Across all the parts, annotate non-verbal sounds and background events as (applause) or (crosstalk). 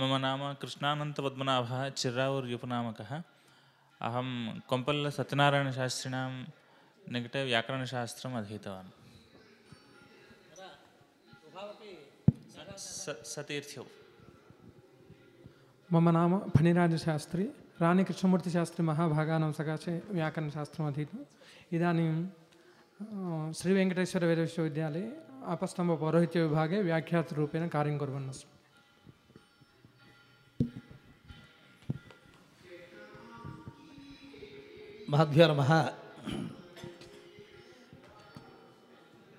मम नाम कृष्णानन्तपद्मनाभः, चिर्रावूर्युपनामकः। अहं कोम्पल्ल सत्यनारायणशास्त्रिणां निकटे व्याकरणशास्त्रम् अधीतवान्। सतीर्थ्यौ। मम नाम फणिराजशास्त्री, राणीकृष्णमूर्तिशास्त्री महाभागानां सकाशे व्याकरणशास्त्रम् अधीतम्। इदानीं श्रीवेङ्कटेश्वरवेदविश्वविद्यालये अपस्तम्भपौरोहित्यविभागे व्याख्यातरूपेण कार्यं कुर्वन्नस्मि। महद्भ्यो नमः।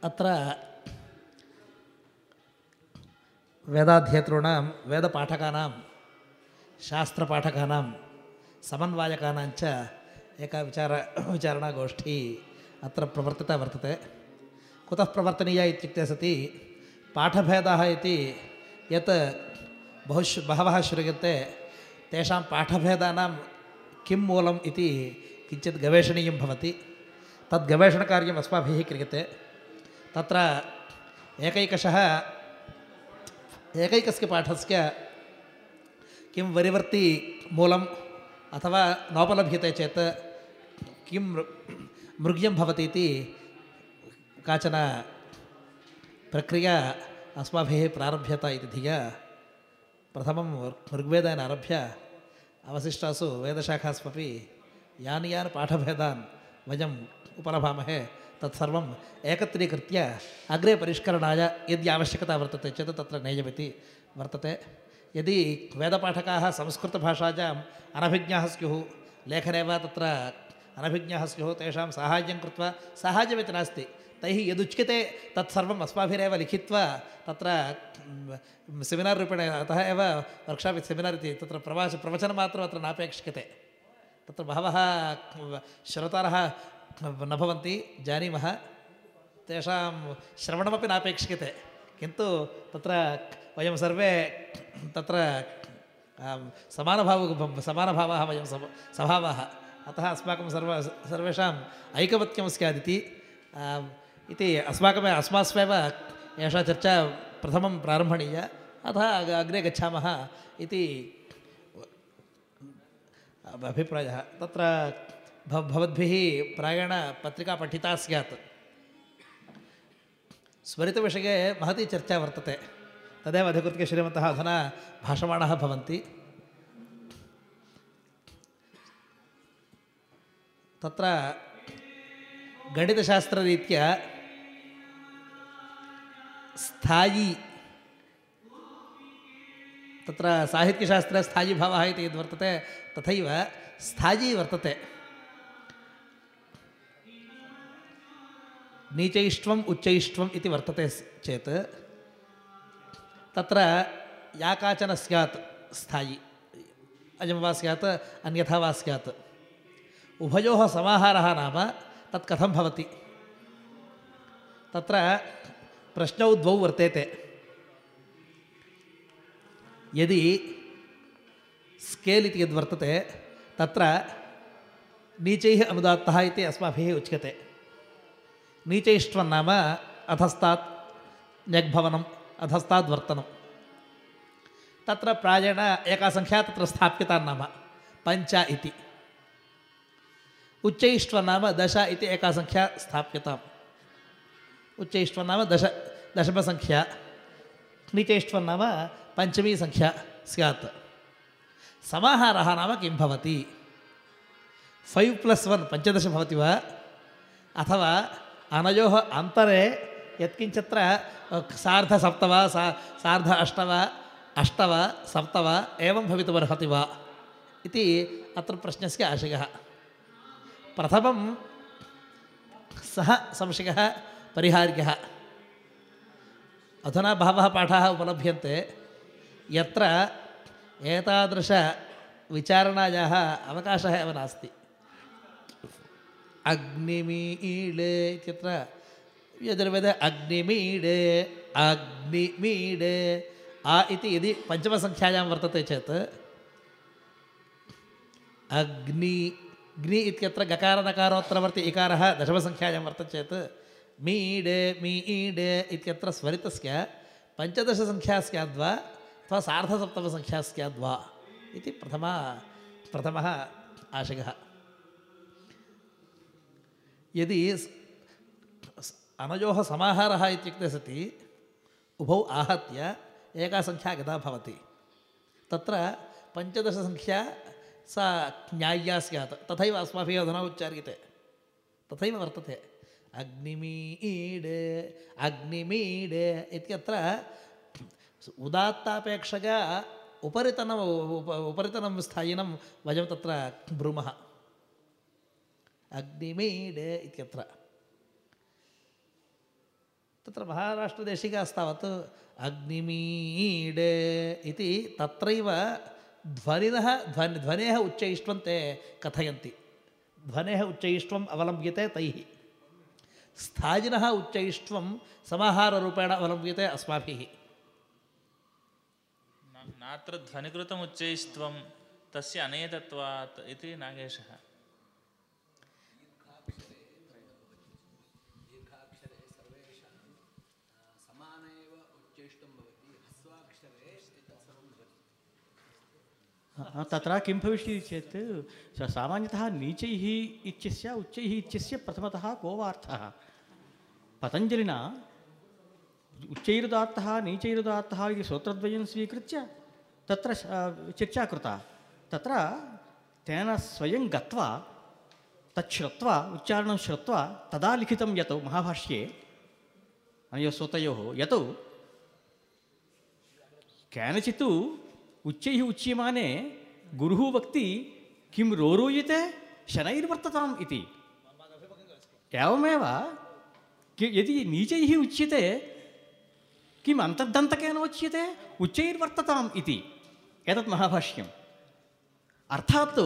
अत्र वेदाध्येतॄणां, वेदपाठकानां, शास्त्रपाठकानां एका विचार, विचारणागोष्ठी अत्र प्रवर्तिता वर्तते। कुतः प्रवर्तनीया इत्युक्ते सति, पाठभेदाः यत् बहुश्, बहवः श्रूयन्ते तेषां पाठभेदानां किं किञ्चित् गवेषणीयं भवति। तद् गवेषणकार्यम् अस्माभिः क्रियते। तत्र एकैकशः, एकैकस्य पाठस्य किं वरिवर्ति मूलम् अथवा नोपलभ्यते चेत् किं मृग्यं भवति इति काचन प्रक्रिया अस्माभिः प्रारभ्यता इति धिया प्रथमं ऋग्वेदेन आरभ्य अवशिष्टासु वेदशाखास्वपि यानि यानि पाठभेदान् वयम् उपलभामहे। तत्सर्वम् एकत्रीकृत्य अग्रे परिष्करणाय यदि आवश्यकता वर्तते चेत् तत्र नेयमिति वर्तते। यदि वेदपाठकाः संस्कृतभाषायाम् अनभिज्ञाः स्युः लेखने वा तत्र अनभिज्ञाः स्युः तेषां साहाय्यं कृत्वा साहाय्यमिति नास्ति। तैः यदुच्यते तत्सर्वम् अस्माभिरेव लिखित्वा तत्र सेमिनार् रूपेण अतः एव वर्क्शाप् सेमिनार् इति तत्र प्रवाच प्रवचनमात्रम् अत्र नापेक्षते तत्र बहवः श्रोतारः न भवन्ति, जानीमः। तेषां श्रवणमपि नापेक्ष्यते किन्तु तत्र वयं सर्वे तत्र समानभाव, समानभावाः वयं स्वभावाः अतः अस्माकं सर्व, सर्वेषाम् ऐकमत्यं स्यादिति इति अस्माकम्, अस्मास्वेव एषा चर्चा प्रथमं प्रारम्भणीया। अतः अग्रे गच्छामः इति अभिप्रायः, तत्र भवद्भिः प्रायेण पत्रिका पठिता स्यात्। स्मरितविषये महती चर्चा वर्तते। तदेव अधिकृत्य श्रीमन्तः अधुना भाषमाणाः भवन्ति। तत्र स्थायी तत्र साहित्यशास्त्रे स्थायीभावः इति यद्वर्तते, तथैव स्थायी वर्तते। नीचैष्ट्वम् उच्चैष्ट्वम् इति वर्तते चेत् तत्र या काचन स्यात् स्थायी। अयं वा स्यात्, अन्यथा वा स्यात्। उभयोः समाहारः नाम तत् कथं भवति। तत्र प्रश्नौ द्वौ वर्तेते। यदि स्केल् इति यद्वर्तते तत्र नीचैः अनुदात्तः इति अस्माभिः उच्यते। नीचैष्ट्वन्नाम अधस्तात् न्यग्भवनम् अधस्ताद्वर्तनं तत्र प्रायेण एका सङ्ख्या तत्र स्थाप्यता नाम, पञ्च इति। दश इति एका सङ्ख्या स्थाप्यताम् उच्चैष्ट्वन्नाम दश दशमसङ्ख्या नीचैष्ट्वन्नाम पञ्चमी सङ्ख्या स्यात्। समाहारः नाम किं भवति? फैव् प्लस् वन् पञ्चदश भवति वा? अथवा अनयोः अन्तरे यत्किञ्चत्र सार्धसप्त वा, सा, सार्ध अष्ट वा अष्ट वा, सप्त वा, एवं भवितुमर्हति वा? इति अत्र प्रश्नस्य आशयः। प्रथमं सः संशयः, परिहार्यः। अधुना बहवः पाठाः उपलभ्यन्ते। यत्र एतादृशविचारणायाः अवकाशः एव नास्ति। अग्निमीळे इत्यत्र यजुर्वेदे अग्निमीळे अग्निमीळे आ इति यदि पञ्चमसङ्ख्यायां वर्तते चेत्, अग्नि, ग्नि इत्यत्र गकारनकारोत्तरवर्ति इकारः दशमसङ्ख्यायां वर्तते चेत्, मीडे मीईडे इत्यत्र स्वरितस्य पञ्चदशसङ्ख्या स्याद्वा अथवा सार्धसप्तमसङ्ख्या स्याद् वा इति प्रथमा, प्रथमः आशयः। यदि अनयोः समाहारः इत्युक्ते सति, उभौ आहत्य एका सङ्ख्या गता भवति। तत्र पञ्चदशसङ्ख्या सा न्याय्या स्यात्, तथैव अस्माभिः अधुना उच्चार्यते। तथैव वर्तते। अग्निमीडे अग्निमीडे इत्यत्र उदात्तापेक्षया उपरितनम् उप उपरितनं स्थायिनं वयं तत्र ब्रूमः अग्निमीडे इत्यत्र तत्र महाराष्ट्रदेशिकास्तावत् अग्निमीडे इति तत्रैव ध्वनिनः ध्वन् ध्वनेः उच्चैष्ठ्वं ते कथयन्ति ध्वनेः उच्चैष्ठ्वम् अवलम्ब्यते तैः स्थायिनः उच्चैष्ठ्वं समाहाररूपेण अवलम्ब्यते अस्माभिः नात्र ध्वनिकृतमुच्चैस्त्वं तस्य अनेतत्वात् इति नागेशः। हा, तत्र किं भविष्यति चेत् सामान्यतः नीचैः इत्यस्य उच्चैः इत्यस्य प्रथमतः को वार्थः पतञ्जलिना उच्चैरुदात्तः नीचैरुदात्तः इति सूत्रद्वयं स्वीकृत्य तत्र चर्चा कृता। तत्र तेन स्वयं गत्वा तत् उच्चारणं श्रुत्वा, तदा लिखितं यत् महाभाष्ये अनयोः सूतयोः यत् केनचित् उच्चैः उच्यमाने गुरुः वक्ति किं रोरूयते शनैर्वर्तताम् इति। एवमेव यदि नीचैः उच्यते, किम् अन्तर्दन्तकेन उच्यते, उच्चैर्वर्तताम् इति। एतत् महाभाष्यम्। अर्थात्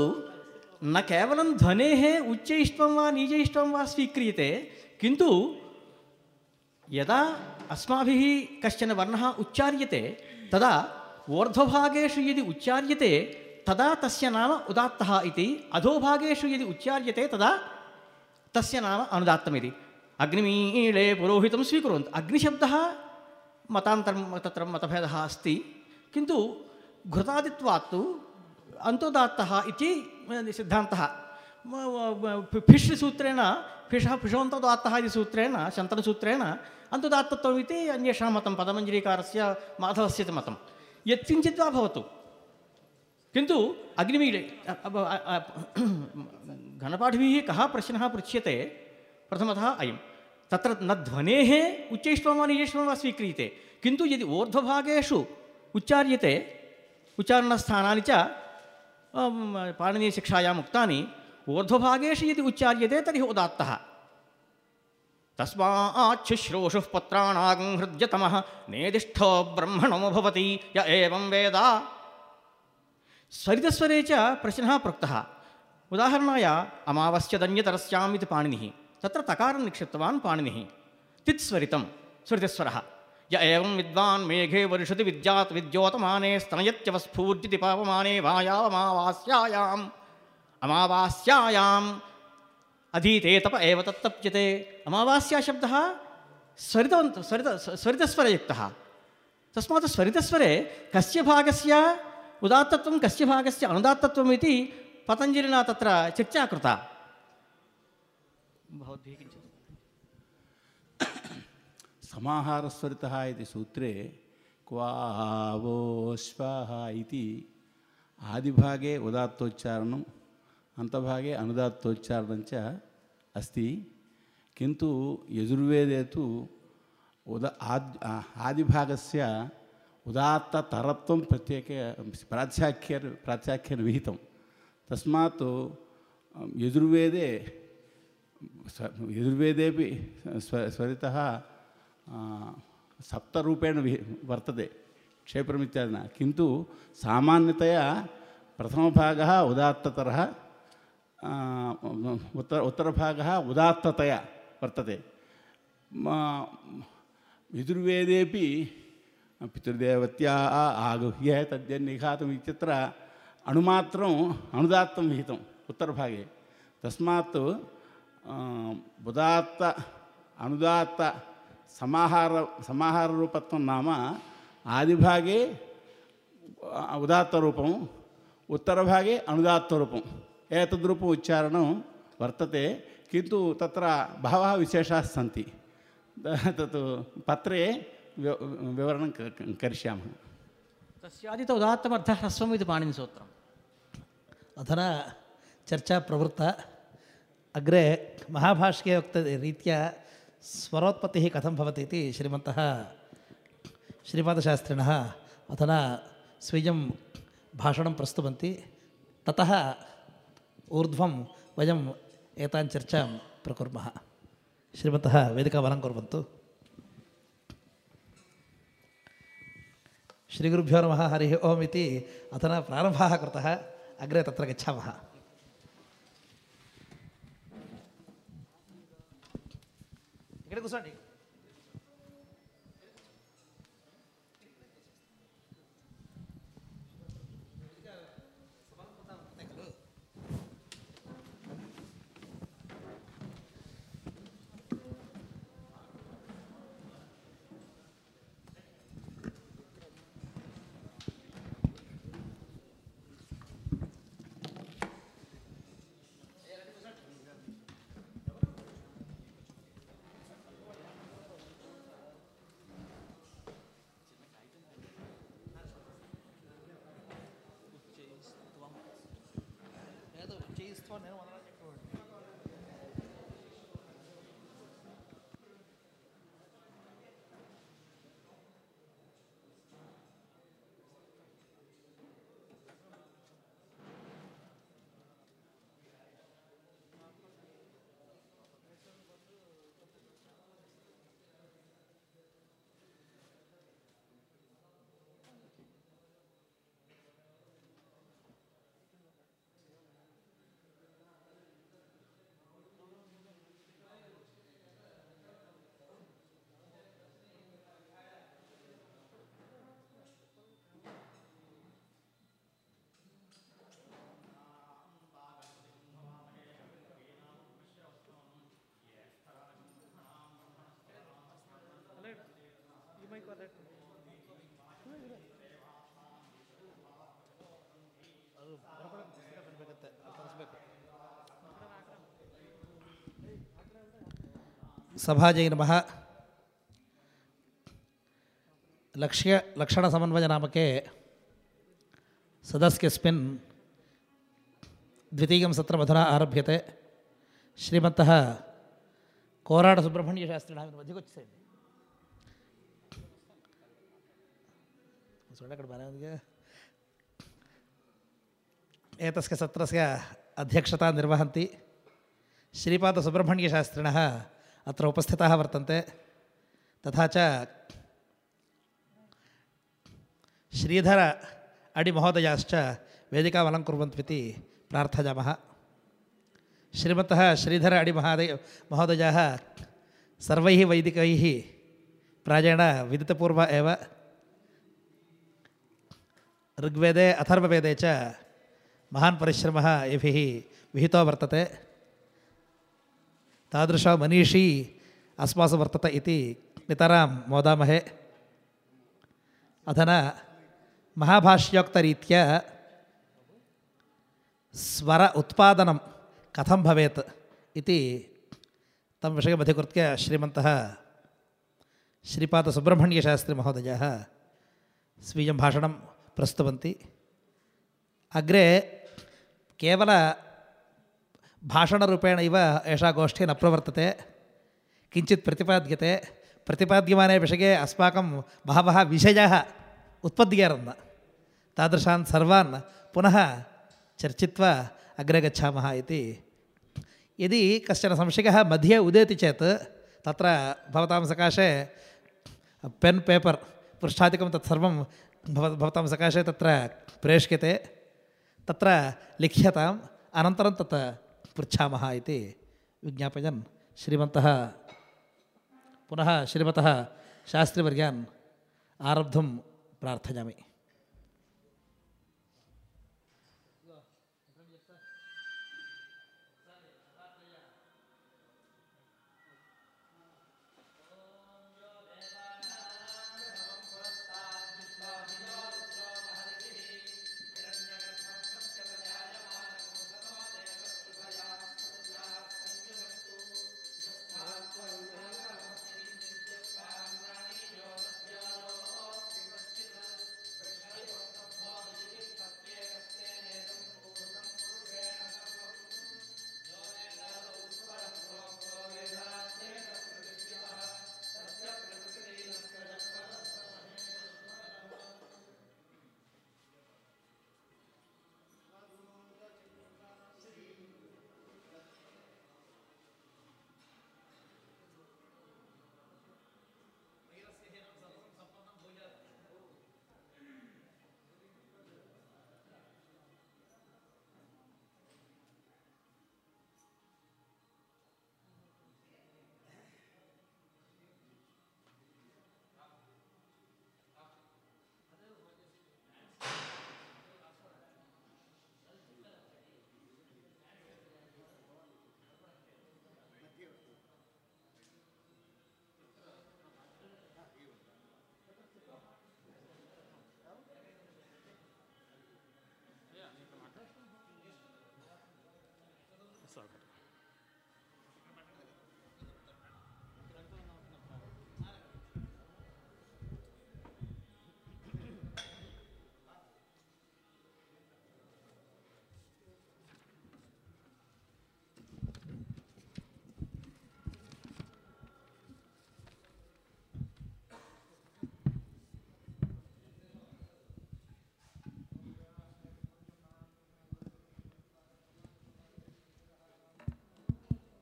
न केवलं ध्वनेः उच्चैष्ठं वा नीचैष्ठं वा स्वीक्रियते, किन्तु यदा अस्माभिः कश्चन वर्णः उच्चार्यते, तदा ऊर्ध्वभागेषु यदि उच्चार्यते, तदा तस्य नाम उदात्तः इति, अधोभागेषु यदि उच्चार्यते, तदा तस्य नाम अनुदात्तमिति अग्निमीळे पुरोहितं स्वीकुर्वन्तु। अग्निशब्दः मतान्तरं, तत्र मतभेदः अस्ति, किन्तु घृतादित्वात् तु अन्तोदात्तः इति सिद्धान्तः फिष् सूत्रेण फिषः फिषोन्तोदात्तः इति सूत्रेण शन्तनसूत्रेण अन्तोदात्तत्वम् इति अन्येषां मतं पदमञ्जरीकारस्य माधवस्य च मतं यत्किञ्चित् वा भवतु किन्तु अग्निमीळे अ- अ- अ- अ- घनपाठिभिः कः प्रश्नः पृच्छ्यते प्रथमतः अयं तत्र न ध्वनेः उच्चैष्ठवं वा निजैष्ठवं वा स्वीक्रियते किन्तु यदि ऊर्ध्वभागेषु उच्चार्यते उच्चारणस्थानानि च पाणिनीयशिक्षायाम् उक्तानि, ऊर्ध्वभागेषु यदि उच्चार्यते तर्हि उदात्तः। तस्माच्छुश्रूषुः पत्राणागं हृद्यतमः नेदिष्ठो ब्रह्मणो भवति य एवं वेद। स्वरितस्वरे च प्रश्नः पृक्तः उदाहरणाय अमावस्यदन्यतरस्याम् इति पाणिनिः। तत्र तकारं निक्षिप्तवान् पाणिनिः। तित्स्वरितं स्वरितस्वरः य एवं विद्वान् मेघे वर्षति विद्यात् विद्योतमाने स्तनयत्यवस्फूर्जिति पावमाने वायावमावास्यायाम्। अमावास्यायाम्। अधीते तप एव तत्तप्यते। अमावास्या शब्दः स्वरितवन्त, स्वरित स्वरितस्वरयुक्तः। तस्मात् स्वरितस्वरे कस्य भागस्य उदात्तत्वं, कस्य भागस्य अनुदात्तत्वम् इति पतञ्जलिना तत्र चर्चा कृता भवद्भिः किञ्चित् समाहारस्वरितः इति सूत्रे क्वावो श्वः इति आदिभागे उदात्तोच्चारणम्, अन्तभागे अनुदात्तोच्चारणं च अस्ति। किन्तु यजुर्वेदे तु उद आद् आदिभागस्य उदात्ततरत्वं प्रत्येके, प्राध्याख्यर्, प्राध्याख्यर्विहितं। तस्मात् यजुर्वेदे स्व यजुर्वेदेपि स्व, स्वरितः सप्तरूपेण वि वर्तते क्षेत्रमित्यादिना किन्तु सामान्यतया प्रथमभागः उदात्ततरः आ, उत्तर उत्तरभागः उदात्ततया वर्तते म- यजुर्वेदेपि पितृदेवत्या आगुह्य तद्यन्निघातम् इत्यत्र अणुमात्रम् अनुदात्तं विहितम् उत्तरभागे तस्मात् आ, उदात्त अनुदात्त समाहार समाहाररूपत्वं नाम आदिभागे अ, उदात्तरूपम् उत्तरभागे अनुदात्तरूपम् एतद्रूपम् उच्चारणं वर्तते किन्तु तत्र बहवः विशेषाः सन्ति त- तत् पत्रे व्य- विवरणं क- क- करिष्यामः तस्यादित उदात्तमर्थः ह्रस्वम् इति पाणिनिसूत्रम् अधुना चर्चा प्रवृत्ता अग्रे महाभाष्ये उक्तरीत्या स्वरोत्पत्तिः कथं भवति इति श्रीमन्तः श्रीपादशास्त्रिणः अधुना स्वीयं भाषणं प्रस्तुवन्ति ततः ऊर्ध्वं वयम् एतां चर्चां प्रकुर्मः श्रीमन्तः वेदिकावलं कुर्वन्तु श्रीगुरुभ्यो नमः हरिः ओम् इति अधुना प्रारम्भः कृतः अग्रे कितने नहीं सभाजय नम लक्ष्य, लक्षणसमन्वयनामके सदस्यस्मिन् द्वितीयं सत्रमधुना आरभ्यते। श्रीमन्तः कोराडसुब्रह्मण्यशास्त्रिणां अधिगच्छते एक सत्र अध्यक्षता निर्वहन्ति श्रीपादसुब्रह्मण्यशास्त्रिणः अत्र उपस्थिताः वर्तन्ते। तथा च श्रीधर अडिमहोदयाश्च वेदिकाम् अलङ्कुर्वन्त्विति प्रार्थयामः। श्रीमतः श्रीधर अडिमहोदय महोदयाः सर्वैः वैदिकैः प्रायेण विदितपूर्व एव। ऋग्वेदे, अथर्ववेदे च महान् परिश्रमः एभिः विहितो वर्तते। तादृश मनीषी अस्मासु वर्तते इति नितरां मोदामहे। अधुना महाभाष्योक्तरीत्या स्वर उत्पादनं कथं भवेत् इति तं विषयमधिकृत्य श्रीमन्तः श्रीपादसुब्रह्मण्यशास्त्रिमहोदयः स्वीयं भाषणं प्रस्तुवन्ति अग्रे केवल भाषणरूपेण इव एषा गोष्ठी न प्रवर्तते, किञ्चित् प्रतिपाद्यते, प्रतिपाद्यमाने विषये अस्माकं बहवः विषयाः उत्पद्येरन् तादृशान् सर्वान् पुनः चर्चित्वा अग्रे गच्छामः इति। यदि कश्चन संशयः मध्ये उदेति चेत्, तत्र भवतां सकाशे पेन् पेपर् पृष्ठादिकं तत्सर्वं भव भवतां सकाशे तत्र प्रेष्यते, तत्र लिख्यताम् अनन्तरं तत् पृच्छामः इति विज्ञापयन् श्रीमन्तः पुनः श्रीमतः शास्त्रिवर्यान् आरब्धुं प्रार्थयामि।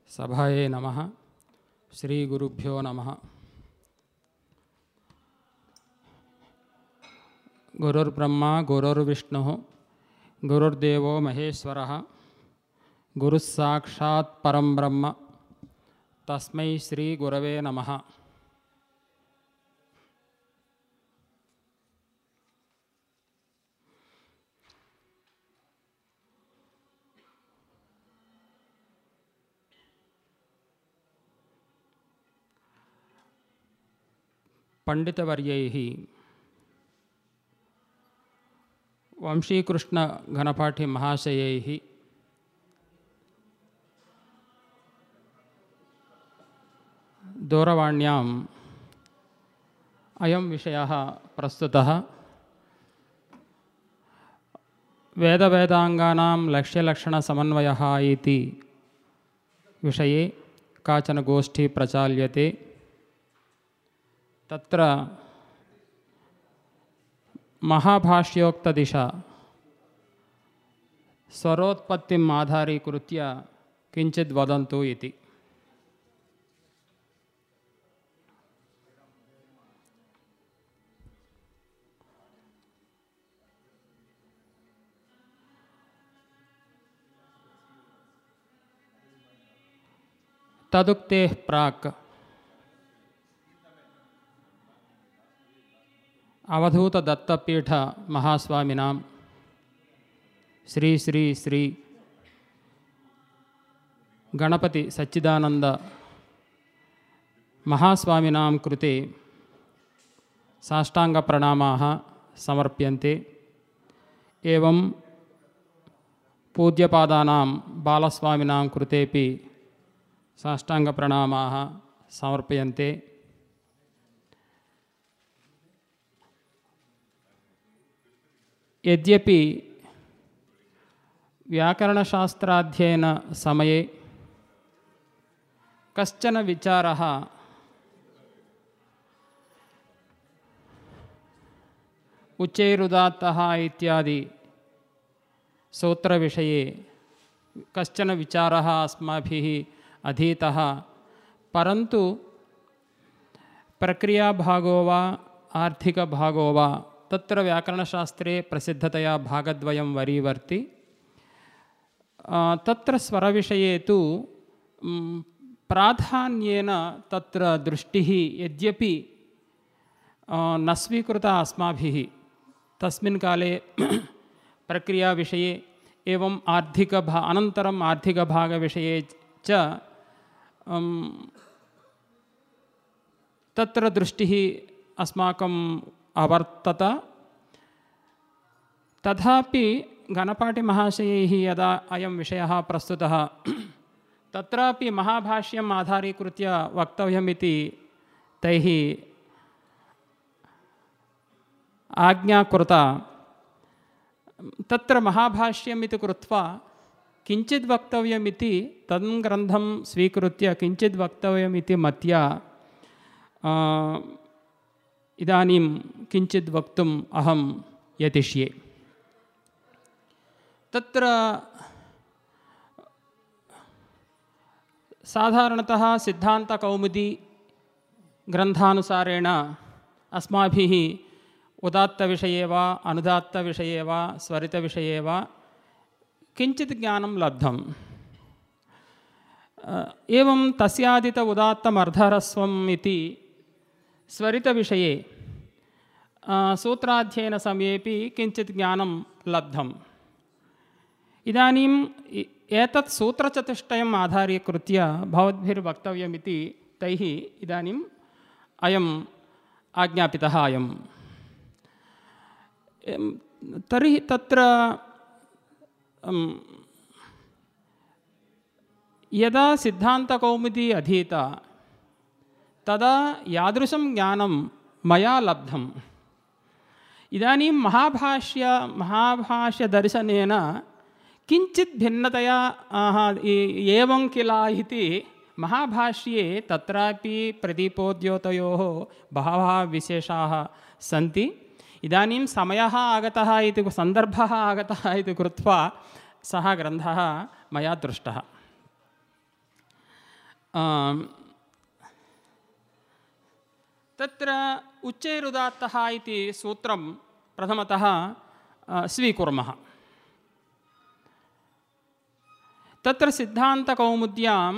सभाये नमः। श्रीगुरुभ्यो नमः। गुरुर्ब्रह्मा गुरुर्विष्णुः गुरुर्देवो महेश्वरः। गुरुः साक्षात् परं ब्रह्म। तस्मै श्रीगुरवे नमः। पण्डितवर्यैः वंशीकृष्णघनपाठिमहाशयैः दूरवाण्याम् अयं विषयः प्रस्तुतः। वेदवेदाङ्गानां लक्ष्यलक्षणसमन्वयः इति विषये काचन गोष्ठी प्रचाल्यते। तत्र महाभाष्योक्तदिशा स्वरोत्पत्तिम् आधारीकृत्य किञ्चित् वदन्तु इति। तदुक्तेः प्राक्। अवधूतदत्तपीठ महास्वामिनां श्री श्री श्री गणपति सच्चिदानन्द महास्वामिनां कृते साष्टाङ्गप्रणामाः समर्प्यन्ते। एवं पूज्यपादानां बालस्वामिनां कृतेपि साष्टाङ्गप्रणामाः समर्पयन्ते। यद्यपि व्याकरणशास्त्राध्ययनसमये कश्चन विचारः उच्चैरुदात्तः इत्यादि सूत्रविषये कश्चन विचारः अस्माभिः अधीतः। परन्तु प्रक्रियाभागो वा आर्थिकभागो वा, तत्र व्याकरणशास्त्रे प्रसिद्धतया भागद्वयं वरीवर्ति। तत्र स्वरविषये तु प्राधान्येन तत्र दृष्टिः यद्यपि न स्वीकृता अस्माभिः। तस्मिन् काले (clears throat) प्रक्रियाविषये एवम् आर्थिकभा, अनन्तरम् आर्थिकभागविषये च तत्र दृष्टिः अस्माकम् अवर्तत तथापि गणपाटिमहाशयैः यदा अयं विषयः प्रस्तुतः, तत्रापि महाभाष्यम् आधारीकृत्य वक्तव्यमिति तैः आज्ञा कृता। तत्र महाभाष्यम् इति कृत्वा किञ्चित् वक्तव्यमिति तं ग्रन्थं स्वीकृत्य किञ्चित् वक्तव्यमिति मत्या इदानीं किञ्चित् वक्तुम् अहं यतिष्ये। तत्र साधारणतः सिद्धान्तकौमुदी ग्रन्थानुसारेण अस्माभिः उदात्तविषये वा अनुदात्तविषये वा स्वरितविषये वा किञ्चित् ज्ञानं लब्धम्। एवं तस्यादित उदात्तमर्धरस्वम् इति स्वरितविषये सूत्राध्ययनसमयेपि किञ्चित् ज्ञानं लब्धम्। इदानीम् एतत् सूत्रचतुष्टयम् आधारीकृत्य भवद्भिर्वक्तव्यमिति तैः इदानीम् अयम् आज्ञापितः एम्, तर्हि तत्र यदा सिद्धान्तकौमुदी अधीता तदा यादृशं ज्ञानं मया लब्धम् इदानीं महाभाष्य महाभाष्यदर्शनेन किञ्चित् भिन्नतया आह, ए- एवं किल इति महाभाष्ये तत्रापि प्रदीपोद्योतयोः बहवः विशेषाः सन्ति इदानीं समयः आगतः इति सन्दर्भः आगतः इति कृत्वा सः ग्रन्थः मया दृष्टः आम्, तत्र उच्चैरुदात्तः इति सूत्रं प्रथमतः अ, स्वीकुर्मः तत्र सिद्धान्तकौमुद्यां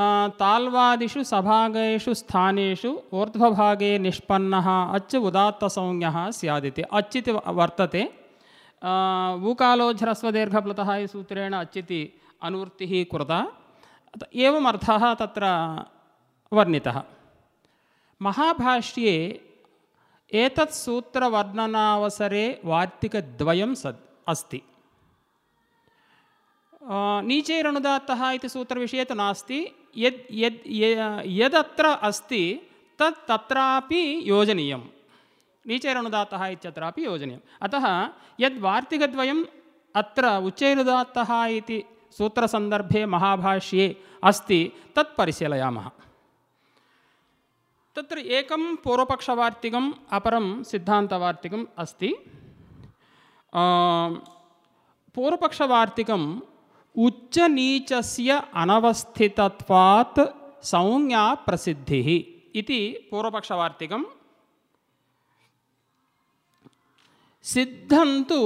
अ, ताल्वादिषु सभागेषु स्थानेषु ऊर्ध्वभागे निष्पन्नः अच् उदात्तसंज्ञः स्यादिति अच् इति सूत्रेण अच् इति अनुवृत्तिः कृता अत- एवमर्थः तत्र महाभाष्ये एतत् सूत्रवर्णनावसरे वार्तिकद्वयं सद् अस्ति नीचैरनुदात्तः इति सूत्रविषये तु नास्ति यद् यद् यदत्र अस्ति नीचैरनुदात्तः इत्यत्रापि योजनीयम्। अतः यद् वार्तिकद्वयम् अत्र उच्चैरुदात्तः इति सूत्रसन्दर्भे महाभाष्ये अस्ति, तत् परिशीलयामः। तत्र एकं पूर्वपक्षवार्तिकम्, अपरं सिद्धान्तवार्तिकम् अस्ति। पूर्वपक्षवार्तिकम् उच्चनीचस्य अनवस्थितत्वात् संज्ञा प्रसिद्धिः इति पूर्वपक्षवार्तिकं सिद्धन्तु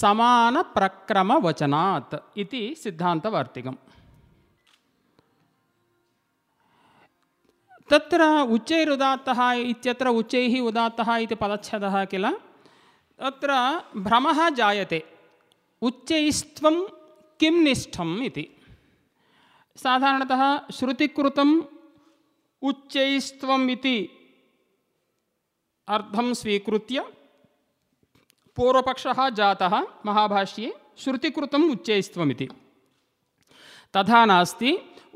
समानप्रक्रमवचनात् इति सिद्धान्तवार्तिकम् तत्र उच्चैरुदात्तः इत्यत्र उच्चैः उदात्तः इति पदच्छेदः किल तत्र भ्रमः जायते उच्चैस्त्वं किं निष्ठम् इति साधारणतः श्रुतिकृतम् उच्चैस्त्वम् इति अर्थं स्वीकृत्य पूर्वपक्षः जातः महाभाष्ये श्रुतिकृतम् उच्चैस्त्वमिति तथा नास्ति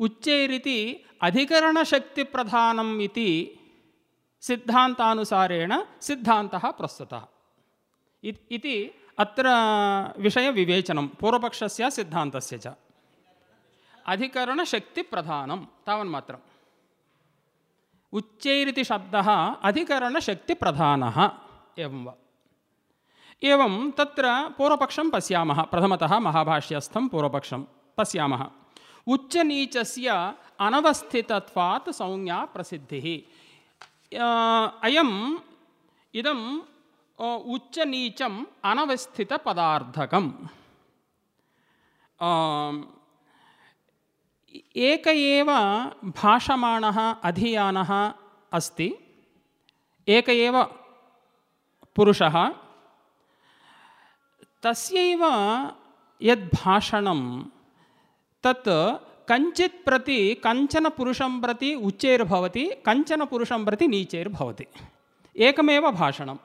उच्चैरिति अधिकरणशक्तिप्रधानम् इति सिद्धान्तानुसारेण सिद्धान्तः प्रस्तुतः इत्- इति अत्र विषयविवेचनं पूर्वपक्षस्य सिद्धान्तस्य च अधिकरणशक्तिप्रधानं तावन्मात्रम् उच्चैरिति शब्दः अधिकरणशक्तिप्रधानः एवं वा एवं तत्र पूर्वपक्षं पश्यामः। प्रथमतः महाभाष्यस्थं पूर्वपक्षं पश्यामः। उच्चनीचस्य अनवस्थितत्वात् संज्ञा प्रसिद्धिः। अयम् अ, उच्चनीचम् अनवस्थितपदार्थकम्। एक एव भाषमाणः अधीयानः अस्ति। एक एव तस्यैव यद्भाषणं, तत् कञ्चित् प्रति कञ्चन पुरुषं प्रति उच्चैर्भवति, कञ्चन पुरुषं प्रति नीचैर्भवति। एकमेव भाषणम्।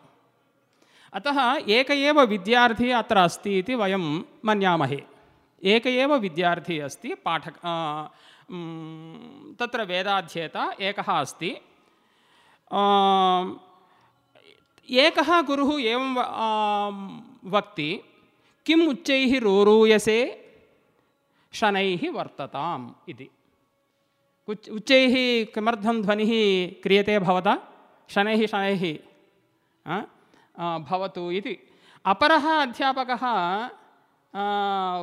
अतः एक एव विद्यार्थी अत्र अस्ति इति वयं मन्यामहे। एक एव विद्यार्थी अस्ति, पाठक तत्र वेदाध्येता एकः अस्ति। एकः गुरुः एवं वक्ति, किम् उच्चैः रोरूयसे शनैः वर्तताम् इति। उच्, उच्चैः किमर्थं ध्वनिः क्रियते भवता? शनैः शनैः भवतु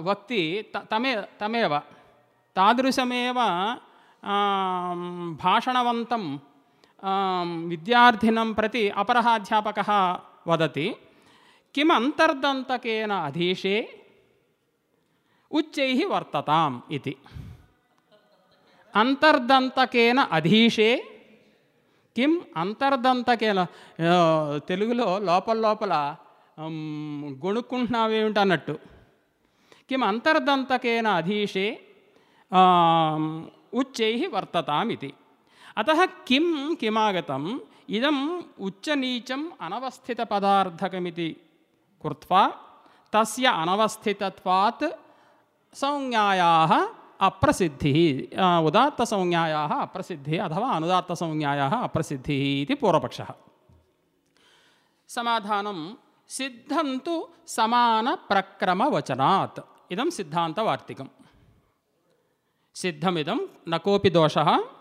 वक्ति तमे, तमेव। तादृशमेव भाषणवन्तं विद्यार्थिनं प्रति अपरः अध्यापकः वदति। కిమ అంతర్దంతకేన అధీశే ఉచ్చై వర్తతాం ఇది అంతర్దంతకేన అధీషే కిం అంతర్దంతకేన తెలుగులో లోపల లోపల గొణుక్కుంటున్నావేమిటి అన్నట్టు కిం అంతర్దంతకేన అధీషే ఉచ్చై వర్తతాం ఇది అత కిం కిమాగతం ఇదం ఉచ్చనీచం అనవస్థిత పదార్థకమితి कृत्वा तस्य अनवस्थितत्वात् संज्ञायाः अप्रसिद्धिः उदात्तसंज्ञायाः अप्रसिद्धिः अथवा अनुदात्तसंज्ञायाः अप्रसिद्धिः इति पूर्वपक्षः। समाधानं सिद्धं तु समानप्रक्रमवचनात्। इदं सिद्धान्तवार्तिकं सिद्धमिदं न कोऽपि दोषः।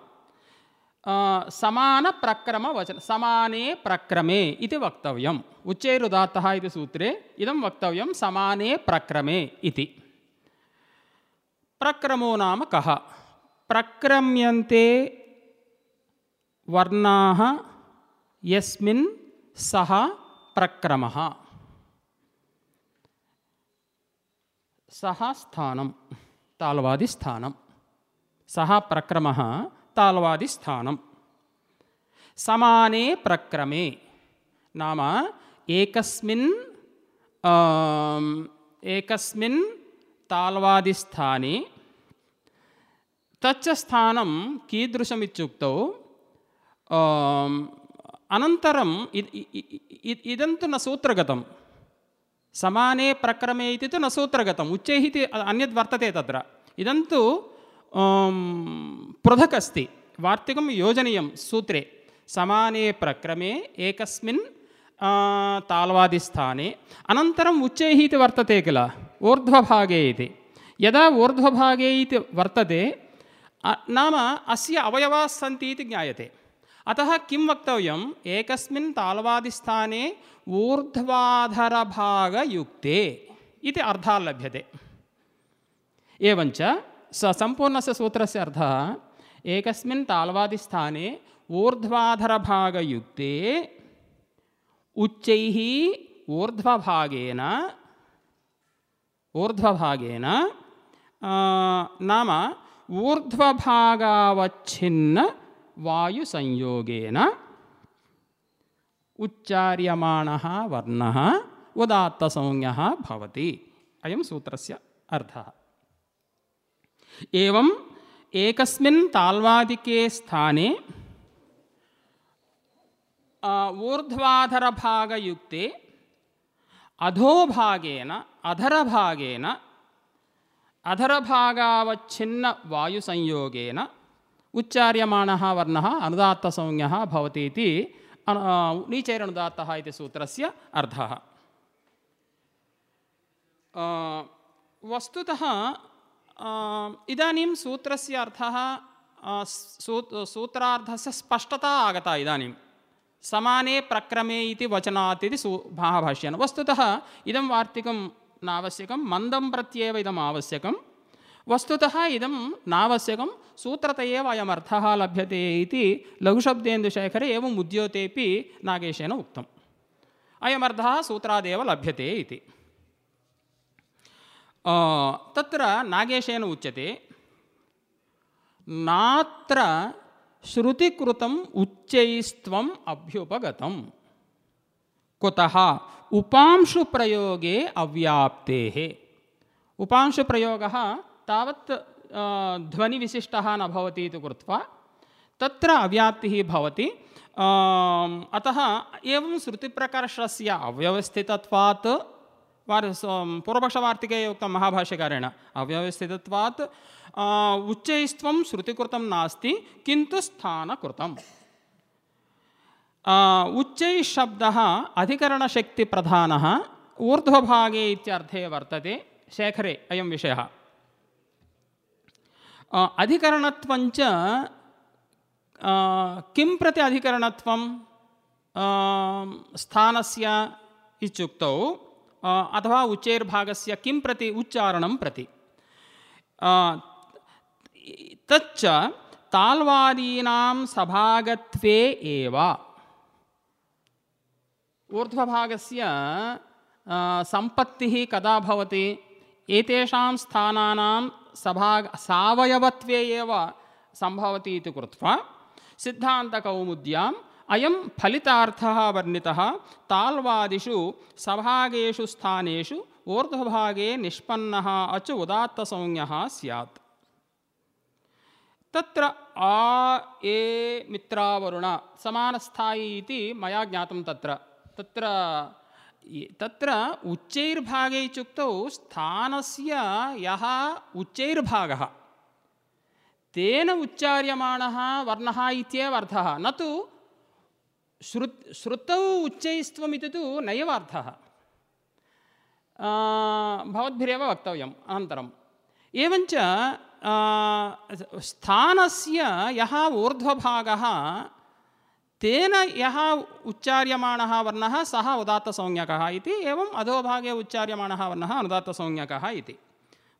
आ, समानप्रक्रमवचन समाने प्रक्रमे इति वक्तव्यम् उच्चैरुदात्तः इति सूत्रे इदं वक्तव्यं समाने प्रक्रमे इति प्रक्रमो नाम कः प्रक्रम्यन्ते वर्णाः यस्मिन् सः प्रक्रमः सः स्थानं ताल्वादिस्थानं सः प्रक्रमः ताल्वादिस्थानं समाने प्रक्रमे नाम एकस्मिन् आम्, एकस्मिन् ताल्वादिस्थाने तच्च स्थानं कीदृशमित्युक्तौ आम्, अनन्तरम् इद- इ- इ- इ- इदं तु न सूत्रगतं समाने प्रक्रमे इति तु न सूत्रगतम् उच्चैः इति अन्यद् वर्तते तत्र इदं तु आम्, पृथक् अस्ति वार्तिकं योजनीयं सूत्रे समाने प्रक्रमे एकस्मिन् आ, ताल्वादिस्थाने अनन्तरम् उच्चैः इति वर्तते किल ऊर्ध्वभागे इति यदा ऊर्ध्वभागे इति वर्तते अ, नाम अस्य अवयवाः सन्ति इति ज्ञायते अतः किं वक्तव्यम् एकस्मिन् ताल्वादिस्थाने ऊर्ध्वाधरभागयुक्ते इति अर्थः लभ्यते एवञ्च स सम्पूर्णस्य सूत्रस्य अर्थः, एकस्मिन् ताल्वादिस्थाने ऊर्ध्वाधरभागयुक्ते उच्चैः ऊर्ध्वभागेन ऊर्ध्वभागेन नाम ऊर्ध्वभागावच्छिन्न वायुसंयोगेन उच्चार्यमाणः वर्णः, उदात्तसंज्ञः भवति। अयं सूत्रस्य अर्थः। एवम् एकस्मिन् ताल्वादिके स्थाने ऊर्ध्वाधरभागयुक्ते अधोभागेन, अधरभागेन अधरभागावच्छिन्नवायुसंयोगेन उच्चार्यमाणः वर्णः अनुदात्तसंज्ञः भवति इति नीचैरनुदात्तः इति सूत्रस्य अर्थः। वस्तुतः इदानीं सूत्रस्य अर्थः आ, सू सूत्रार्थस्य स्पष्टता आगता इदानीं समाने प्रक्रमे इति वचनात् इति सू महाभाष्येन वस्तुतः इदं वार्तिकं नावश्यकं मन्दं प्रत्येव इदम् आवश्यकं वस्तुतः इदं नावश्यकं सूत्रत एव अयमर्थः लभ्यते इति लघुशब्देन्दुशेखरे एवम् उद्योतेपि नागेशेन उक्तम् अयमर्थः सूत्रादेव लभ्यते इति आ, तत्र नागेशेन उच्यते नात्र श्रुतिकृतम् उच्चैस्त्वम् अभ्युपगतम् कुतः उपांशुप्रयोगे अव्याप्तेः उपांशुप्रयोगः तावत् आ, ध्वनिविशिष्टः न भवति इति कृत्वा तत्र अव्याप्तिः भवति अतः एवं श्रुतिप्रकर्षस्य अव्यवस्थितत्वात् वार स- पूर्वपक्षवार्तिके उक्तं महाभाष्यकारेण अव्यवस्थितत्वात् आ, उच्चैस्त्वं श्रुतिकृतं नास्ति किन्तु स्थानकृतम् आ, उच्चैः शब्दः अधिकरणशक्तिप्रधानः ऊर्ध्वभागे इत्यर्थे वर्तते शेखरे अयं विषयः आ, अधिकरणत्वञ्च आ, किं प्रति अधिकरणत्वं आ, स्थानस्य इत्युक्तौ आ, अथवा उच्चैर्भागस्य किं प्रति उच्चारणं प्रति आ, तच्च ताल्वादीनां सभागत्वे एव ऊर्ध्वभागस्य आ, सम्पत्तिः कदा भवति एतेषां स्थानानां सभाग सावयवत्वे एव सम्भवति इति कृत्वा सिद्धान्तकौमुद्याम् अयं फलितार्थः वर्णितः ताल्वादिषु सभागेषु स्थानेषु ऊर्ध्वभागे निष्पन्नः अच उदात्तसंज्ञः स्यात्। तत्र आ, ए, मित्रावरुण समानस्थायी इति मया ज्ञातं तत्र। तत्र इ- तत्र उच्चैर्भागे इत्युक्तौ स्थानस्य यः उच्चैर्भागः, तेन उच्चार्यमाणः वर्णः इत्येव अर्थः न तु श्रु श्रुतौ उच्चैस्त्वमिति तु आ, भवद्भिरेव वक्तव्यम् अनन्तरम्। एवञ्च स्थानस्य यः ऊर्ध्वभागः तेन यः उच्चार्यमाणः वर्णः सः उदात्तसंज्ञकः इति एवम् अधोभागे उच्चार्यमाणः वर्णः अनुदात्तसंज्ञकः इति।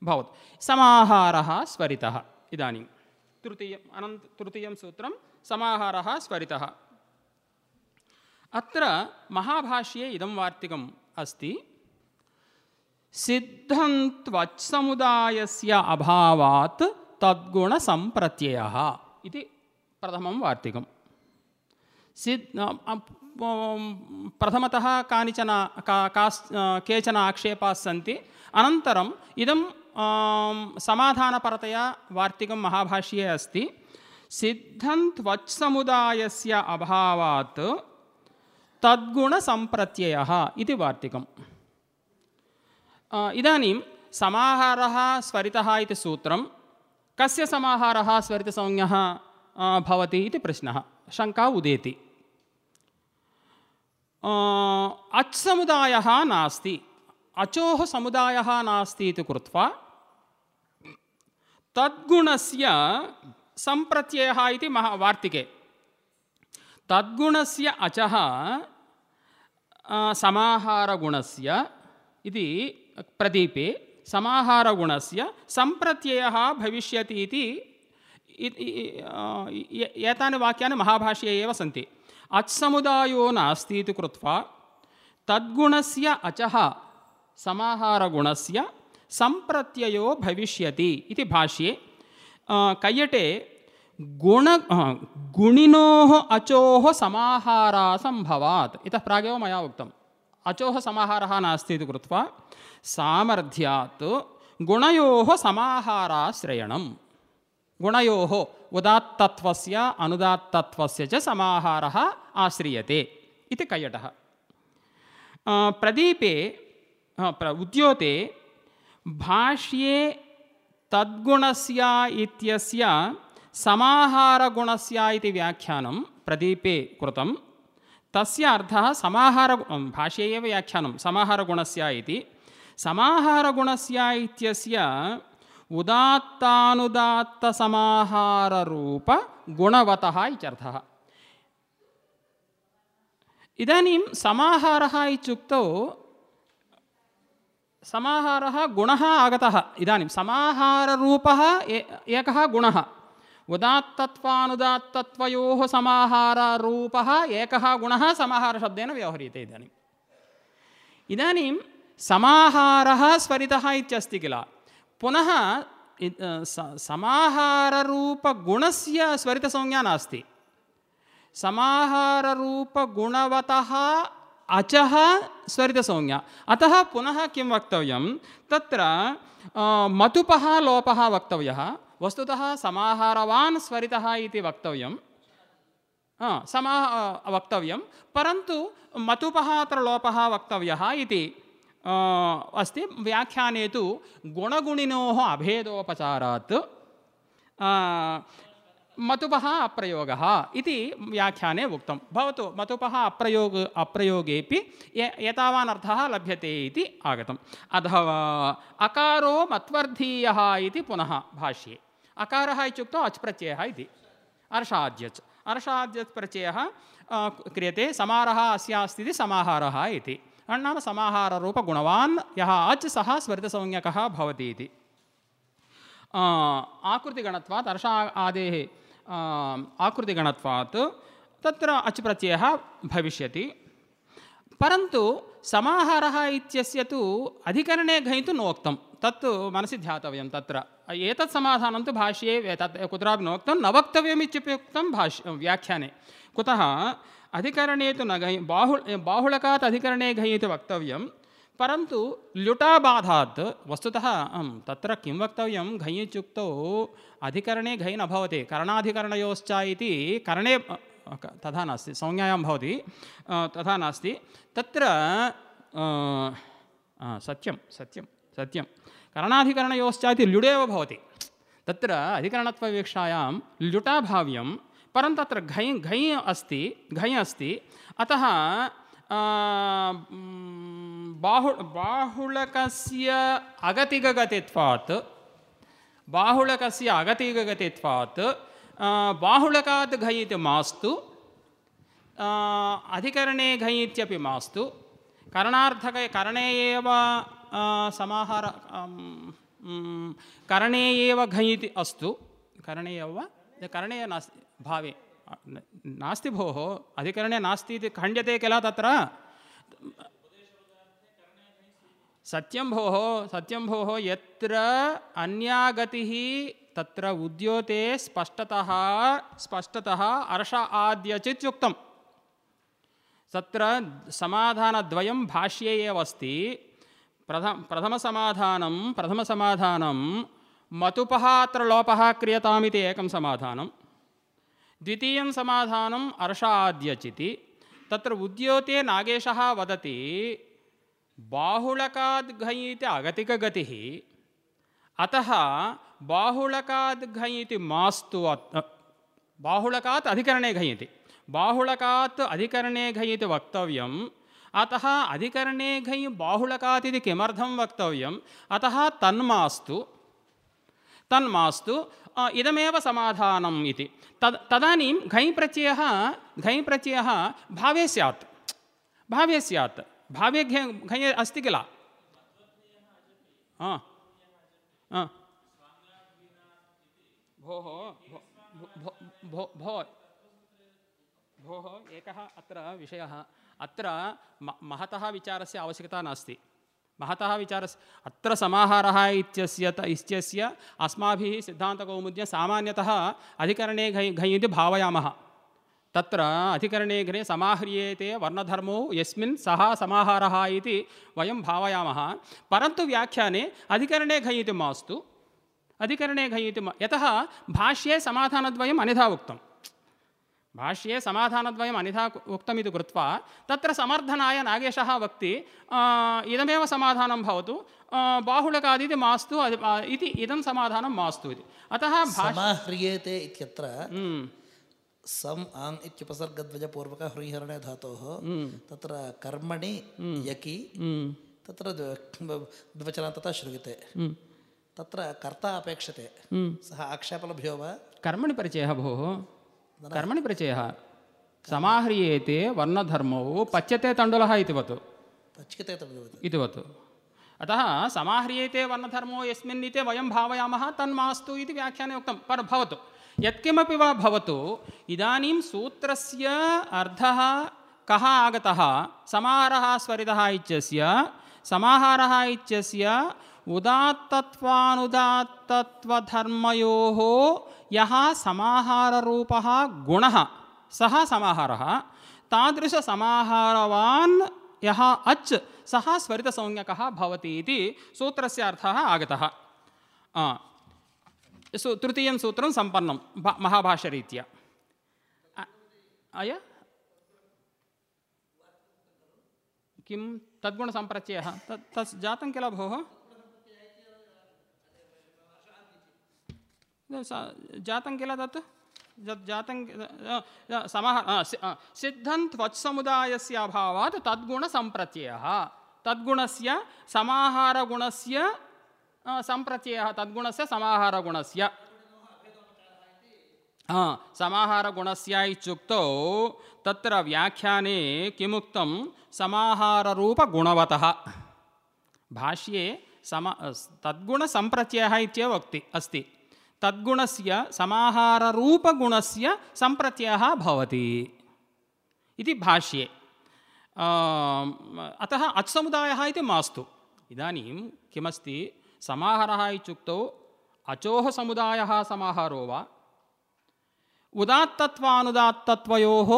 भवत्। समाहारः स्वरितः। इदानीं तृतीयम् अनन्त तृतीयं सूत्रं समाहारः स्वरितः। अत्र महाभाष्ये इदं वार्तिकम् अस्ति। सिद्धं त्वच्समुदायस्य अभावात् तद्गुणसम्प्रत्ययः इति प्रथमं वार्तिकं सिद् प्रथमतः कानिचन, का, कास् केचन आक्षेपाः सन्ति। अनन्तरम् इदं समाधानपरतया वार्तिकं महाभाष्ये अस्ति। सिद्धं त्वच्समुदायस्य अभावात् तद्गुणसम्प्रत्ययः इति वार्तिकम् इदानीं समाहारः स्वरितः इति सूत्रं कस्य समाहारः स्वरितसंज्ञः भवति इति प्रश्नः शङ्का उदेति अच् समुदायः नास्ति अचोः समुदायः नास्ति इति कृत्वा तद्गुणस्य सम्प्रत्ययः इति महा वार्तिके तद्गुणस्य अचः समाहारगुणस्य इति प्रदीपे समाहारगुणस्य सम्प्रत्ययः भविष्यति इति एतानि वाक्यानि महाभाष्ये एव सन्ति अच्समुदायो नास्ति इति कृत्वा तद्गुणस्य अचः समाहारगुणस्य सम्प्रत्ययो भविष्यति इति भाष्ये कैयटे गुण गुणिनोः अचोः समाहारासम्भवात् इतः प्रागेव मया उक्तम् अचोः समाहारः नास्ति इति कृत्वा सामर्थ्यात् गुणयोः समाहाराश्रयणं गुणयोः उदात्तत्वस्य अनुदात्तत्वस्य च समाहारः आश्रियते इति कैयटः प्रदीपे प्र उद्योते भाष्ये तद्गुणस्य इत्यस्य समाहारगुणस्य इति व्याख्यानं प्रदीपे कृतं तस्य अर्थः समाहार भाष्ये एव व्याख्यानं समाहारगुणस्य इति समाहारगुणस्य इत्यस्य उदात्तानुदात्तसमाहाररूपगुणवतः इत्यर्थः इदानीं समाहारः इत्युक्तौ समाहारः गुणः आगतः इदानीं समाहाररूपः एकः गुणः उदात्तत्वानुदात्तत्वयोः समाहाररूपः एकः गुणः समाहारशब्देन व्यवह्रियते इदानीम् इदानीं समाहारः स्वरितः इत्यस्ति किल पुनः समाहाररूपगुणस्य स्वरितसंज्ञा नास्ति समाहाररूपगुणवतः अचः स्वरितसंज्ञा अतः पुनः किं वक्तव्यं तत्र मतुपः लोपः वक्तव्यः वस्तुतः समाहारवान् स्वरितः इति वक्तव्यं समा वक्तव्यं परन्तु मतुपः अत्र लोपः वक्तव्यः इति अस्ति व्याख्याने तु गुणगुणिनोः अभेदोपचारात् मतुपः अप्रयोगः इति व्याख्याने उक्तं भवतु मतुपः अप्रयोग अप्रयोगेपि एतावान् अर्थः लभ्यते इति आगतम् अथवा अकारो मत्वर्धीयः इति पुनः भाष्ये अकारः इत्युक्तौ अच् प्रत्ययः इति अर्षाद्यच् अर्षाद्यच् प्रत्ययः क्रियते समारः अस्य अस्ति इति समाहारः इति नाम समाहाररूपगुणवान् यः अच् सः स्वरितसंज्ञकः भवति इति आकृतिगणत्वात् अर्ष आदेः आकृतिगणत्वात् तत्र अच् प्रत्ययः भविष्यति परन्तु समाहारः इत्यस्य तु अधिकरणे घञ् नोक्तं तत्तु मनसि ध्यातव्यं तत्र एतत् समाधानं तु भाष्ये तत् कुत्रापि नोक्तं न वक्तव्यमित्युक्तं भाष्य व्याख्याने। कुतः अधिकरणे तु न घञ् बाहु बाहुळकात् अधिकरणे घञ् इति वक्तव्यं, परन्तु ल्युटाबाधात् वस्तुतः तत्र किं वक्तव्यं घञ् इत्युक्तौ अधिकरणे घञ् न भवति, करणाधिकरणयोश्च इति करणे, तथा नास्ति, संज्ञायां भवति तथा नास्ति, तत्र सत्यं सत्यं सत्यं। करणाधिकरणयोश्च इति ल्युडेव भवति। तत्र अधिकरणत्वविवक्षायां ल्युटाभाव्यं परन्तु तत्र घञ् घञ् अस्ति घञ् अस्ति अतः बाहु बाहुळकस्य अगतिगगतित्वात् बाहुळकस्य अगतिगगतित्वात् आ, बाहुळकात् घञ् इति मास्तु अधिकरणे घञ् इत्यपि मास्तु करणार्थक करणे एव समाहार करणे एव घञ् इति अस्तु करणे एव वा करणे नास्ति भावे नास्ति भोः अधिकरणे किल तत्र सत्यं भोः सत्यं भोः गतिः तत्र उद्योते स्पष्टतः स्पष्टतः अर्ष आद्यचित् युक्तम् तत्र समाधानद्वयं भाष्ये एव अस्ति प्रथम प्रथमसमाधानं प्रथमसमाधानं मतुपः अत्र लोपः क्रियतामिति एकं समाधानं द्वितीयं समाधानम् अर्ष आद्यचिति तत्र उद्योते नागेशः वदति बाहुळकाद् घञ् इति अगतिकगतिः अतः बाहुळकाद् घञ् इति मास्तु अत्- बाहुळकात् अधिकरणे अतः अधिकरणे घञ् बाहुळकात् किमर्थं वक्तव्यम्? अतः तन्मास्तु तन्मास्तु इदमेव समाधानम् इति। तद्, तदानीं घञ् प्रत्ययः घञ् प्रत्ययः भावे स्यात्। भावे स्यात्। भावे घञ् घञ् अस्ति किल? भो- भो- भो, भोः, एकः अत्र विषयः। अत्र म- महतः विचारस्य आवश्यकता नास्ति। महतः विचारस्य अत्र समाहारः इत्यस्य त, इत्यस्य अस्माभिः सिद्धान्तकौमुद्य सामान्यतः अधिकरणे घै घञ् इति भावयामः। तत्र अधिकरणे समाह्रियेते वर्णधर्मो यस्मिन् सः समाहारः इति वयं भावयामः। परन्तु व्याख्याने अधिकरणे घञ् इति मास्तु। अधिकरणे घञ् इति यतः भाष्ये समाधानद्वयम् अनिधा उक्तं भाष्ये समाधानद्वयम् अनिधा उक्तमिति कृत्वा तत्र समर्थनाय नागेशः वक्ति इदमेव समाधानं भवतु आ, बाहुळकादिति मास्तु इति इदं समाधानं मास्तु इति. अतः समाह्रियेते इत्यत्र हम्म, सम् आङ् इत्युपसर्गद्वयपूर्वक हृहरणे धातोः तत्र कर्मणि यकि हम्म, तत्र द्व- तथा श्रूयते। हम्म, तत्र कर्ता अपेक्षते हम्म। सः आक्षेपलभ्यो वा? कर्मणि परिचयः भोः। कर्मणि परिचयः समाह्रियेते वर्णधर्मौ पच्यते तण्डुलः इतिवत् पच्यते तद्वत् इतिवत् अतः समाह्रियेते वर्णधर्मो यस्मिन् इति वयं भावयामः तन्मास्तु इति व्याख्याने उक्तं पर भवतु यत्किमपि वा भवतु इदानीं सूत्रस्य अर्थः कः आगतः समाहारः स्वरितः इत्यस्य समाहारः इत्यस्य उदात्तत्वानुदात्तत्वधर्मयोः यः समाहाररूपः गुणः। सः समाहारः। तादृशसमाहारवान् यः अच्, सः स्वरितसंज्ञकः भवति इति सूत्रस्य अर्थः आगतः। सु, तृतीयं सूत्रं सम्पन्नं, भा- महाभाष्यरीत्या। अय? किं? तद्गुणसम्प्रत्ययः तत् तत् जातं किल भोः? जातं किल तत्? जत् जातं समः सिद्धं त्वत्समुदायस्य अभावात् तद्गुणसम्प्रत्ययः। तद्गुणस्य समाहारगुणस्य सम्प्रत्ययः। तद्गुणस्य समाहारगुणस्य। हा, समाहारगुणस्य इत्युक्तौ तत्र व्याख्याने किमुक्तं समाहाररूपगुणवतः। भाष्ये सम तद्गुणसम्प्रत्ययः इत्येव अस्ति। తద్గుణస్య సమాహార రూపగుణస్య సంప్రత్యయ భవతి ఇది భాష్యే అతः అచ్సముదాయः ఇది మాస్తు ఇదానీం కిమస్తి సమాహారः ఇత్యుక్తौ అచోः సముదాయः సమాహారో వా ఉదాత్తత్వానుదాత్తత్వయోः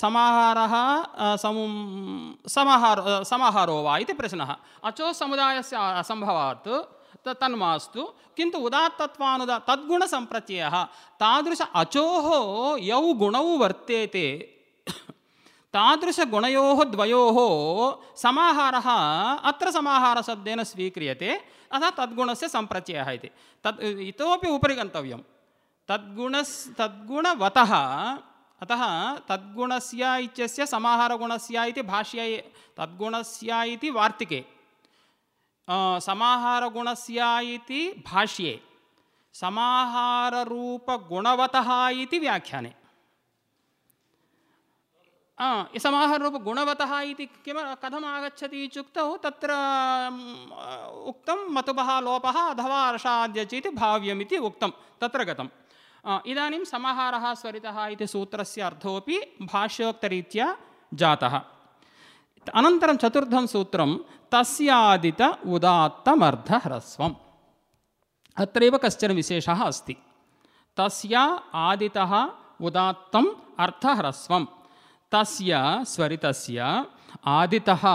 సమాహారः సము సమాహార సమాహారో వా ఇది ప్రశ్నः అచో సముదాయస్య అసంభవాత్ समुदायस्य असम्भवात् त- तन्मास्तु किन्तु उदात्तत्वानुदा तद्गुणसम्प्रत्ययः तादृश अचोः यौ गुणौ वर्तेते तादृशगुणयोः द्वयोः समाहारः अत्र समाहारशब्देन स्वीक्रियते अतः तद्गुणस्य सम्प्रत्ययः इति तद् इतोपि उपरि गन्तव्यं तद्गुणस् तद्गुणवतः अतः तद्गुणस्य इत्यस्य समाहारगुणस्य इति भाष्ये तद्गुणस्य इति वार्तिके अ, समाहारगुणस्य इति भाष्ये इति व्याख्याने आ, समाहाररूपगुणवतः इति किम कथम् आगच्छति इत्युक्तौ तत्र उक्तं लोपः अथवा अर्षाद्यच भाव्यम् उक्तं तत्र गतं आ, इदानीं समाहारः स्वरितः इति सूत्रस्य अर्थोपि भाष्योक्तरीत्या जातः अनन्तरं चतुर्थं सूत्रं तस्यादित उदात्तमर्धह्रस्वम्। अत्रैव कश्चन विशेषः अस्ति। तस्य आदितः उदात्तम् अर्थह्रस्वं तस्य स्वरितस्य आदितः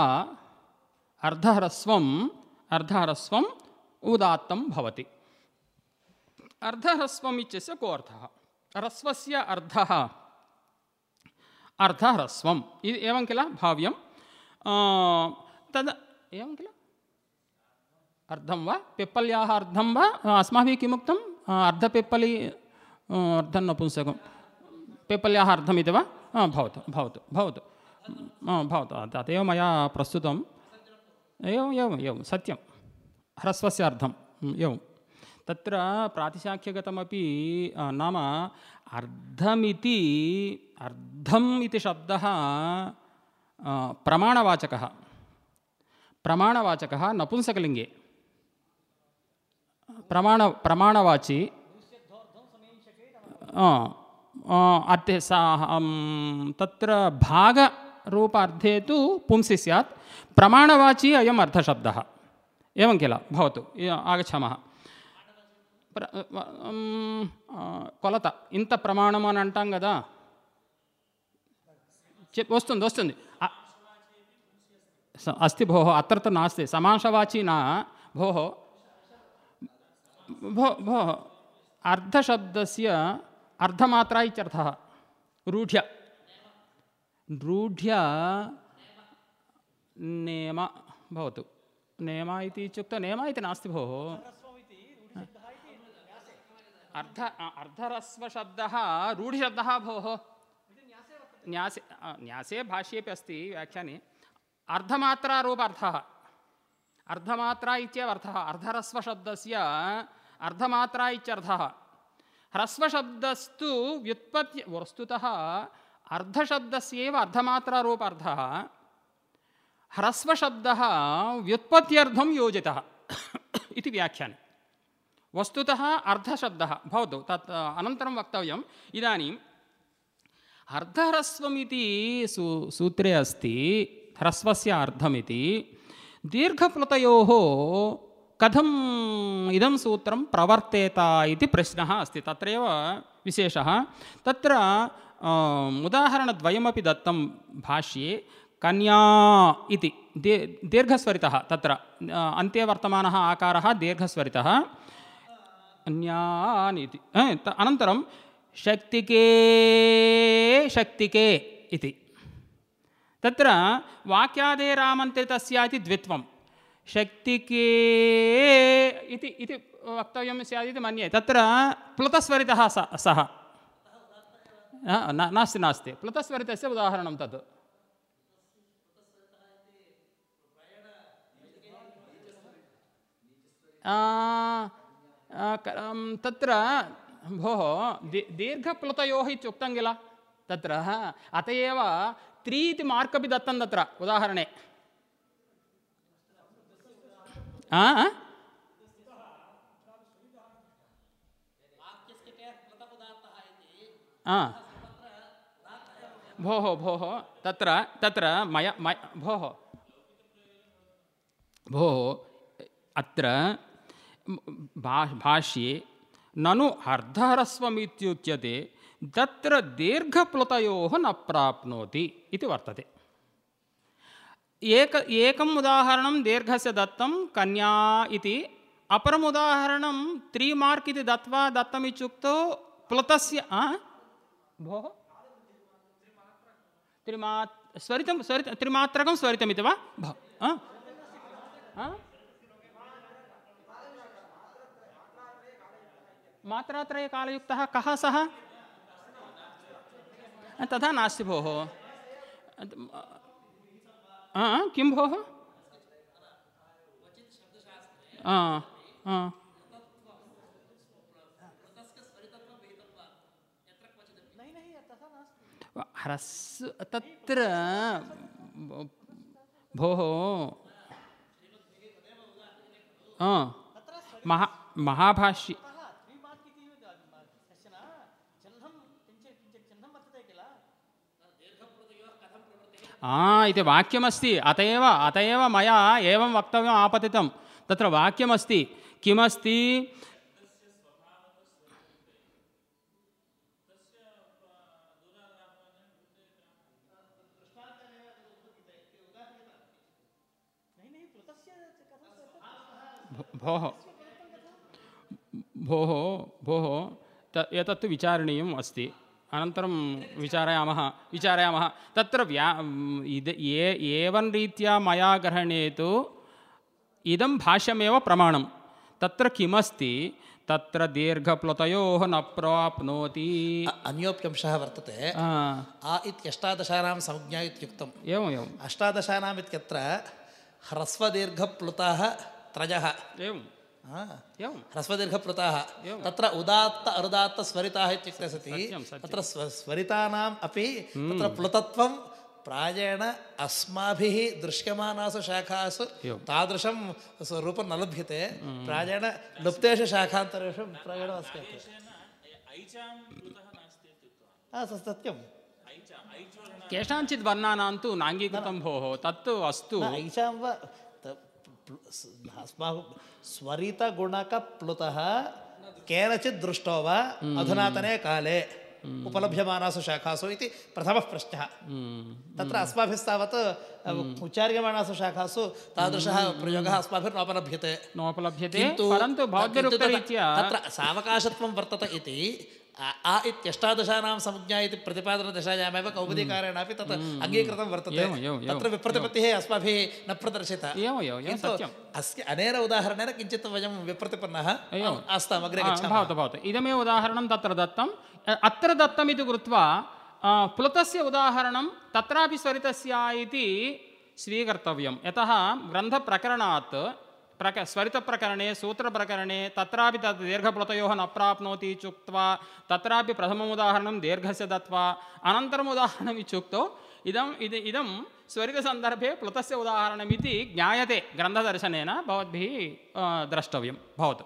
अर्धह्रस्वम् अर्धह्रस्वम् उदात्तं भवति। अर्धह्रस्वम् इत्यस्य को अर्थः ह्रस्वस्य अर्थः अर्धह्रस्वम्। इति एवं किल? भाव्यं आ, तद् एवं किल? अर्धं वा? पिप्पल्याः अर्धं वा? अस्माभिः किमुक्तं? अर्धपिप्पली अर्धं नपुंसकं पिप्पल्याः अर्धमिति वा? हा, भवतु भवतु भवतु। भवतु तदेव मया एवं सत्यं। ह्रस्वस्य एवं। तत्र प्रातिशाख्यगतमपि नाम अर्धमिति अर्धम् इति शब्दः अ, प्रमाणवाचकः प्रमाणवाचकः नपुंसकलिङ्गे प्रमाण प्रमाणवाची आ, आ, अर्थे सा अं, तत्र भागरूप अर्थे तु पुंसि स्यात् प्रमाणवाची अयम् अर्थशब्दः एवं किल भवतु य- आगच्छामः ప్ర మ్, ఆ, కొలత ఇంత ప్రమాణం అని అంటాం కదా చెప్ వస్తుంది వస్తుంది ఆ- స- अस्ति भोः अत्र तु नास्ति। समासवाची न, भोः, भो, भोः, अर्धशब्दस्य अर्धमात्रा इत्यर्थः रूढ्य। रूढ्य नेम भवतु। नेम इति इत्युक्ते, नेम इति नास्ति भोः। अर्ध अर्धरस्वशब्दः, रूढिशब्दः भोः। न्यासे न्यासे भाष्येपि अस्ति व्याख्याने। अर्धमात्रारूपार्थः अर्धमात्रा इत्येव अर्थः अर्धरस्वशब्दस्य अर्धमात्रा इत्यर्थः ह्रस्वशब्दस्तु व्युत्पत्ति वस्तुतः अर्धशब्दस्यैव अर्धमात्रारूपार्थः ह्रस्वशब्दः व्युत्पत्त्यर्थं योजितः इति व्याख्याने वस्तुतः अर्धशब्दः भवतु तत् अनन्तरं वक्तव्यम् इदानीं अर्धह्रस्वमिति सू सूत्रे अस्ति ह्रस्वस्य अर्थमिति, दीर्घप्लुतयोः कथम् इदं सूत्रं प्रवर्तेत इति प्रश्नः अस्ति। तत्रैव विशेषः। तत्र उदाहरणद्वयमपि दत्तं भाष्ये, कन्या इति, दे, दीर्घस्वरितः तत्र। अन्ते वर्तमानः आकारः दीर्घस्वरितः। अन्यान् इति अनन्तरं शक्तिके शक्तिके इति। तत्र वाक्यादेरामन्त्रे तस्य इति द्वित्वं शक्तिके इति इति वक्तव्यं स्यात् इति मन्ये। तत्र प्लुतस्वरितः स नास्ति नास्ति। प्लुतस्वरितस्य उदाहरणं तत्। अं, तत्र भोः दीर्घप्लुतयोः इत्युक्तं किल? तत्र अत एव त्रि इति मार्क् अपि दत्तं तत्र उदाहरणे आ? आ? आ. भोः भोः तत्र तत्र मया मय भोः भोः अत्र भा भाष्ये ननु अर्धह्रस्वमित्युच्यते तत्र दीर्घप्लुतयोः न प्राप्नोति इति वर्तते। एक एकम् उदाहरणं दीर्घस्य दत्तं, कन्या इति। अपरम् उदाहरणं त्री मार्क् इति दत्वा दत्तमित्युक्तौ प्लुतस्य भोः? त्रिमात् स्वरितं स्वरित त्रिमात्रकं स्वरितमिति वा? भ- आ? आ? मात्रात्रये कालयुक्तः कः सः? तथा नास्ति भोः। आ, किं भोः? आ, आ. ह्रस्व तत्र भोः। आ, महा महाभाष्य आ इति वाक्यमस्ति अत एव अत एव मया एवं वक्तव्यम् आपतितं तत्र वाक्यमस्ति किमस्ति भो- भोः भोः भोः त एतत्तु विचारणीयम् अस्ति अनन्तरं विचारयामः विचारयामः। तत्र व्या इद ये एवं रीत्या मया ग्रहणे तु इदं भाष्यमेव प्रमाणं तत्र किमस्ति? तत्र दीर्घप्लुतयोः न प्राप्नोति। अ- अन्योप्यंशः वर्तते। आ, आ इत्यष्टादशानां संज्ञा इत्युक्तम्। एवम् एवम्। अष्टादशानाम् इत्यत्र ह्रस्वदीर्घप्लुताः त्रयः। एवम्। आ, एवं। ह्रस्वदीर्घप्लुताः तत्र उदात्त अरुदात्तस्वरिताः इत्युक्ते सति। तत्र स्व स्वरितानाम् अपि तत्र प्लुतत्वं प्रायेण अस्माभिः दृश्यमानासु शाखासु। तादृशं स्वरूपं न लभ्यते। प्रायेण लुप्तेषु शाखान्तरेषु प्रायेण अस्ति सत्यं केषाञ्चित् वर्णानां तु नाङ्गीकृतं भोः। तत्तु अस्तु। अस्माकं स्वरितगुणकप्लुतः केनचित् दृष्टो वा अधुनातने काले उपलभ्यमानासु शाखासु इति प्रथमः प्रश्नः। तत्र अस्माभिस्तावत् उच्चार्यमाणासु शाखासु तादृशः प्रयोगः अस्माभिर्नोपलभ्यते नोपलभ्यते। परन्तु तत्र सावकाशत्वं वर्तते इति आ- इत्यष्टादशानां संज्ञा इति प्रतिपादनदशायामेव कौमुदीकारेणापि तत् अङ्गीकृतं वर्तते तत्र विप्रतिपत्तिः अस्माभिः न प्रदर्शिता एवं, एवं, एवं, किन्तु सत्यम्। अस्य अनेन उदाहरणेन किञ्चित् वयं विप्रतिपन्नः। आस्ताम् अग्रे भवतु भवतु इदमेव उदाहरणं तत्र दत्तं अ- अत्र दत्तमिति कृत्वा आ, प्लुतस्य उदाहरणं तत्रापि स्वरितस्य इति स्वीकर्तव्यं यतः ग्रन्थप्रकरणात् प्रक, स्वरितप्रकरणे, सूत्रप्रकरणे, तत्रापि तद् दीर्घप्लुतयोः न प्राप्नोति इत्युक्त्वा, तत्रापि प्रथमम् उदाहरणं दीर्घस्य दत्वा अनन्तरम् उदाहरणम् इत्युक्तौ इदम् इद, इदं स्वरितसन्दर्भे प्लुतस्य उदाहरणमिति ज्ञायते ग्रन्थदर्शनेन, भवद्भिः द्रष्टव्यं, भवतु।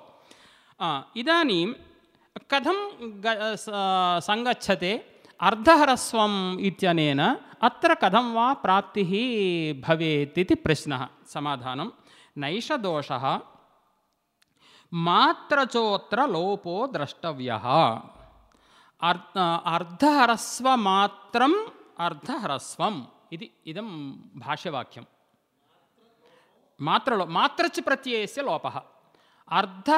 इदानीं कथं ग सङ्गच्छते अर्धहरस्वम् इत्यनेन, अत्र कथं वा प्राप्तिः भवेत् इति प्रश्नः, समाधानं। नैष दोषः मात्रचोत्र लोपो द्रष्टव्यः अर् अर्धहरस्वमात्रम् अर्धहरस्वम् इति इदं भाष्यवाक्यं मात्रलो मात्रच् प्रत्ययस्य लोपः अर्ध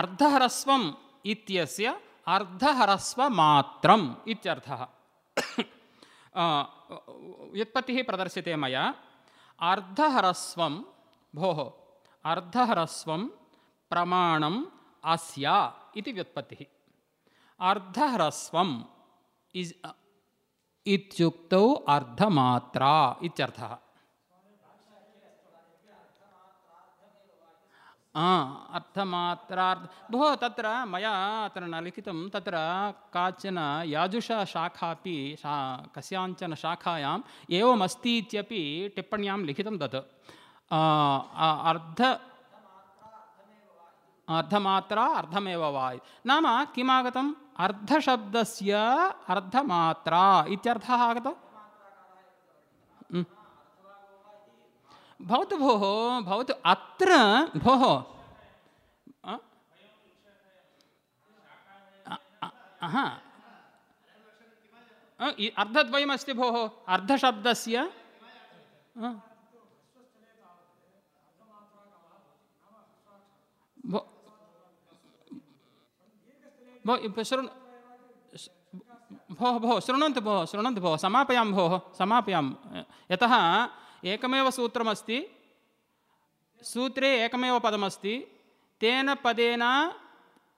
अर्धहरस्वम् इत्यस्य अर्धहरस्वमात्रम् इत्यर्थः आ, व्युत्पत्तिः प्रदर्श्यते मया अर्धहरस्वं भोः अर्धहरस्वं प्रमाणम् अस्य इति व्युत्पत्तिः अर्धहरस्वम् इस् इत्युक्तौ अर्धमात्रा इत्यर्थः आ, अर्थमात्रार्थ भोः तत्र मया अत्र न लिखितं तत्र काचन याजुषशाखा अपि शा कस्याञ्चन शाखायाम् एवमस्ति इत्यपि टिप्पण्यां लिखितं तत् आ, आ, अर्ध, अर्धमात्रा, अर्धमेव वा इति। नाम किमागतम्? अर्धशब्दस्य अर्धमात्रा इत्यर्थः आगतः? भवतु भोः, भवतु अत्र भोः। हा अर्धद्वयमस्ति भोः। अर्धशब्दस्य। भो शृणु भोः भोः शृण्वन्तु भोः शृण्वन्तु भोः समापयां भोः समापयां यतः एकमेव सूत्रमस्ति, सूत्रे एकमेव पदमस्ति, तेन पदेन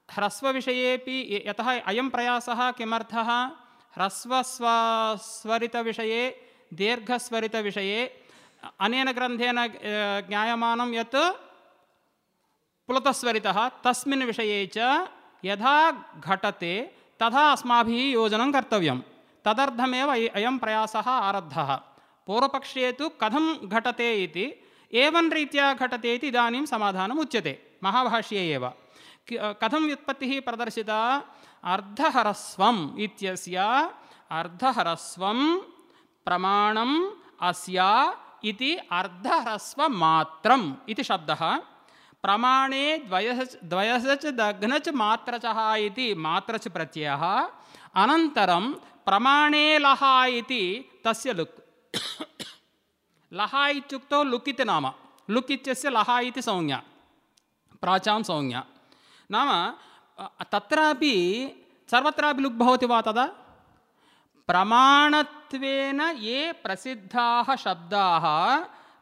ह्रस्वविषयेपि यतः अयं प्रयासः किमर्थः? ह्रस्वस्व स्वरितविषये दीर्घस्वरितविषये, अनेन ग्रन्थेन ज्ञायमानं यत् प्लुतस्वरितः, तस्मिन् विषये च यथा घटते तथा अस्माभिः योजनं कर्तव्यं तदर्थमेव अय- प्रयासः आरब्धः। पूर्वपक्षे तु कथं घटते इति एवं रीत्या घटते इति इदानीं समाधानम् उच्यते महाभाष्ये एव। कथं व्युत्पत्तिः प्रदर्शिता? अर्धहरस्वम् इत्यस्य अर्धहरस्वं प्रमाणम् अस्य इति अर्धह्रस्वमात्रम् इति शब्दः प्रमाणे द्वयस द्वयस च दघ्न च मात्र इति मात्र च प्रत्ययः। अनन्तरं प्रमाणे लः तस्य लुक्। (coughs) लः इत्युक्तौ लुक् इति नाम। लुक् इत्यस्य संज्ञा। प्राचां संज्ञा। नाम तत्रापि सर्वत्रापि लुक् भवति वा तदा? प्रमाणत्वेन ये प्रसिद्धाः शब्दाः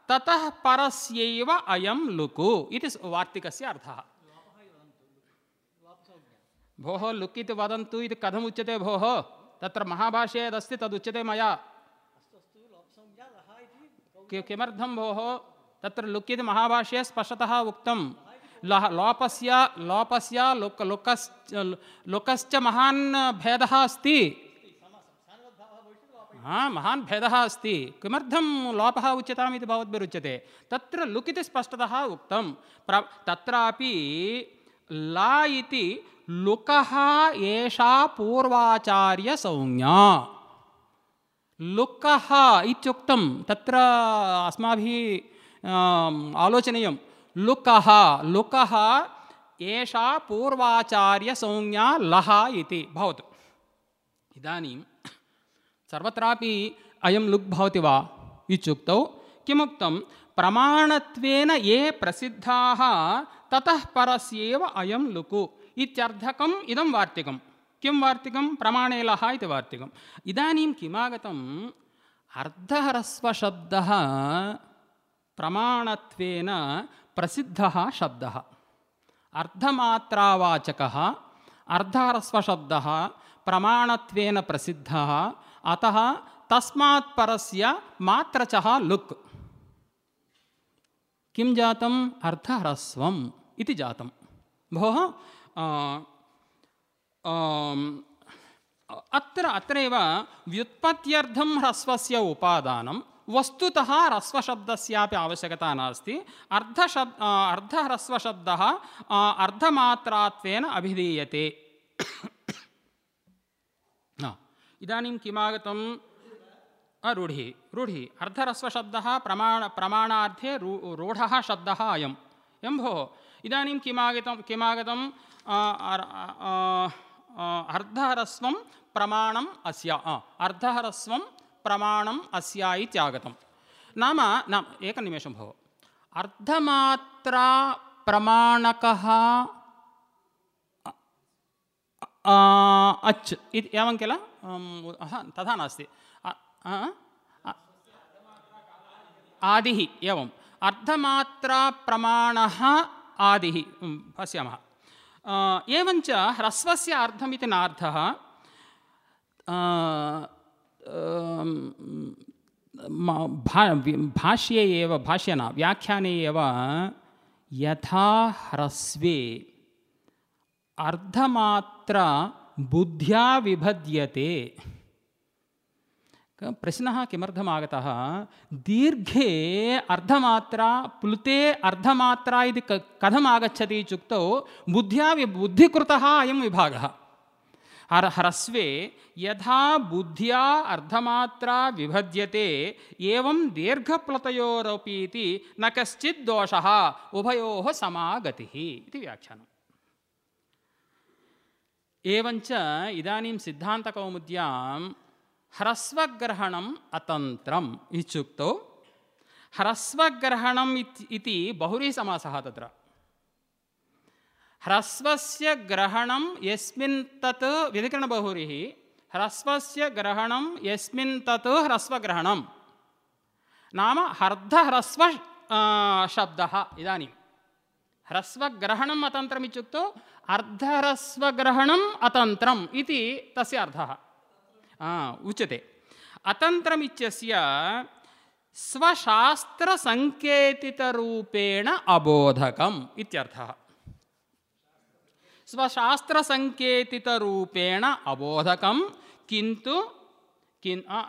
ततः परस्यैव अयं लुकु इति वार्तिकस्य अर्थः। भोः लुक् इति वदन्तु इति कथम् उच्यते भोः? तत्र महाभाष्ये यदस्ति तदुच्यते मया। किमर्थं भोः? तत्र लुक् इति महाभाष्ये स्पष्टतः उक्तं। लः लोपस्य लोपस्य लुक् लुकश्च लुकश्च महान् भेदः अस्ति। हा, महान् भेदः अस्ति। किमर्थं लोपः उच्यताम् इति भवद्भिरुच्यते? तत्र लुक् इति स्पष्टतः उक्तं। प्र, तत्रापि ला इति लुकः एषा पूर्वाचार्यसंज्ञा। लुकः इत्युक्तं, तत्र अस्माभिः आलोचनीयं। लुकः लुकः इति। भवतु। इदानीं सर्वत्रापि अयं लुक् भवति वा इत्युक्तौ किमुक्तं प्रमाणत्वेन ये प्रसिद्धाः ततः परस्यैव अयं लुकु इत्यर्थकम् इदं वार्तिकं किं वार्तिकं प्रमाणेलः इति वार्तिकम् इदानीं किमागतम् अर्धहरस्वशब्दः प्रमाणत्वेन प्रसिद्धः शब्दः अर्धमात्रावाचकः अर्धहरस्वशब्दः प्रमाणत्वेन प्रसिद्धः अतः तस्मात् परस्य मात्रचः लुक्। किं जातम्? अर्धह्रस्वम् इति जातं भोः अत्र, अत्रैव व्युत्पत्त्यर्थं ह्रस्वस्य उपादानं, वस्तुतः ह्रस्वशब्दस्यापि आवश्यकता नास्ति। अर्धशब् अर्धह्रस्वशब्दः अर्धमात्रात्वेन अभिधीयते। (coughs) इदानीं किमागतं रूढिः रूढिः अर्धह्रस्वशब्दः प्रमाण प्रमाणार्थे रू रूढः शब्दः अयम्। एवं भोः इदानीं किमागतं किमागतं अर्धह्रस्वं प्रमाणम् अस्य अर्धह्रस्वं प्रमाणम् अस्य इत्यागतं नाम नाम एकनिमेषं भोः। अर्धमात्रा प्रमाणकः अच् एवं किल? तथा नास्ति। आदिः, एवम्। अर्धमात्राप्रमाणः आदिः। पश्यामः। एवञ्च ह्रस्वस्य अर्थमिति नार्थः भा भाष्ये एव भाष्ये न व्याख्याने एव, यथा ह्रस्वे अर्धमात्रा बुद्ध्या विभद्यते क- प्रश्नः किमर्थम् आगतः दीर्घे अर्धमात्रा प्लुते अर्धमात्रा इति क कथम् आगच्छति इत्युक्तौ बुद्ध्या वि बुद्धिकृतः अयं विभागः हर ह्रस्वे यथा बुद्ध्या अर्धमात्रा विभज्यते एवं दीर्घप्लतयोरपि इति न कश्चित् दोषः उभयोः समागतिः इति व्याख्यानम् एवञ्च इदानीं सिद्धान्तकौमुद्यां ह्रस्वग्रहणम् अतन्त्रम् इत्युक्तौ ह्रस्वग्रहणम् इत्- इति बहुरीसमासः तत्र ह्रस्वस्य ग्रहणं यस्मिन् तत् व्यधिकरणबहुरिः ह्रस्वस्य ग्रहणं यस्मिन् तत् ह्रस्वग्रहणं नाम हर्धह्रस्व आ, शब्दः इदानीं ह्रस्वग्रहणम् अतन्त्रम् इत्युक्तौ अर्धह्रस्वग्रहणम् अतन्त्रम् इति तस्य अर्थः आ, उच्यते अतन्त्रम् इत्यस्य स्वशास्त्रसङ्केतितरूपेण अबोधकम् इत्यर्थः स्वशास्त्रसङ्केतितरूपेण अबोधकं किन्तु किन् अ-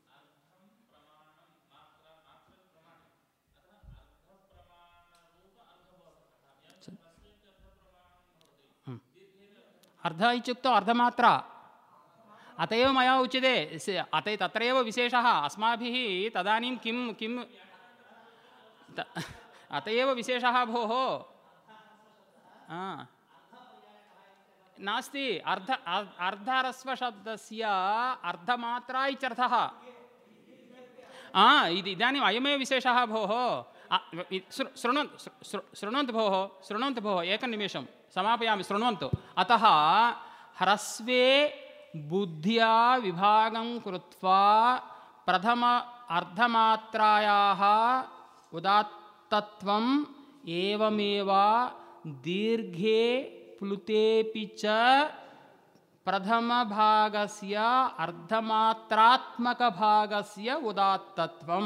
अर्ध इत्युक्तौ अर्धमात्रा। अत मया उच्यते अत तत्र एव विशेषः। अस्माभिः तदानीं किं किं? अत एव विशेषः भोः. नास्ति, अर्ध, अर्- अर्धह्रस्वशब्दस्य अर्धमात्रा इत्यर्थः आ इति, इदानीम् अयमेव विशेषः भोः। शृण्वन्तु शृण्वन्तु भोः शृण्वन्तु भोः एकनिमेषं समापयामि, शृण्वन्तु। अतः ह्रस्वे बुद्ध्या विभागं कृत्वा प्रथम अर्धमात्रायाः उदात्तत्वम् एवमेव दीर्घे प्लुतेपि च प्रथमभागस्य अर्धमात्रात्मकभागस्य उदात्तत्वं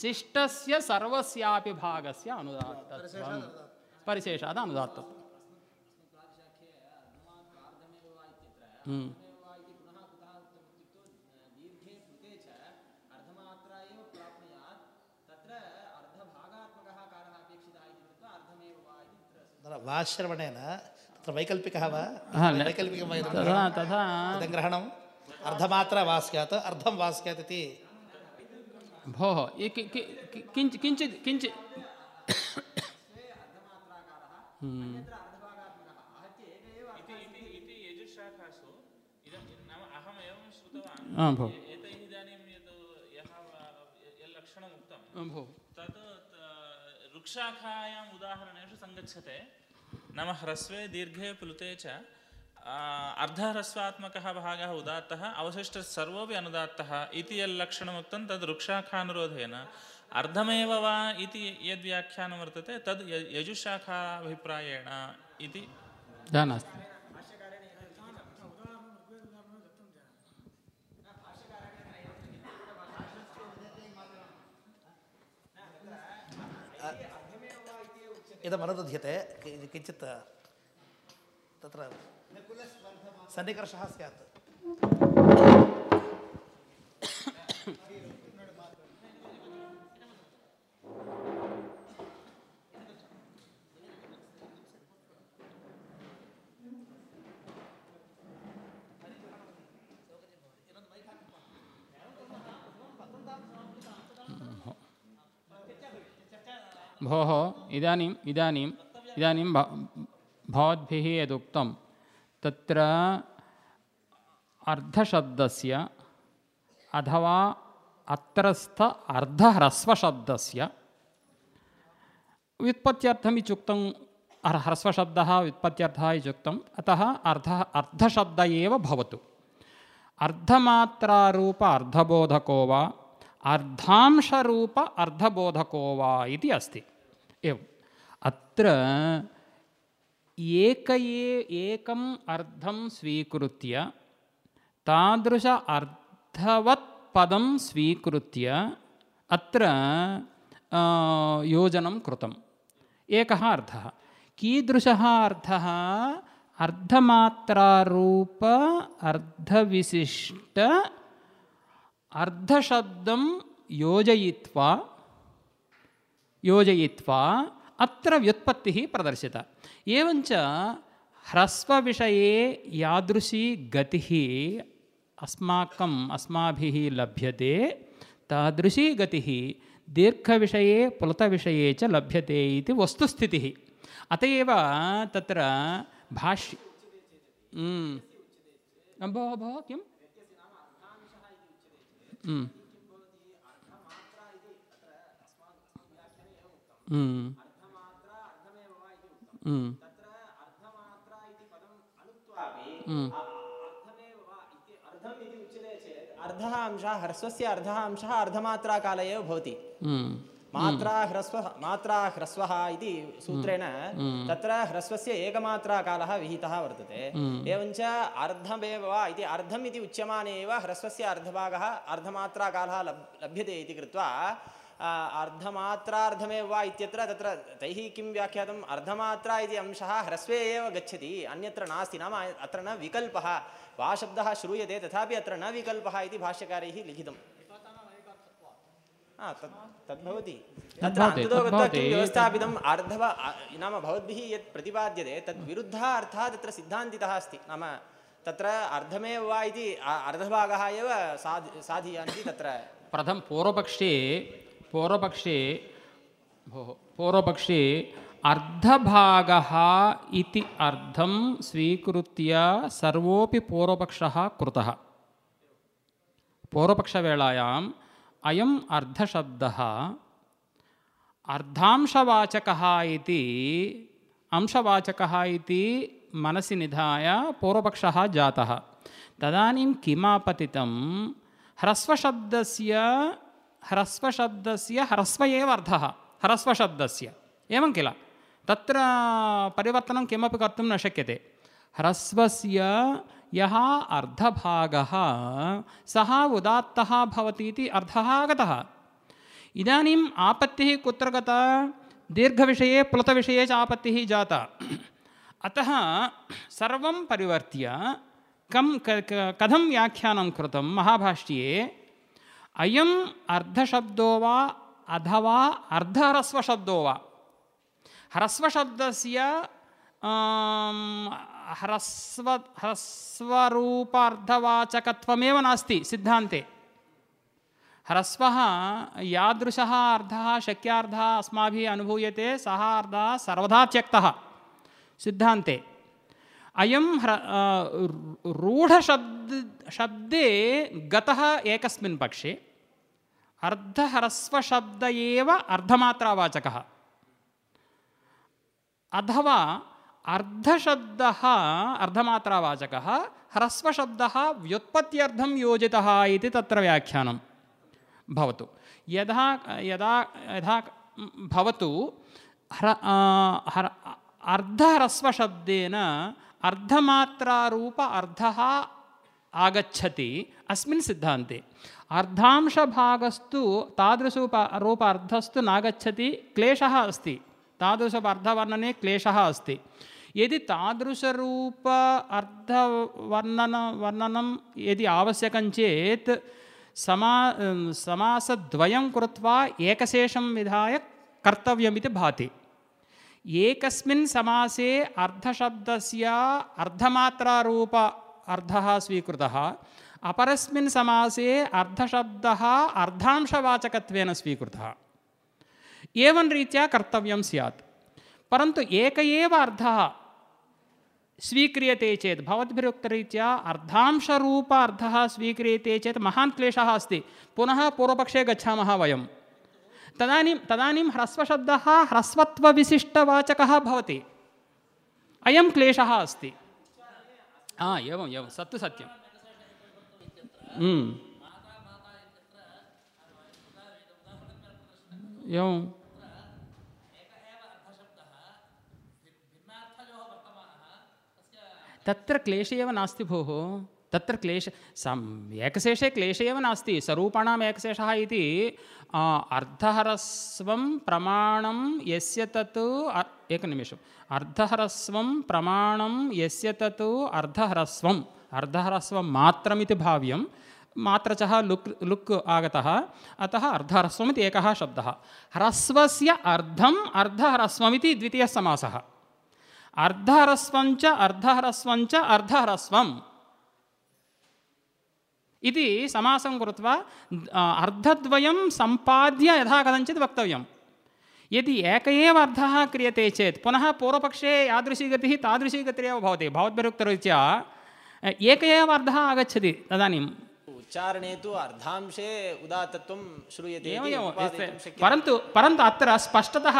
शिष्टस्य सर्वस्यापि भागस्य अनुदात्तत्वं परिशेषात् अनुदात्तत्वम्। वाश्रवणेन तत्र वैकल्पिकः वा? वैकल्पिकं तथा तथा। ग्रहणम् अर्धमात्रा वा स्यात्? अर्धं वा स्यात् इति? भोः कि- कि- कि- किञ्चित् किञ्चित् किञ्चित् (coughs) इति यजुशाखासु इदं नाम अहम् एवं श्रुतवान् आ, भो एतैः इदानीं यद् यः यत् लक्षणम् उक्तं आ, भो तत् त- ऋक्शाखायाम् उदाहरणेषु सङ्गच्छते नाम ह्रस्वे दीर्घे प्लुते च आ, अर्धह्रस्वात्मकः भागः उदात्तः अवशिष्टः सर्वोपि अनुदात्तः इति यल्लक्षणमुक्तं तद् ऋक्षाखानुरोधेन अर्धमेव वा इति यद्व्याख्यानं वर्तते तद् य- यजुशाखाभिप्रायेण इति जानास्ति इदमनुरुध्यते कि- किञ्चित् तत्र सन्निकर्षः स्यात्। भोः, इदानीम् इदानीम् इदानीं भवद्भिः यदुक्तं तत्र अर्धशब्दस्य अथवा अत्रस्थ अर्धह्रस्वशब्दस्य व्युत्पत्त्यर्थम् इत्युक्तं ह्रस्वशब्दः व्युत्पत्त्यर्थः इत्युक्तम्, अतः अर्धः, अर्धशब्द एव भवतु। अर्धमात्रारूप अर्धबोधको वा, अर्धांशरूप अर्धबोधको वा इति अस्ति। एवम् अत्र एक एकम् अर्धं स्वीकृत्य, तादृश अर्थवत् पदं स्वीकृत्य अत्र योजनं कृतम्। एकः अर्थः कीदृशः अर्थः अर्धमात्रारूप, अर्धविशिष्ट, अर्धशब्दं योजयित्वा योजयित्वा अत्र व्युत्पत्तिः प्रदर्शिता। एवञ्च ह्रस्वविषये यादृशी गतिः अस्माकम्, अस्माभिः लभ्यते, तादृशी गतिः दीर्घविषये, पुलतविषये च लभ्यते इति वस्तुस्थितिः। अत एव तत्र भाष्य। भोः भोः किम्? अर्धः अंशः ह्रस्वस्य अर्धः अंशः अर्धमात्राकाल एव भवति। मात्रा ह्रस्वः मात्रा ह्रस्वः इति सूत्रेण तत्र ह्रस्वस्य एकमात्राकालः विहितः वर्तते एवञ्च अर्धमेव वा इति, अर्धम् इति उच्यमाने एव ह्रस्वस्य अर्धभागः अर्धमात्राकालः लभ्यते इति कृत्वा अर्धमात्रार्धमेव वा इत्यत्र तत्र तैः किं व्याख्यातम्? अर्धमात्रा इति अंशः ह्रस्वे एव गच्छति अन्यत्र नास्ति नाम अत्र न विकल्पः। वा शब्दः श्रूयते तथापि अत्र न विकल्पः इति भाष्यकारैः लिखितम्। हा, तद् तद्भवति। तत्र अन्ततो गत्वा किं व्यवस्थापितं? अर्धव नाम भवद्भिः यत् प्रतिपाद्यते तद् विरुद्धः अर्थः तत्र सिद्धान्तितः अस्ति। नाम तत्र अर्धमेव वा इति अर्धभागः एव साधि साधीयान्ति तत्र। प्रथम पूर्वपक्षे पूर्वपक्षे भोः पूर्वपक्षे अर्धभागः इति अर्थं स्वीकृत्य सर्वोऽपि पूर्वपक्षः कृतः। पूर्वपक्षवेलायाम् अयम् अर्धशब्दः अर्धांशवाचकः इति अंशवाचकः इति मनसि निधाय पूर्वपक्षः जातः। तदानीं किमापतितं ह्रस्वशब्दस्य ह्रस्वशब्दस्य, ह्रस्व एव अर्थः, ह्रस्वशब्दस्य। एवं किल? तत्र परिवर्तनं किमपि कर्तुं न शक्यते। ह्रस्वस्य यः अर्धभागः, सः उदात्तः भवति इति अर्थः आगतः। इदानीम् आपत्तिः कुत्र गता? दीर्घविषये, प्लुतविषये च आपत्तिः जाता। अतः सर्वं परिवर्त्य कं कथं व्याख्यानं कृतं महाभाष्ये? अयम् अर्धशब्दो वा अथवा अर्धह्रस्वशब्दो वा? ह्रस्वशब्दस्य ह्रस्व, ह्रस्वरूपार्धवाचकत्वमेव नास्ति, सिद्धान्ते। ह्रस्वः यादृशः अर्थः शक्यार्थः अस्माभिः अनुभूयते, सः अर्थः सर्वदा त्यक्तः, सिद्धान्ते। अयं ह्र रूढशब्द, शब्दे गतः एकस्मिन् पक्षे अर्धह्रस्वशब्द एव अर्धमात्रावाचकः अथवा अर्धशब्दः अर्धमात्रावाचकः ह्रस्वशब्दः व्युत्पत्त्यर्थं योजितः इति तत्र व्याख्यानं भवतु यदा यदा यथा भवतु ह्र आ, हर अर्धह्रस्वशब्देन अर्धमात्रारूप अर्थः आगच्छति अस्मिन् सिद्धान्ते अर्धांशभागस्तु तादृशूप रूप अर्थस्तु नागच्छति क्लेशः अस्ति। तादृश अर्थवर्णने क्लेशः अस्ति। यदि तादृशरूप अर्थवर्णन वर्णनं यदि आवश्यकं चेत् समा समासद्वयं कृत्वा एकशेषं विधाय कर्तव्यमिति भाति। एकस्मिन् समासे अर्धशब्दस्य अर्धमात्रारूप अर्थः स्वीकृतः अपरस्मिन् समासे अर्धशब्दः अर्धांशवाचकत्वेन स्वीकृतः। एवं रीत्या कर्तव्यं स्यात्। परन्तु एक एव अर्थः स्वीक्रियते चेत्, भवद्भिरुक्तरीत्या अर्धांशरूप अर्थः स्वीक्रियते चेत् महान् क्लेशः अस्ति। पुनः पूर्वपक्षे गच्छामः वयं। तदानीं तदानीं ह्रस्वशब्दः ह्रस्वत्वविशिष्टवाचकः भवति। अयं क्लेशः अस्ति। हा एवम् एवं सत्तु हम्म। एवं तत्र क्लेशः एव नास्ति भोः तत्र क्लेश सम् एकशेषे क्लेशः एव नास्ति स्वरूपाणाम् एकशेषः इति आ, अर्धहरस्वं प्रमाणं यस्य तत् अ- एकनिमिषम् अर्धहरस्वं प्रमाणं यस्य तत् अर्धहरस्वम् अर्धहरस्वं मात्रमिति भाव्यं मात्रचः लुक् लुक् आगतः अतः अर्धह्रस्वमिति एकः शब्दः। ह्रस्वस्य अर्धम् अर्धह्रस्वमिति द्वितीयः समासः अर्धह्रस्वञ्च अर्धह्रस्वञ्च अर्धह्रस्वम्। इति समासं कृत्वा अ, अर्थद्वयं सम्पाद्य यथा कथञ्चित् यदि एक एव अर्थः क्रियते चेत् पुनः पूर्वपक्षे यादृशी गतिः तादृशी गतिरेव भवति। एक एव अर्थः आगच्छति उच्चारणे तु अर्धांशे उदात्तत्वं श्रूयते परन्तु परन्तु अत्र स्पष्टतः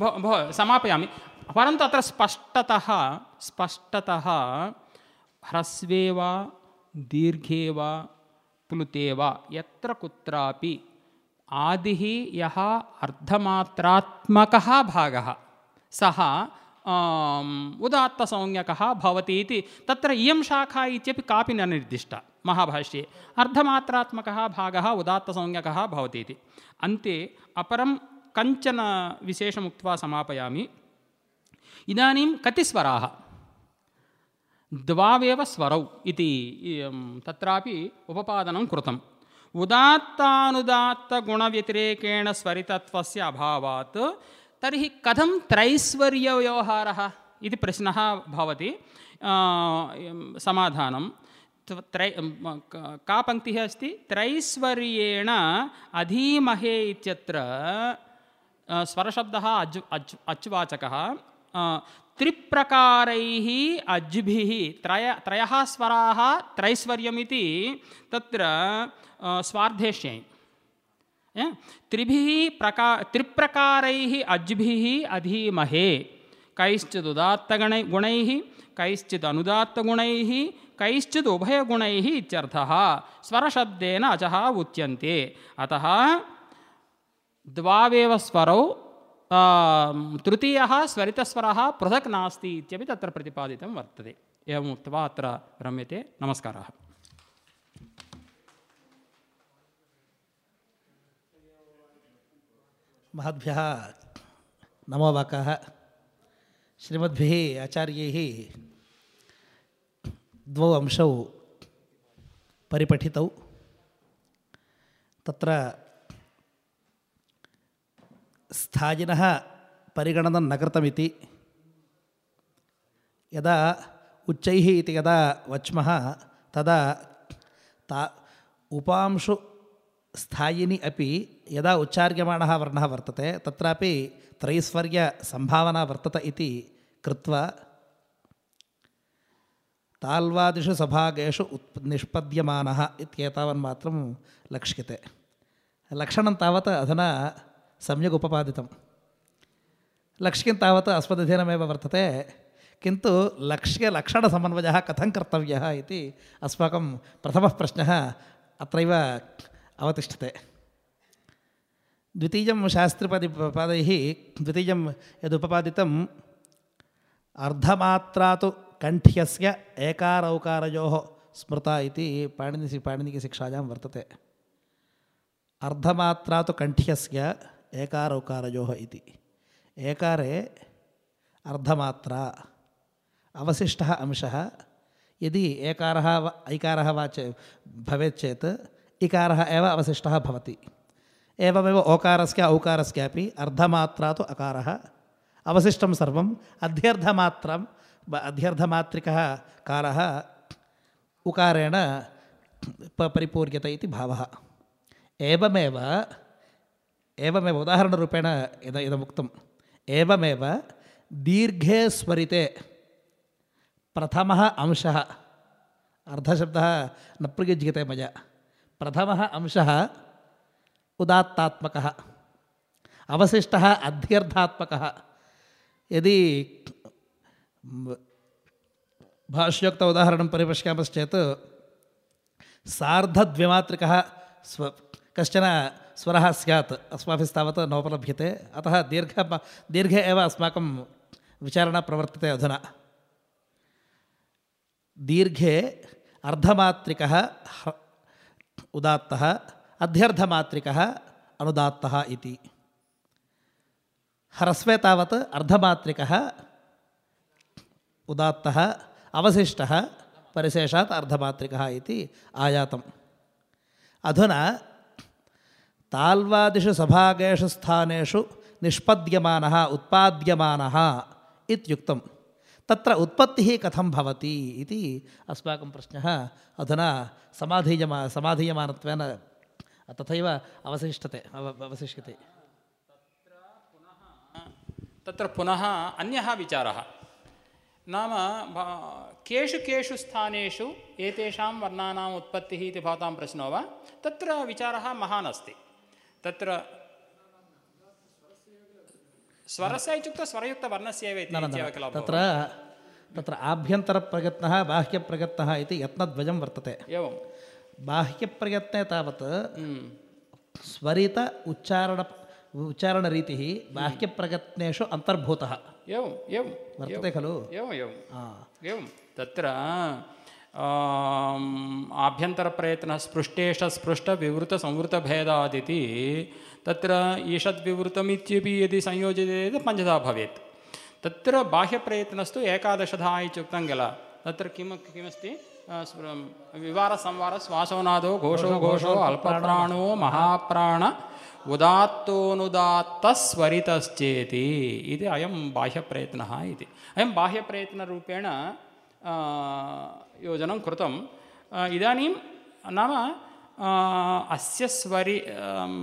भो भो समापयामि। परन्तु अत्र स्पष्टतः स्पष्टतः ह्रस्वे वा दीर्घे वा प्लुते वा यत्र कुत्रापि आदिः यः अर्धमात्रात्मकः भागः सः उदात्तसंज्ञकः भवति इति तत्र इयं शाखा इत्यपि कापि न निर्दिष्टा महाभाष्ये अर्धमात्रात्मकः भागः उदात्तसंज्ञकः भवति इति अन्ते अपरं कञ्चन विशेषम् उक्त्वा समापयामि इदानीं कति स्वराः द्वावेव स्वरौ इति इयं, तत्रापि उपपादनं कृतम् उदात्तानुदात्तगुणव्यतिरेकेण स्वरितत्वस्य अभावात् तर्हि कथं त्रैस्वर्यव्यवहारः इति प्रश्नः भवति समाधानं त्रै का पङ्क्तिः अस्ति त्रैस्वर्येण अधीमहे इत्यत्र स्वरशब्दः अज् अज्, अच्वाचकः त्रिप्रकारैः अज्भिः, त्रय, त्रयः स्वराः त्रैस्वर्यमिति तत्र स्वार्धेष्यै? त्रिभिः प्रका, त्रिप्रकारैः अज्भिः अधीमहे। कैश्चित् उदात्तगणै गुणैः कैश्चित् अनुदात्तगुणैः कैश्चित् उभयगुणैः इत्यर्थः। स्वरशब्देन अचः उच्यन्ते। अतः द्वावेव स्वरौ तृतीयः स्वरितस्वरः पृथक् नास्ति इत्यपि तत्र प्रतिपादितं वर्तते। एवम् उक्त्वा अत्र रम्यते। नमस्कारः। महद्भ्यः नमो वाकाः श्रीमद्भिः आचार्यैः द्वौ अंशौ परिपठितौ। तत्र स्थायिनः परिगणनं न कृतमिति। यदा उच्चैः यदा वच्मः, तदा ता उपांशु स्थायिनि अपि यदा उच्चार्यमाणः वर्णः वर्तते तत्रापि त्रैस्वर्यसम्भावना वर्तत इति कृत्वा ताल्वादिषु सभागेषु उत् निष्पद्यमानः इत्येतावन्मात्रं लक्ष्यते लक्षणं तावत् अधुना सम्यक् उपपादितं लक्ष्यं तावत् अस्मदधीनमेव वर्तते किन्तु लक्ष्यलक्षणसमन्वयः कथं कर्तव्यः इति अस्माकं प्रथमः प्रश्नः अत्रैव अवतिष्ठते द्वितीयं शास्त्रिपदि पादैः द्वितीयं यदुपपादितम् अर्धमात्रा तु कण्ठ्यस्य एकारौकारयोः स्मृता इति पाणिनि पाणिनिकशिक्षायां वर्तते। अर्धमात्रा तु कण्ठ्यस्य एकारौकारयोः इति। एकारे अर्धमात्रा, अवशिष्टः अंशः। यदि एकारः वा ऐकारः वा चे भवेत् चेत्, इकारः एव एवमेव ओकारस्य, औकारस्यापि अर्धमात्रा तु अकारः। अवशिष्टं सर्वम्, अध्यर्धमात्रं अध्यर्धमात्रिकः कालः उकारेण परिपूर्यते इति भावः। एवमेव एवमेव उदाहरणरूपेण यद इदमुक्तम् एवमेव दीर्घे स्वरिते प्रथमः अंशः। अर्धशब्दः न प्रयुज्यते मया। प्रथमः अंशः उदात्तात्मकः, अवशिष्ट अध्यर्थात्मकः। यदि भाष्योक्त उदाहरणं परिपश्यामश्चेत्, सार्धद्विमात्रिकः स्व, कश्चन स्वरः स्यात् अस्माभिस्तावत् नोपलभ्यते, अतः दीर्घ दीर्घे एव अस्माकं विचारणा प्रवर्तते अधुना। दीर्घे अर्धमात्रिकः, ह्र- उदात्तः अध्यर्धमात्रिकः अनुदात्तः इति। ह्रस्वे अर्धमात्रिकः उदात्तः, अवशिष्टः, परिशेषात् अर्धमात्रिकः इति आयातम्। अधुना ताल्वादिषु सभागेषु स्थानेषु निष्पद्यमानः, उत्पाद्यमानः तत्र उत्पत्तिः कथं भवति इति अस्माकं प्रश्नः अधुना समाधीयमा, समाधीयमानत्वेन तथैव अवशिष्टते अव अवशिष्यते। तत्र पुनः अन्यः विचारः। नाम केषु केषु स्थानेषु एतेषां वर्णानाम् उत्पत्तिः इति भवतां प्रश्नो वा? तत्र विचारः महान् अस्ति। तत्र स्वरस्य इत्युक्ते स्वरयुक्तवर्णस्य एव किल तत्र तत्र आभ्यन्तरप्रयत्नः बाह्यप्रयत्नः इति यत्नद्वयं वर्तते। एवं बाह्यप्रयत्ने तावत् स्वरित उच्चारण उच्चारणरीतिः बाह्यप्रयत्नेषु अन्तर्भूतः। एवम् एवं वर्तते खलु? एवम् एवम् एवं तत्र आभ्यन्तरप्रयत्नः स्पृष्टेश स्पृष्टविवृतसंवृतभेदादिति तत्र ईषद्विवृतमित्यपि यदि संयोज्यते चेत् पञ्चधा भवेत्। तत्र बाह्यप्रयत्नस्तु एकादशधा इत्युक्तं किल? तत्र किम् किमस्ति? आ, स्मृ- विवारसंवार श्वासोनादो घोषो घोषो अल्पप्राणो महाप्राण उदात्तोनुदात्तस्वरितश्चेति इति अयं बाह्यप्रयत्नः इति अयं बाह्यप्रयत्नरूपेण आ, योजनं कृतं आ, इदानीं नाम आ, अस्य स्वरि आम्,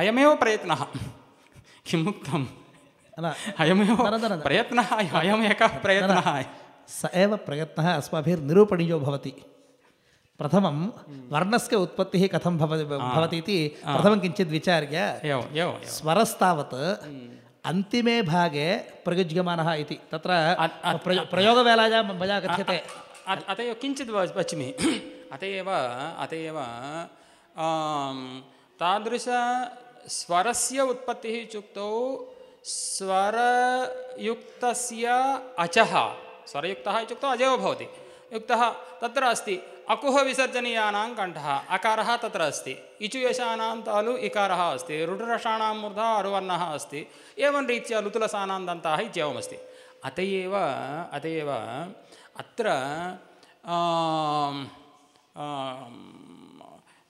अयमेव प्रयत्नः किमुक्तं न, स एव प्रयत्नः अस्माभिर्निरूपणीयो भवति। प्रथमं वर्णस्य उत्पत्तिः कथं भवति इति प्रथमं किञ्चित् विचार्य। स्वरस्तावत् अन्तिमे भागे प्रयुज्यमानः इति। तत्र प्रयो- प्रयोगवेलायां मया कथ्यते। अत एव किञ्चित् वच्मि अत एव अत एव तादृशस्वरस्य उत्पत्तिः इत्युक्तौ स्वरयुक्तस्य अचः। स्वरयुक्तः इत्युक्तौ अजयो भवति। युक्तः तत्र अस्ति अकुह विसर्जनीयानां कण्ठः, अकारः तत्र अस्ति, इचुयशानां तालु इकारः अस्ति रुडुरषाणां मूर्धा अरुवर्णः अस्ति, एवं रीत्या लुतुलसानां दन्ताः इत्येवमस्ति। अत एव, अत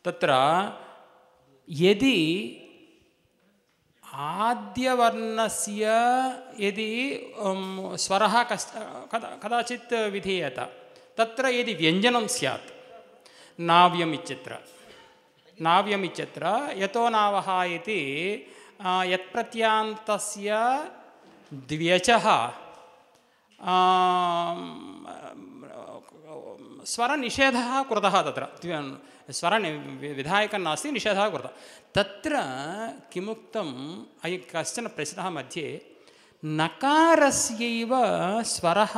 अत्र यदि आद्यवर्णस्य यदि स्वरः कश्, कदा, कदाचित् विधीयत, तत्र यदि व्यञ्जनं स्यात् नाव्यम् इत्यत्र नाव्यम् इत्यत्र यतो नावः इति यत्प्रत्यान्तस्य द्व्यचः स्वरनिषेधः कृतः तत्र स्वरनि विधायकं नास्ति निषेधः कृतः तत्र किमुक्तम् अयि कश्चन प्रश्नः मध्ये नकारस्यैव स्वरः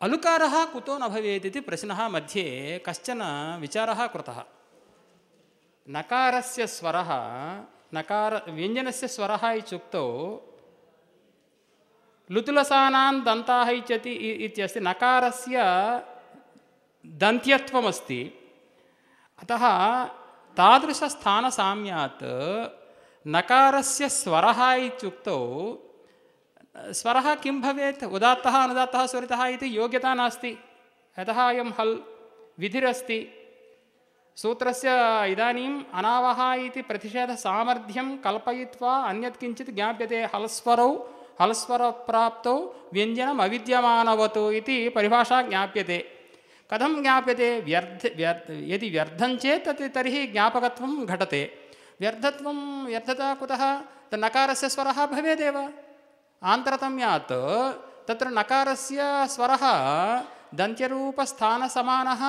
अलुकारः कुतो न भवेत् इति प्रश्नः मध्ये कश्चन विचारः कृतः नकारस्य स्वरः नकार व्यञ्जनस्य स्वरः इत्युक्तौ लुतुलसानां दन्ताः इत्यति इ- इत्यस्ति नकारस्य दन्त्यत्वमस्ति अतः तादृशस्थानसाम्यात् नकारस्य स्वरः इत्युक्तौ स्वरः किं भवेत् उदात्तः अनुदात्तः स्वरितः इति योग्यता नास्ति यतः अयं हल् विधिरस्ति सूत्रस्य इदानीम् अनावः इति प्रतिषेधसामर्थ्यं कल्पयित्वा अन्यत् किञ्चित् ज्ञाप्यते हलस्वरौ हलस्वरप्राप्तौ व्यञ्जनम् अविद्यमानवत् इति परिभाषा ज्ञाप्यते। कथं ज्ञाप्यते? व्यर्थ व्यर्थ यदि व्यर्थं चेत् तत् तर्हि ज्ञापकत्वं घटते। व्यर्थत्वं, व्यर्थता कुतः? नकारस्य स्वरः भवेदेव। आन्तरतम्यात् तत्र नकारस्य स्वरः दन्त्यरूपस्थानसमानः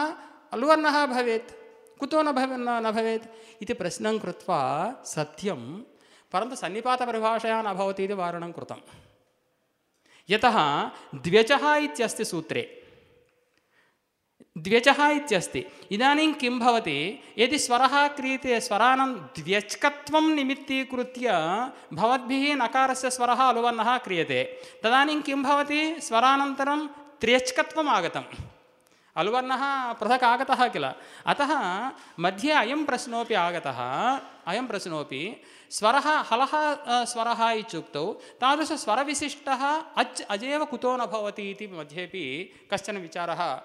अलुवर्णः भवेत्। कुतो न भव, न भवेत् इति प्रश्नं कृत्वा सत्यं, परन्तु सन्निपातपरिभाषया न भवति इति वारणं यतः द्व्यचः इत्यस्ति सूत्रे। द्व्यचः इत्यस्ति। इदानीं किं भवति? यदि स्वरः क्रियते, स्वरानं द्व्यच्कत्वं निमित्तीकृत्य भवद्भिः नकारस्य स्वरः अनुवर्णः क्रियते। तदानीं किं भवति? स्वरानन्तरं त्र्यच्कत्वम् आगतम्। अलुवर्णः पृथक् आगतः किल? अतः मध्ये अयं प्रश्नोपि आगतः। अयं प्रश्नोपि स्वरः अ, स्वरः इत्युक्तौ तादृशस्वरविशिष्टः अच् अजेव कुतो न भवति इति मध्येपि कश्चन विचारः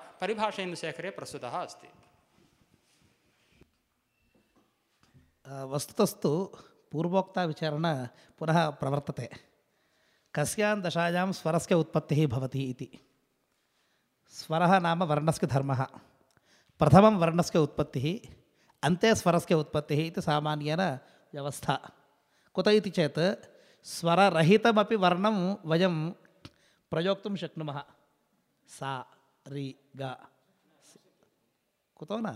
प्रस्तुतः अस्ति। वस्तुतस्तु पूर्वोक्ता विचारणा पुनः प्रवर्तते। कस्यां दशायां स्वरस्य उत्पत्तिः भवति इति। स्वरः नाम वर्णस्य धर्मः। प्रथमं वर्णस्य उत्पत्तिः अन्ते स्वरस्य उत्पत्तिः इति सामान्येन व्यवस्था। कुत इति चेत् स्वररहितमपि वर्णं वयं प्रयोक्तुं शक्नुमः सा रि ग कुतो न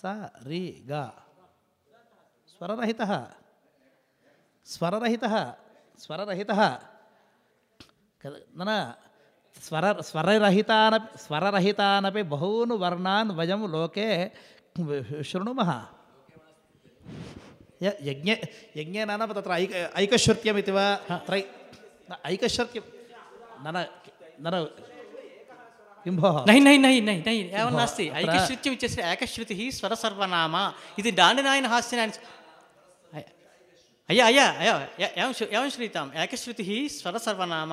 सा रि ग स्वररहितः स्वररहितः स्वररहितः कद- न न स्वर स्वररहितानपि स्वररहितानपि बहून् वर्णान् वयं लोके शृणुमः य- यज्ञे यज्ञे नाम तत्र ऐक ऐकश्रुत्यमिति वा त्रै ऐकश्रुत्यं न न किं भोः नहि नहि नहि नहि नहि एवं नास्ति ऐकश्रुत्यम् इत्यस्य एकश्रुतिः स्वरसर्वनाम इति दाण्डिनायन हास्यनायन अय्या अय्या अय्या य- एवं श्रु- एवं श्रूयताम् एकश्रुतिः स्वरसर्वनाम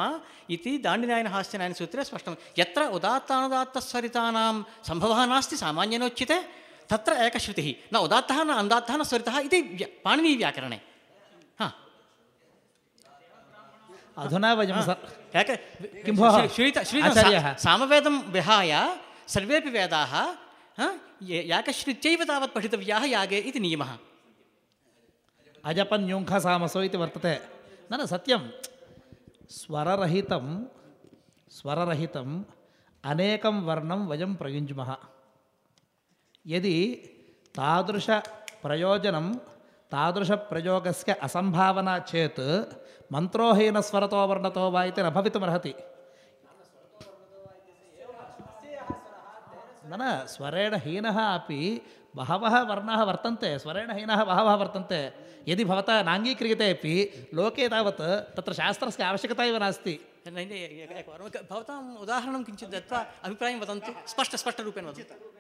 इति दाण्डिनायन हास्यनायनसूत्रे स्पष्टं यत्र उदात्तानुदात्तस्वरितानां सम्भवः नास्ति सामान्येनोच्यते तत्र एकश्रुतिः। न उदात्तः न अन्दात्तः न स्वरितः इति व्य- पाणिनीव्याकरणे हा। अधुना वयं किं भोः? सामवेदं विहाय सर्वेपि वेदाः याकश्रुत्यैव तावत् पठितव्याः यागे इति नियमः। अजपन्यूङ्खसामसो इति वर्तते। न न सत्यं। स्वररहितं स्वररहितम् अनेकं वर्णं वयं प्रयुञ्ज्मः। यदि तादृशप्रयोजनं तादृशप्रयोगस्य असम्भावना चेत् मन्त्रोहीनस्वरतो वर्णतो वा इति न भवितुमर्हति न न स्वरेण हीनः अपि बहवः वर्णाः वर्तन्ते स्वरेण हीनः बहवः वर्तन्ते यदि भवता नाङ्गीक्रियते अपि लोके तावत् तत्र शास्त्रस्य आवश्यकता एव नास्ति नै, नै, एक- एकवारं क- भवताम् उदाहरणं किञ्चित् दत्त्वा अभिप्रायं वदन्तु स्पष्ट स्पष्टरूपेण वदन्तु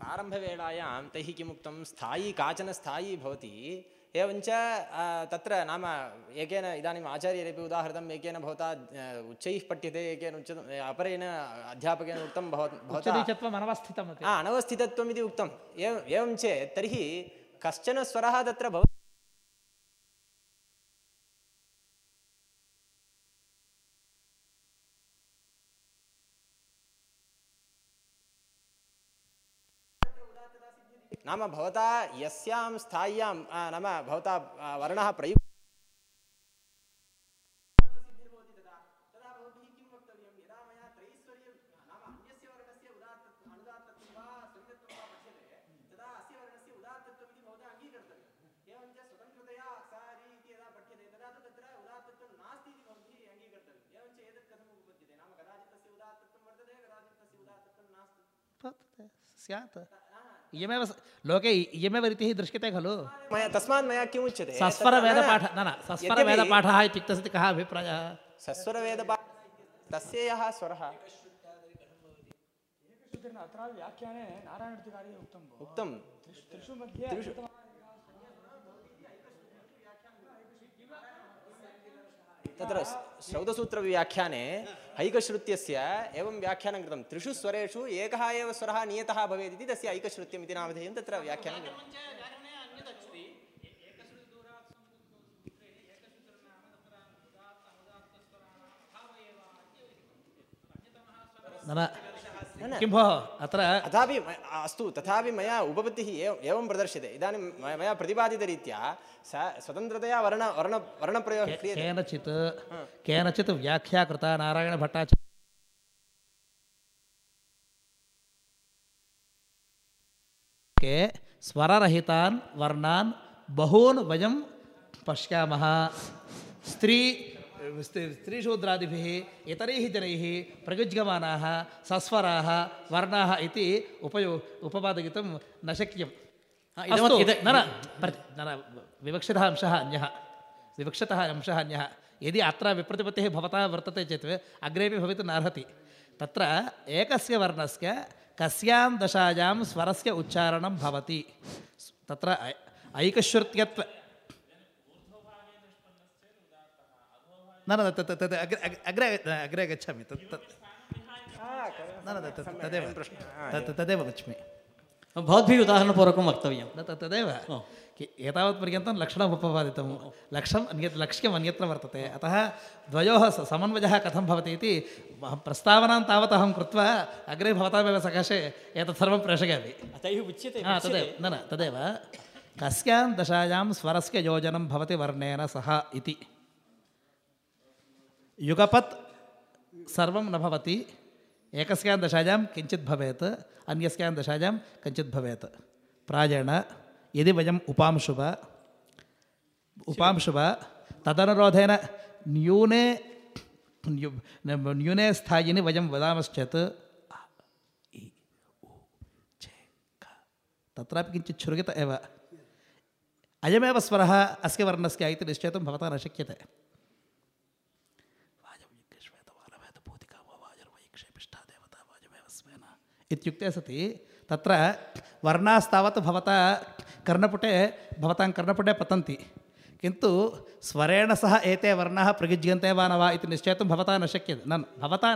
प्रारम्भवेलायां तैः किमुक्तं स्थायी काचन स्थायी भवति। एवञ्च तत्र नाम एकेन इदानीम् आचार्यैरपि उदाहृतम् एकेन भवता उच्चैः पठ्यते एकेन उच्यते अपरेण अध्यापकेन उक्तं भव भवता। उच्चनीचत्वम् अनवस्थितमपि हा अनवस्थितत्वम् इति उक्तम्। एवम् एवं चेत् तर्हि कश्चन स्वरः तत्र भवति? नाम भवता यस्यां स्थाय्यां नाम भवता वर्णः प्रयुक् स्यात् इयमेव लोके इयमेव रीतिः दृश्यते खलु। मया तस्मात् मया किम् उच्यते? सस्वरवेदपाठः न न सस्वरवेदपाठः इत्युक्ते कः अभिप्रायः? सस्वरवेदपाठ तस्य यः स्वरः। अत्र व्याख्याने नारायणतिकार्ये उक्तं उक्तं। त्रिषु मध्ये तत्र श्रौतसूत्रव्याख्याने ऐकश्रुत्यस्य एवं व्याख्यानं कृतं त्रिषु स्वरेषु एकः एव स्वरः नियतः भवेत् इति तस्य ऐकश्रुत्यम् इति नामधेयं तत्र व्याख्यानं कृतं। किं भोः? अत्र तथापि म- अस्तु तथापि मया उपपत्तिः एवं एवं प्रदर्श्यते। इदानीं मया प्रतिपादितरीत्या स स्वतन्त्रतया वर्ण वर्ण वर्णप्रयोगः क्रियते। केनचित् केनचित् व्याख्या कृता नारायणभट्टाचार्य के स्वररहितान् वर्णान् बहून् वयं पश्यामः। स्त्री- स्त्रीशूद्रादिभिः इतरैः जनैः प्रयुज्यमानाः सस्वराः वर्णाः इति उपयो उपपादयितुं न शक्यं न न विवक्षितः अंशः अन्यः। विवक्षतः अंशः अन्यः। यदि अत्र विप्रतिपत्तिः भवतः वर्तते चेत् अग्रेपि भवितुं नार्हति तत्र एकस्य वर्णस्य कस्यां दशायां स्वरस्य उच्चारणं भवति। तत्र ऐकश्रुत्यत्व न न तत् तत् अग्रे अग्रे अग्रे गच्छामि तत् तत्। न न तत् तदेव। तत् तदेव वच्मि भवद्भिः उदाहरणपूर्वकं वक्तव्यं न तत् तदेव। कि- एतावत्पर्यन्तं लक्षणम् उपपादितं। लक्ष्यम् अन्यत् लक्ष्यम् अन्यत्र वर्तते। अतः द्वयोः समन्वयः कथं भवति इति प्रस्तावनां तावत् अहं कृत्वा अग्रे भवतामेव सकाशे एतत् सर्वं प्रेषयामि। तैः उच्यते हा तदेव। न न तदेव। कस्यां दशायां स्वरस्य योजनं भवति वर्णेन सह इति। युगपत् सर्वं न भवति। एकस्यां दशायां किञ्चित् भवेत्, अन्यस्यां दशायां कञ्चित् भवेत्। प्रायेण यदि वयम् उपांशुव उपांशुव, तदनुरोधेन न्यूने, न्यू- न्यूने स्थायिनि वयं वदामश्चेत् तत्रापि किञ्चित् छुरुगित एव। अयमेव स्वरः, अस्य वर्णस्य भवता न शक्यते। इत्युक्ते सति तत्र वर्णास्तावत् भवता कर्णपुटे भवतां कर्णपुटे पतन्ति। किन्तु स्वरेण सह एते वर्णाः प्रयुज्यन्ते वा न वा इति निश्चेतुं भवता न शक्यते। न न, भवता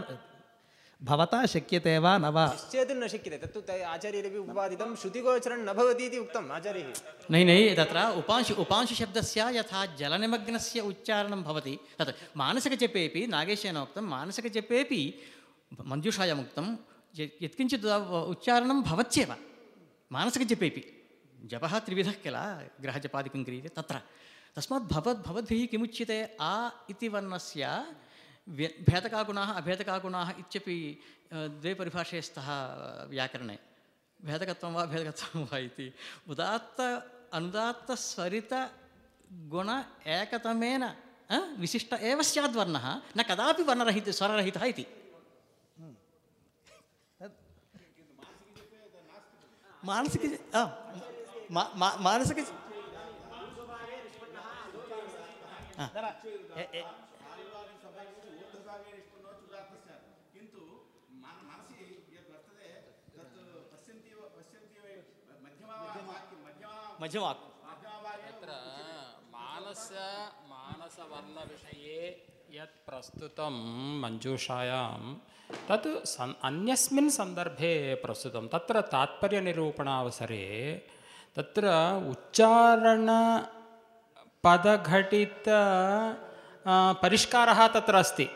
भवता शक्यते वा न वा? निश्चेतुं न शक्यते। तत्तु ते आचार्यैरपि उपपादितं श्रुतिगोचरं न भवति इति उक्तम् आचार्यैः। नै नै तत्र उपांशु उपांशुशब्दस्य यथा जलनिमग्नस्य उच्चारणं भवति। तत् मानसिकजपेपि नागेशेन उक्तं मानसिकजपेपि मञ्जूषायाम् उक्तं यत्किञ्चित् उ- उच्चारणं भवत्येव मानसिकजपेपि जपः त्रिविधः किल ग्रहजपादिकं क्रियते तत्र तस्मात् भवद् भवद्भिः किमुच्यते आ इति वर्णस्य व्य भेदकागुणाः अभेदकागुणाः इत्यपि अ, द्वे परिभाषे स्तः व्याकरणे भेदकत्वं वा भेदकत्वं वा इति उदात्त अनुदात्तस्वरितगुण एकतमेन अ, विशिष्ट एव स्याद्वर्णः न कदापि वर्णरहित स्वररहितः इति मानसिक अ, मा- मा- मानसिक मध्यमाक् तत्र मानस मानसवर्णविषये यत् प्रस्तुतं मञ्जूषायां तत् सन् अन्यस्मिन् सन्दर्भे प्रस्तुतं तत्र तात्पर्यनिरूपणावसरे तत्र उच्चारणपदघटित आ, परिष्कारः तत्र अस्ति।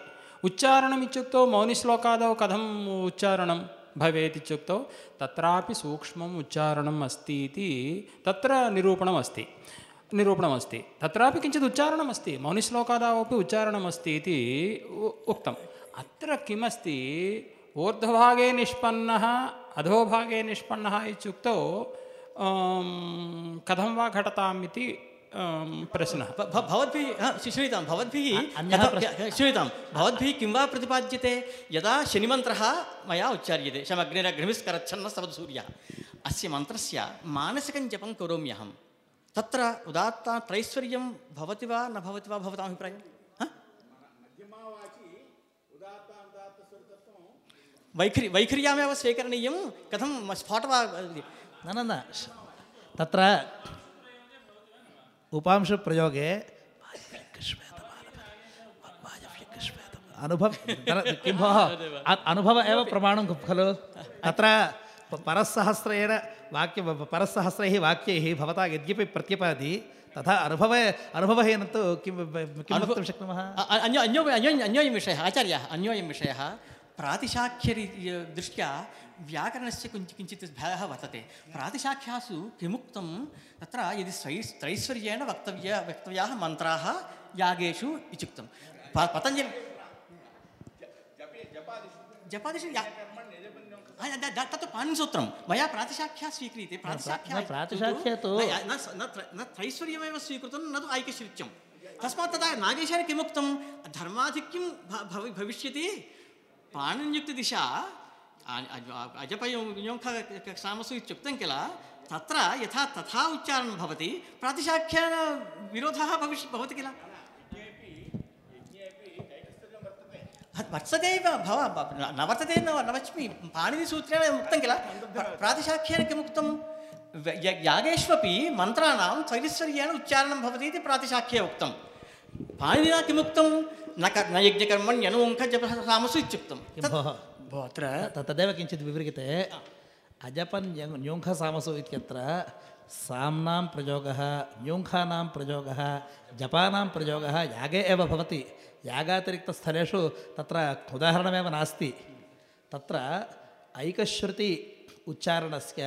उच्चारणम् इत्युक्तौ मौनिश्लोकादौ कथम् उच्चारणं भवेत् इत्युक्तौ तत्रापि सूक्ष्मम् उच्चारणम् अस्ति इति तत्र निरूपणम् अस्ति निरूपणमस्ति। तत्रापि किञ्चित् उच्चारणमस्ति। मौनिश्लोकादौ अपि उच्चारणमस्ति इति उक्तम् अत्र किमस्ति? ऊर्ध्वभागे निष्पन्नः अधोभागे निष्पन्नः इत्युक्तौ कथं वा घटताम् इति प्रश्नः। भवद्भिः श्रूयतां भवद्भिः श्रूयतां भवद्भिः किं वा प्रतिपाद्यते? यदा शनिमन्त्रः मया उच्चार्यते शमग्निरग्निमिस्करच्छन्नस्तवत् सूर्यः। अस्य मन्त्रस्य मानसिकं जपं करोम्यहं तत्र उदात्ता त्रैश्वर्यं भवति वा न भवति वा भवताम् अभिप्रायः? वैखरि वैखर्यामेव स्वीकरणीयं। कथं स्फोट वा न न न तत्र उपांशप्रयोगे अनुभव किं भोः अ- अनुभव एव प्रमाणं खलु। तत्र परस्सहस्रेण वाक्य परस्सहस्रैः वाक्यैः भवता यद्यपि प्रत्यपादि तथा अनुभवे अनुभवेन तु किं किं वक्तुं शक्नुमः? अन्यो अन्यो अन्यो अन्योयं विषयः आचार्याः अन्योयं विषयः प्रातिशाख्यरी दृष्ट्या व्याकरणस्य किञ्चित् किञ्चित् भेदः वर्तते। प्रातिशाख्यासु किमुक्तं? तत्र यदि स्त्रैः त्रैश्वर्येण वक्तव्य वक्तव्याः मन्त्राः यागेषु इत्युक्तं। पतञ्जलि जपादिषु या हा, तत्तु पाणिनिसूत्रं मया प्रातिशाख्या स्वीक्रियते प्रातिशाख्या प्रातिशाख्या तु- न, त्रैश्वर्यमेव स्वीकृतं न तु ऐक्यश्रित्यं तस्मात् तदा नागेशेन किमुक्तं? धर्माधिक्यं भवि भविष्यति? पाणिनियुक्तदिशा अजपयोङ्खामसु इत्युक्तं किल? तत्र यथा तथा उच्चारणं भवति। प्रातिशाख्येन विरोधः भविष्य भवति किल? वर्तते एव भव न- वर्तते न न वच्मि पाणिनिसूत्रेण उक्तं किल प्र- प्रातिशाख्येन किमुक्तं यागेष्वपि मन्त्राणां त्रैश्वर्येण उच्चारणं भवति इति प्रातिशाख्ये उक्तं पाणिनिना किमुक्तं न क न यज्ञकर्मण्यनुङ्ख जपसामसु इत्युक्तं अत्र तदेव किञ्चित् विवृगते अजपन् न्यङ्- न्यूङ्खसामसु इत्यत्र साम्नां प्रयोगः न्यूङ्खानां प्रयोगः जपानां प्रयोगः यागे एव भवति यागातिरिक्तस्थलेषु तत्र उदाहरणमेव नास्ति। तत्र ऐकश्रुति उच्चारणस्य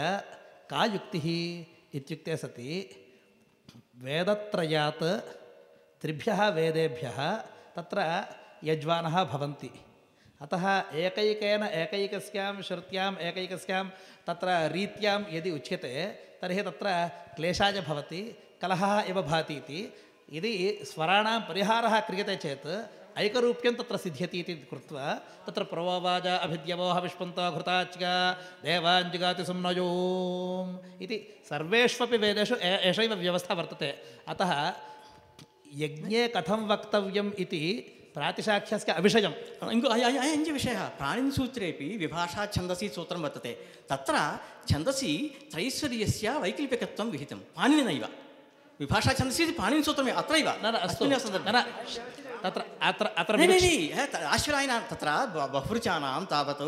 का युक्तिः इत्युक्ते सति, वेदत्रयात् त्रिभ्यः वेदेभ्यः तत्र यज्वानः भवन्ति। अतः एकैकेन एकैकस्यां श्रुत्याम्, एकैकस्यां तत्र रीत्यां यदि उच्यते, तर्हि तत्र क्लेशाय भवति, कलहः इव भाति इति यदि स्वराणां परिहारः क्रियते चेत् ऐकरूप्यं तत्र त्र इति कृत्वा तत्र प्रवोवाच अभिद्यवोह विष्पन्तो घृताच्च देवाञ्जुगाति सुम्नयोम् इति सर्वेष्वपि वेदेषु एषैव व्यवस्था वर्तते। अतः यज्ञे कथं वक्तव्यम् इति प्रातिशाख्यस्य अविषयम्। अयञ्च विषयः। विभाषा छन्दसि सूत्रं वर्तते। तत्र छन्दसि त्रैश्वर्यस्य वैकल्पिकत्वं विहितं पाणिनिनैव। विभाषा छंदसी पाणिनि सूत्रमे अत्रैव। न न अस्तु। न तत्र अत्र अत्र आश्वरायणां तत्र बहृचानां तावत्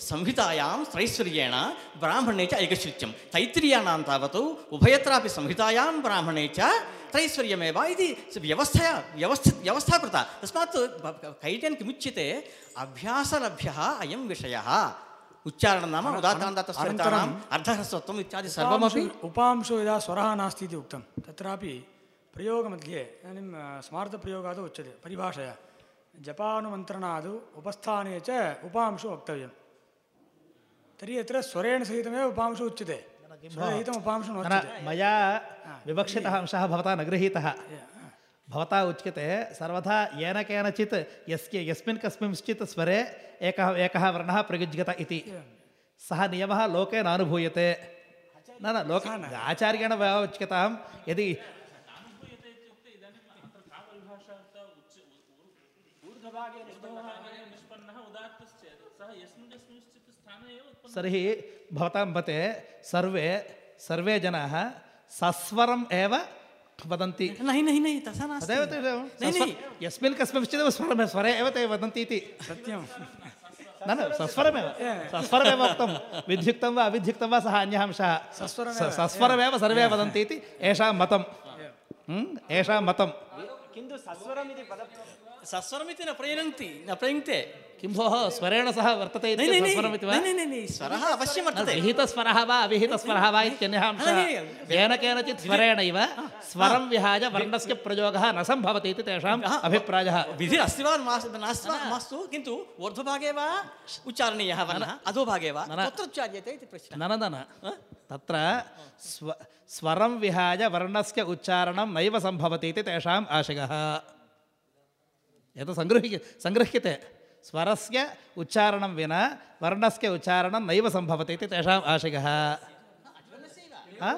संहितायां त्रैश्वर्येण ब्राह्मणे च ऐकशुच्यं तैत्तिरीयाणां तावत् उभयत्रापि संहितायां ब्राह्मणे च त्रैश्वर्यमेव इति व्यवस्थया व्यवस्थि व्यवस्था कृता तस्मात् कैटन् किमुच्यते? अभ्यासलभ्यः अयं विषयः। उच्चारणं नाम उदात्तान्तातस्वरितानाम् अर्धह्रस्वत्वम् इत्यादि सर्वमपि उपांशु यदा स्वरः नास्ति इति उक्तं तत्रापि प्रयोगमध्ये इदानीं स्मार्थप्रयोगादौ उच्यते परिभाषया जपानुमन्त्रणादौ उपस्थाने च उपांशु वक्तव्यं तर्हि अत्र स्वरेण सहितमेव उपांशु उच्यते स्वरहितम् उपांशु न, मया विवक्षितः अंशः भवता न गृहीतः। भवता उच्यते सर्वथा येन केनचित् यस्य यस्मिन् कस्मिंश्चित् स्वरे एकः एकः वर्णः प्रयुज्यत इति। सः नियमः लोके नानुभूयते। न न लोक आचार्येण वा उच्यतां यदि तर्हि भवतां मते सर्वे सर्वे जनाः सस्वरम् एव वदन्ति। नहि नहि नहि तथा नास्ति। तदेव तदेव यस्मिन् कस्मिंश्चिदेव स्वरमे स्वरे एव ते वदन्ति इति। सत्यं न न सस्वरमेव सस्वरमेव उक्तं। विध्युक्तं वा अविध्युक्तं वा सः अन्यः अंशः सस्वरमेव, सर्वे वदन्ति इति। एषां मतं एषां मतं किन्तु सस्वरम् इति पद सस्वरमिति न प्रयुङ्क्ति न प्रयुङ्क्ते किं भोः स्वरेण सह वर्तते नै वा नै, नै, नै, नै, स्वरः अवश्यं वर्तते विहितस्वरः वा अविहितस्वरः वा इत्यन्यः अंशः येन केनचित् स्वरेणैव स्वरं विहाय वर्णस्य प्रयोगः न सम्भवति इति तेषाम् अभिप्रायः विधिः अस्ति वा मास्तु नास्ति वा मास्तु किन्तु ऊर्ध्वभागे वा उच्चारणीयः वर्णः अधोभागे वा। कुत्र उच्चार्यते इति प्रश्नः न न न न तत्र स्व स्वरं विहाय वर्णस्य उच्चारणं नैव सम्भवति इति तेषाम् आशयः यत् सङ्गृह्य सङ्गृह्यते स्वरस्य उच्चारणं विना वर्णस्य उच्चारणं नैव सम्भवति इति तेषाम् आशयः हा?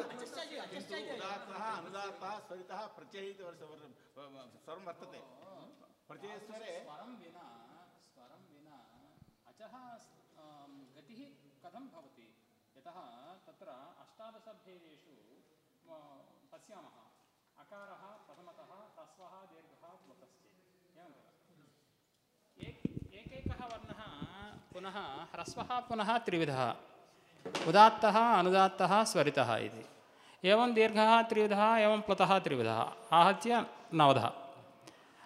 उदात्तः अनुदात्तः स्वरितः प्रत्ययः इति वर्ष- वर्- सर्वं वर्तते प्रत्ययस्वरे अचः गतिः कथं भवति यतः तत्र अष्टादशभेदेषु पश्यामः अकारः प्रथमतः ह्रस्वः दीर्घः प्लुतश्च एवं खलु? एक एकैकः वर्णः पुनः ह्रस्वः पुनः त्रिविधः उदात्तः अनुदात्तः स्वरितः इति एवं दीर्घः त्रिविधः एवं प्लुतः त्रिविधः आहत्य नवधः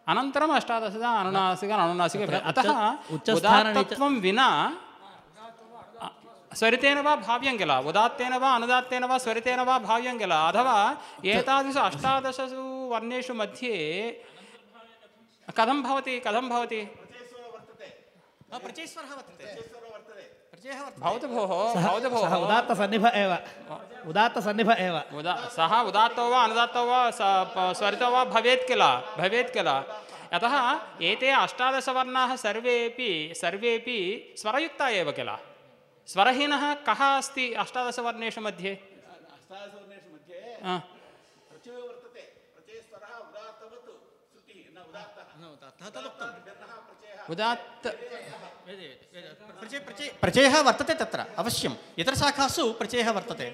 अनन्तरम् अष्टादशः अनुनासिक अनुनासिक अतः उच्चस्थाननीच- उदात्तत्वं विना अ, स्वरितेन वा भाव्यं किल उदात्तेन वा अनुदात्तेन वा स्वरितेन वा भाव्यं किल अथवा एतादृश अष्टादशसु वर्णेषु मध्ये कथं हा, प्रत्ययस्वरः वर्तते। प्रत्ययः वर्तते। भवतु भोः भवतु भोः उदात्तसन्निभ एव। उदात्तसन्निभ एव। उदा सः उदात्तो वा अनुदात्तो वा स्वरितो वा भवेत् किल? भवेत् किल? यतः एते अष्टादशवर्णाः सर्वेपि सर्वेपि स्वरयुक्ता एव किल? स्वरहीनः कः अस्ति अष्टादशवर्णेषु मध्ये? अष्टादशवर्णेषु मध्ये आ, वर्तते। प्रत्ययस्वरः उदात्तवत्। श्रुतिः न उदात्तः। उदात्त प्रत्यय प्रत्यय प्रत्ययः वर्तते तत्र अवश्यं यत्रशाखासु प्रत्ययः वर्तते।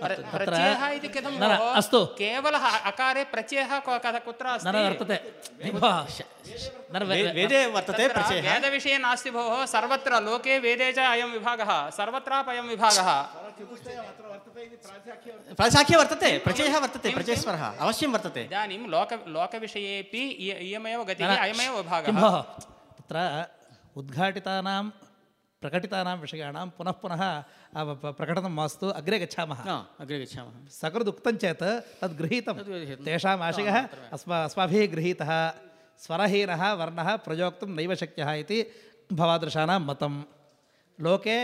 प्र- प्रत्ययः इति कथं? अस्तु। केवलः अकारे प्रत्ययः कुत्र न न वर्तते। वेदे वर्तते प्रचयः। वेदविषये नास्ति भोः। सर्वत्र लोके वेदे च अयं विभागः। सर्वत्रापि अयं विभागः। प्राशाख्ये वर्तते प्रचयः वर्तते प्रचयस्वरः अवश्यं वर्तते इदानीं लोक लोकविषयेपि इय- इयमेव गतिः अयमेव किं विभागः भोः तत्र उद्घाटितानां प्रकटितानां विषयाणां पुनः पुनः प्रकटनं मास्तु अग्रे गच्छामः अग्रे गच्छामः सकृदुक्तं चेत् तद् गृहीतं। तेषाम् आशयः अस्मा अस्माभिः गृहीतः स्वरहीनः वर्णः प्रयोक्तुं नैव शक्यः इति भवादृशानां मतं लोके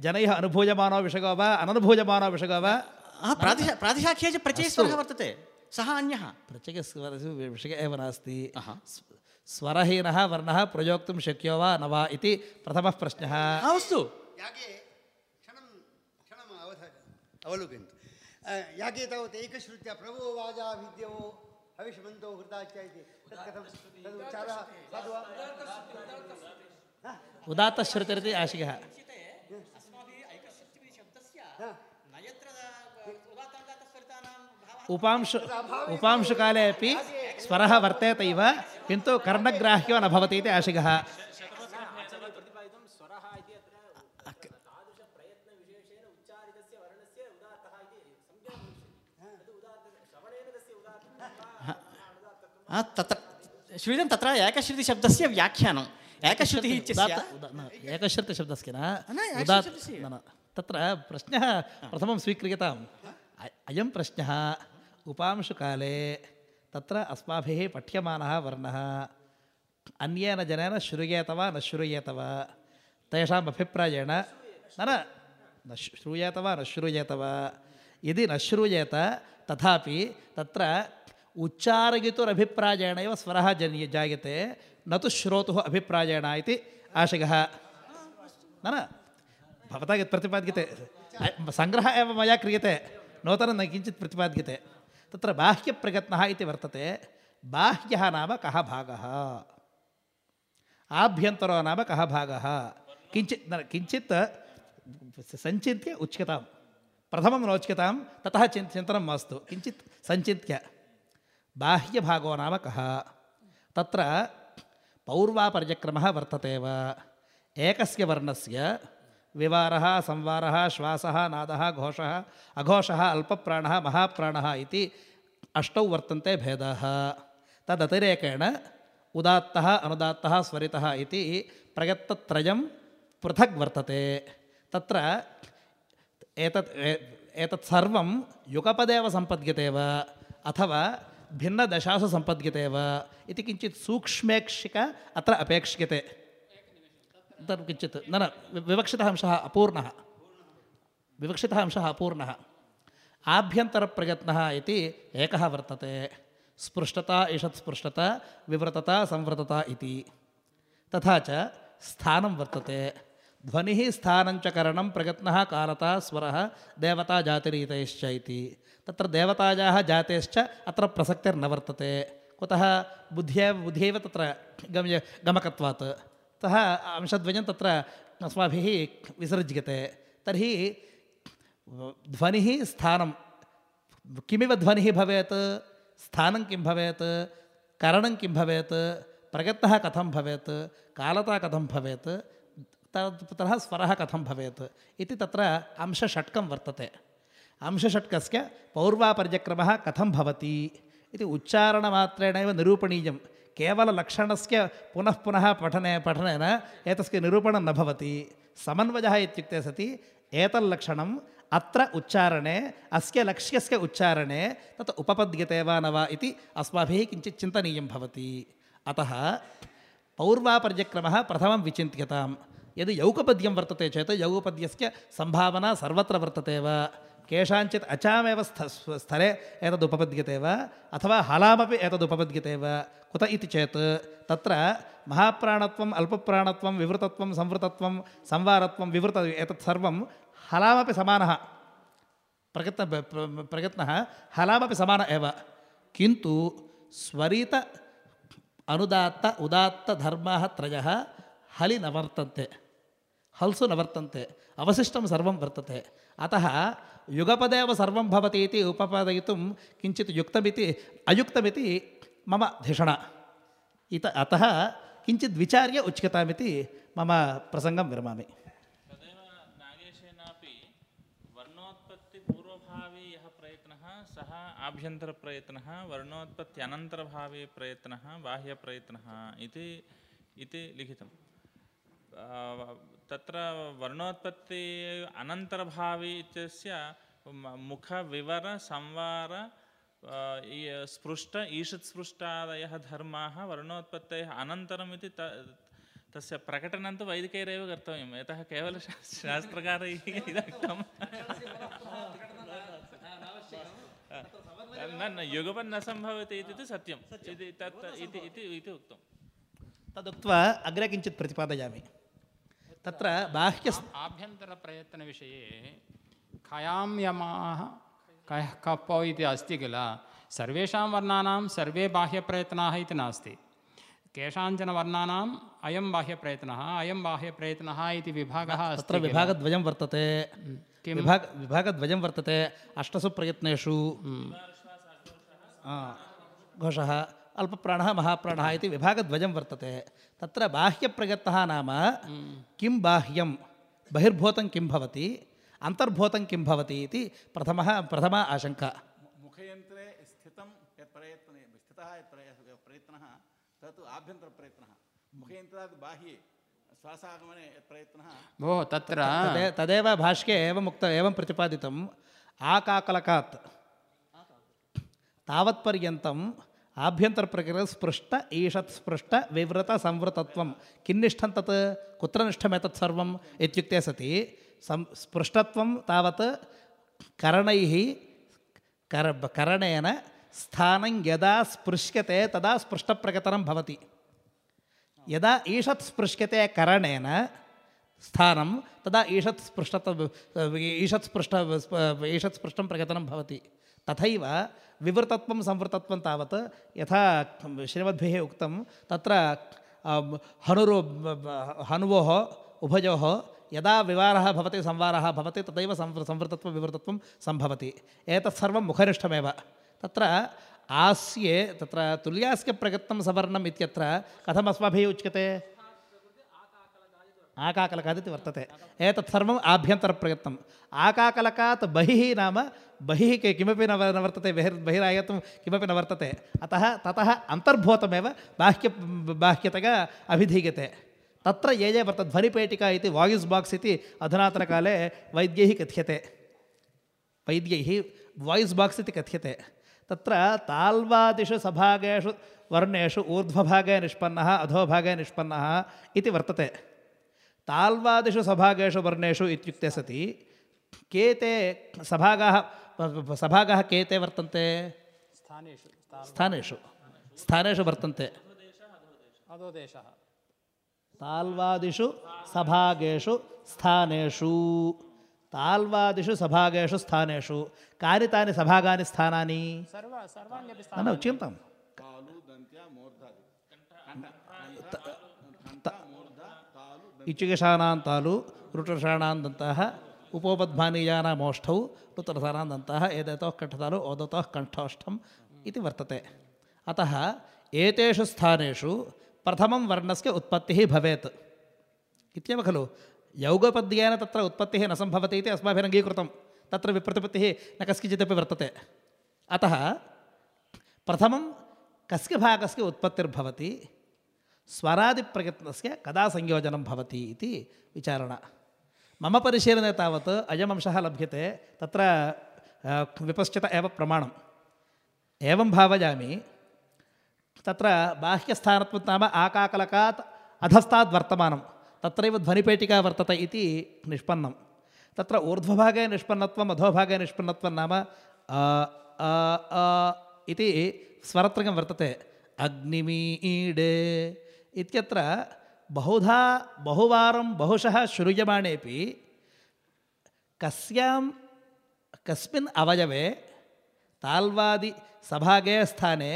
जनैः अनुभूयमानो विषयो वा अननुभूयमानो विषयो वा? हा प्रातिशा प्रातिशाख्ये च प्रचयस्वरः वर्तते। सः अन्यः। प्रचयस्वरस्य विषयः एव नास्ति। स्वरहीनः वर्णः प्रयोक्तुं शक्यो वा न वा इति प्रथमः प्रश्नः। हा, अस्तु। अवलोकयन्तु। तावत् एकश्रुत्या प्रभो वाजा हविष्मन्तो इति। उदात्तश्रुतिरिति आशयः उपांशु उपांशुकाले अपि स्वरः वर्तेत इव किन्तु कर्णग्राह्यो न भवति इति आशयः हा, तत्र श्रूयते तत्र एकश्रुतिशब्दस्य व्याख्यानम् एकश्रुतिः एकश्रुतिशब्दस्य। न न, उदात् एकश्रुतिस्य। न, न, तत्र प्रश्नः प्रथमं स्वीक्रियताम्। अ- अयं प्रश्नः उपांशुकाले तत्र अस्माभिः पठ्यमानः वर्णः। अन्येन जनेन श्रूयेत वा न श्रूयेत वा तेषाम् अभिप्रायेण न न न श्- श्रूयेत वा न श्रूयेत वा यदि न श्रूयेत तथापि तत्र उच्चारयितुरभिप्रायेण एव स्वरः जन्य जायते न तु श्रोतुः अभिप्रायेण इति आशयः। न न। भवता यत् प्रतिपाद्यते सङ्ग्रहः एव मया क्रियते। नूतनं न किञ्चित् प्रतिपाद्यते। तत्र बाह्यप्रयत्नः इति वर्तते। बाह्यः नाम कः भागः? आभ्यन्तरो नाम कः भागः? किञ्चित् किञ्चित् सञ्चिन्त्य उच्यतां प्रथमं नोच्यतां ततः चिन्, चिन्तनं मास्तु। किञ्चित् सञ्चिन्त्य। बाह्यभागो नाम कः? तत्र पौर्वापर्यक्रमः वर्तते वा एकस्य वर्णस्य विवारः संवारः श्वासः नादः घोषः अघोषः अल्पप्राणः महाप्राणः इति अष्टौ वर्तन्ते भेदाः तदतिरेकेण उदात्तः अनुदात्तः स्वरितः इति प्रयत्तत्रयं पृथग् वर्तते तत्र एतत् ए- एतत् सर्वं युगपदेव सम्पद्यते वा अथवा भिन्नदशासु सम्पद्यते वा इति किञ्चित् सूक्ष्मेक्षिक अत्र अपेक्ष्यते तत् किञ्चित्। न न, विवक्षितः अंशः अपूर्णः। विवक्षितः अंशः अपूर्णः। आभ्यन्तरप्रयत्नः इति एकः वर्तते। स्पृष्टता ईषत् स्पृष्टता, विवृतता संवृतता इति। तथा च स्थानं वर्तते। ध्वनिः स्थानञ्च करणं प्रयत्नः कालता स्वरः देवता जातिरीतैश्च इति। तत्र देवतायाः जातेश्च अत्र प्रसक्तिर्न वर्तते। कुतः बुद्ध्येव बुद्ध्यैव तत्र गम्य, गमकत्वात्। अतः अंशद्वयं तत्र अस्माभिः विसर्ज्यते तर्हि ध्वनिः स्थानं, किमिव ध्वनिः भवेत्? स्थानं किं भवेत्? करणं किं भवेत्? प्रयत्नः कथं भवेत्? कालता कथं भवेत्? ततः स्वरः कथं भवेत्? इति तत्र अंशषट्कं वर्तते। अंशषट्कस्य पौर्वापर्यक्रमः कथं भवति? इति उच्चारणमात्रेणैव निरूपणीयं केवललक्षणस्य पुनः पुनः पठने, पठनेन एतस्य निरूपणं न भवति। समन्वयः सति एतल्लक्षणम् अत्र उच्चारणे, अस्य लक्ष्यस्य उच्चारणे तत् उपपद्यते वा न वा इति अस्माभिः अतः पौर्वापर्यक्रमः प्रथमं विचिन्त्यतां यदि यौकपद्यं वर्तते चेत् यौकपद्यस्य सम्भावना सर्वत्र वर्तते वा? केषाञ्चित् अचामेव स्थ स्व- स्थले एतदुपपद्यते वा अथवा हलामपि एतदुपपद्यते वा कुत इति चेत् तत्र महाप्राणत्वम् अल्पप्राणत्वं विवृतत्वं संवृतत्वं संवारत्वं विवृत एतत् सर्वं हलामपि समानः। प्रयत्न प्र- प्रयत्नः हलामपि समान एव। किन्तु स्वरित अनुदात्त, उदात्त धर्माः त्रयः हलि न वर्तन्ते। हल्सु न वर्तन्ते। अवशिष्टं सर्वं वर्तते। अतः युगपदेव सर्वं भवति इति उपपादयितुं किञ्चित् युक्तमिति मम धिषणा। इत, अतः किञ्चित् विचार्य उच्यतामिति मम प्रसङ्गं विरमामि। सः आभ्यन्तरप्रयत्नः, वर्णोत्पत्त्यनन्तरभावे प्रयत्नः, बाह्यप्रयत्नः इति इति लिखितं तत्र वर्णोत्पत्ति अनन्तरभावे इत्यस्य म- मुखविवर संवार स्पृष्ट ईषत् स्पृष्टादयः धर्माः वर्णोत्पत्तयः अनन्तरम् इति त तस्य प्रकटनं तु वैदिकैरेव कर्तव्यं यतः केवलं शास्त्रकारैः इदं न न युगपन् न सम्भवति इति तु सत्यम्। इति तत् इति इति इति उक्तं तदुक्त्वा अग्रे किञ्चित् प्रतिपादयामि। तत्र बाह्य आभ्यन्तरप्रयत्नविषये खयां यमाः कः कपौ इति अस्ति किल? सर्वेषां वर्णानां सर्वे बाह्यप्रयत्नाः इति नास्ति। केषाञ्चन वर्णानाम् अयं बाह्यप्रयत्नः अयं बाह्यप्रयत्नः इति विभागः तत्र? विभागद्वयं वर्तते। किं? विभाग विभागद्वयं वर्तते। अष्टसु प्रयत्नेषु घोषः। अल्पप्राणः महाप्राणः इति विभागद्वयं वर्तते। तत्र बाह्यप्रयत्नः नाम किं बाह्यं? बहिर्भूतं किं भवति? अन्तर्भूतं किं भवति इति प्रथमः प्रथमा आशङ्का। मुखयन्त्रे स्थितं यत् प्रयत्ने स्थितः यत् प्रय- प्रयत्नः तत् आभ्यन्तरप्रयत्नः। मुखयन्त्रात् बाह्ये श्वासागमने यत् प्रयत्नः। भोः तत्र तदेव भाष्ये एवम् उक्त एवं प्रतिपादितम् आकाकलकात् तावत्पर्यन्तम् आभ्यन्तरप्रक्रिया स्पृष्ट ईषत् स्पृष्ट विवृत संवृतत्वं किन्निष्ठं तत् कुत्र निष्ठमेतत् सर्वम् इत्युक्ते सति सं स्पृष्टत्वं तावत् करणैः कर करणेन स्थानं यदा स्पृश्यते तदा स्पृष्टप्रकटनं भवति यदा ईषत् स्पृश्यते करणेन स्थानं तदा ईषत् स्पृष्टत ईषत् स्पृष्ट ईषत् स्पृष्टं प्रकटनं भवति तथैव विवृतत्वं संवृतत्वं तावत् यथा श्रीमद्भिः उक्तं तत्र हनुरो, हनुवोः, उभयोः यदा विवारः भवति, संवारः भवति तदैव संवृ, संवृतत्वं, विवृतत्वं सम्भवति। एतत् सर्वं मुखनिष्ठमेव। तत्र आस्ये, तत्र तुल्यास्य प्रगतं सवर्णम् इत्यत्र कथम् उच्यते? आकाकलकादिति वर्तते। एतत् सर्वम् आभ्यन्तरप्रयत्नम्। आकाकलकात् बहिः नाम, बहिः के- किमपि न व- न वर्तते, बहिर् बहिरागतुं किमपि न वर्तते। अतः ततः अन्तर्भूतमेव बाह्य, बाह्यतया अभिधीयते। तत्र ये ये वर्तते, ध्वनिपेटिका इति, वायिस् बाक्स् इति, अधुनातनकाले वैद्यैः कथ्यते। वैद्यैः वायिस् बाक्स् कथ्यते। तत्र ताल्वादिषु सभागेषु वर्णेषु निष्पन्नः, अधोभागे निष्पन्नः इति वर्तते। ताल्वादिषु सभागेषु वर्णेषु इत्युक्ते सति के ते सभागाः सभागाः के ते वर्तन्ते स्थानेषु स्थानेषु स्थानेषु वर्तन्ते अधोदेशः ताल्वादिषु सभागेषु स्थानेषु ताल्वादिषु सभागेषु स्थानेषु कानि तानि सभागानि स्थानानि सर्व सर्वाण्यपि न न उच्यन्तां कालु दन्त्या मूर्धादि इचुकिषाणां तालु ऋटुषाणां दन्तः उपोपद्भानीयानाम् ओष्ठौ ऋतरसानां दन्तः एततोः कण्ठतालु, ओदतोः कण्ठोष्ठम् इति वर्तते। अतः एतेषु स्थानेषु प्रथमं वर्णस्य उत्पत्तिः भवेत्। इत्येव खलु यौगपद्येन तत्र उत्पत्तिः न सम्भवति इति अङ्गीकृतं। तत्र विप्रतिपत्तिः न कस्यचिदपि वर्तते। अतः प्रथमं कस्य भागस्य उत्पत्तिर्भवति। स्वरादिप्रयत्नस्य कदा संयोजनं इति विचारणा। मम परिशीलने तावत् अयमंशः लभ्यते तत्र अ, विपश्चित एव प्रमाणम्। एवं भावयामि तत्र बाह्यस्थानत्वं नाम आकाकलकात् अधस्ताद् वर्तमानं तत्रैव ध्वनिपेटिका वर्तते निष्पन्नं तत्र ऊर्ध्वभागे निष्पन्नत्वम् अधोभागे निष्पन्नत्वं नाम स्वरत्रयं वर्तते। अग्निमीडे इत्यत्र बहुधा बहुवारं बहुशः श्रूयमाणेपि कस्यां, कस्मिन् अवयवे ताल्वादि सभागे स्थाने,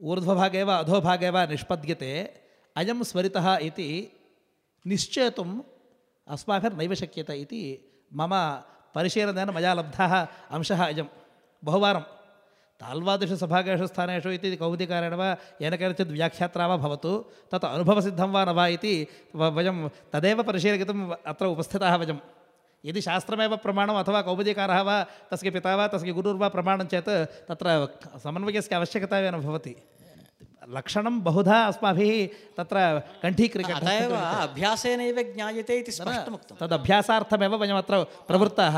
ऊर्ध्वभागे वा अधोभागे वा निष्पद्यते, अयं स्वरितः इति निश्चेतुम् अस्माभिर्नैव शक्यते इति मम परिशीलनेन मया लब्धः अंशः अयं बहुवारं ताल्वादिषु सभागेषु स्थानेषु इति कौमुदीकारेण वा येन केनचित् व्याख्यात्रा वा भवतु तत् अनुभवसिद्धं वा न वा इति वयं तदेव परिशीलयितुम् अत्र उपस्थिताः वयं। यदि शास्त्रमेव प्रमाणम् अथवा कौमुदीकारः वा तस्य पिता वा तस्य गुरुर्वा प्रमाणं चेत् तत्र समन्वयस्य आवश्यकता एव न भवति लक्षणं बहुधा अस्माभिः तत्र कण्ठीकृतं अत एव अभ्यासेनैव ज्ञायते इति स्पष्टमुक्तं। तदभ्यासार्थमेव वयमत्र प्रवृत्ताः।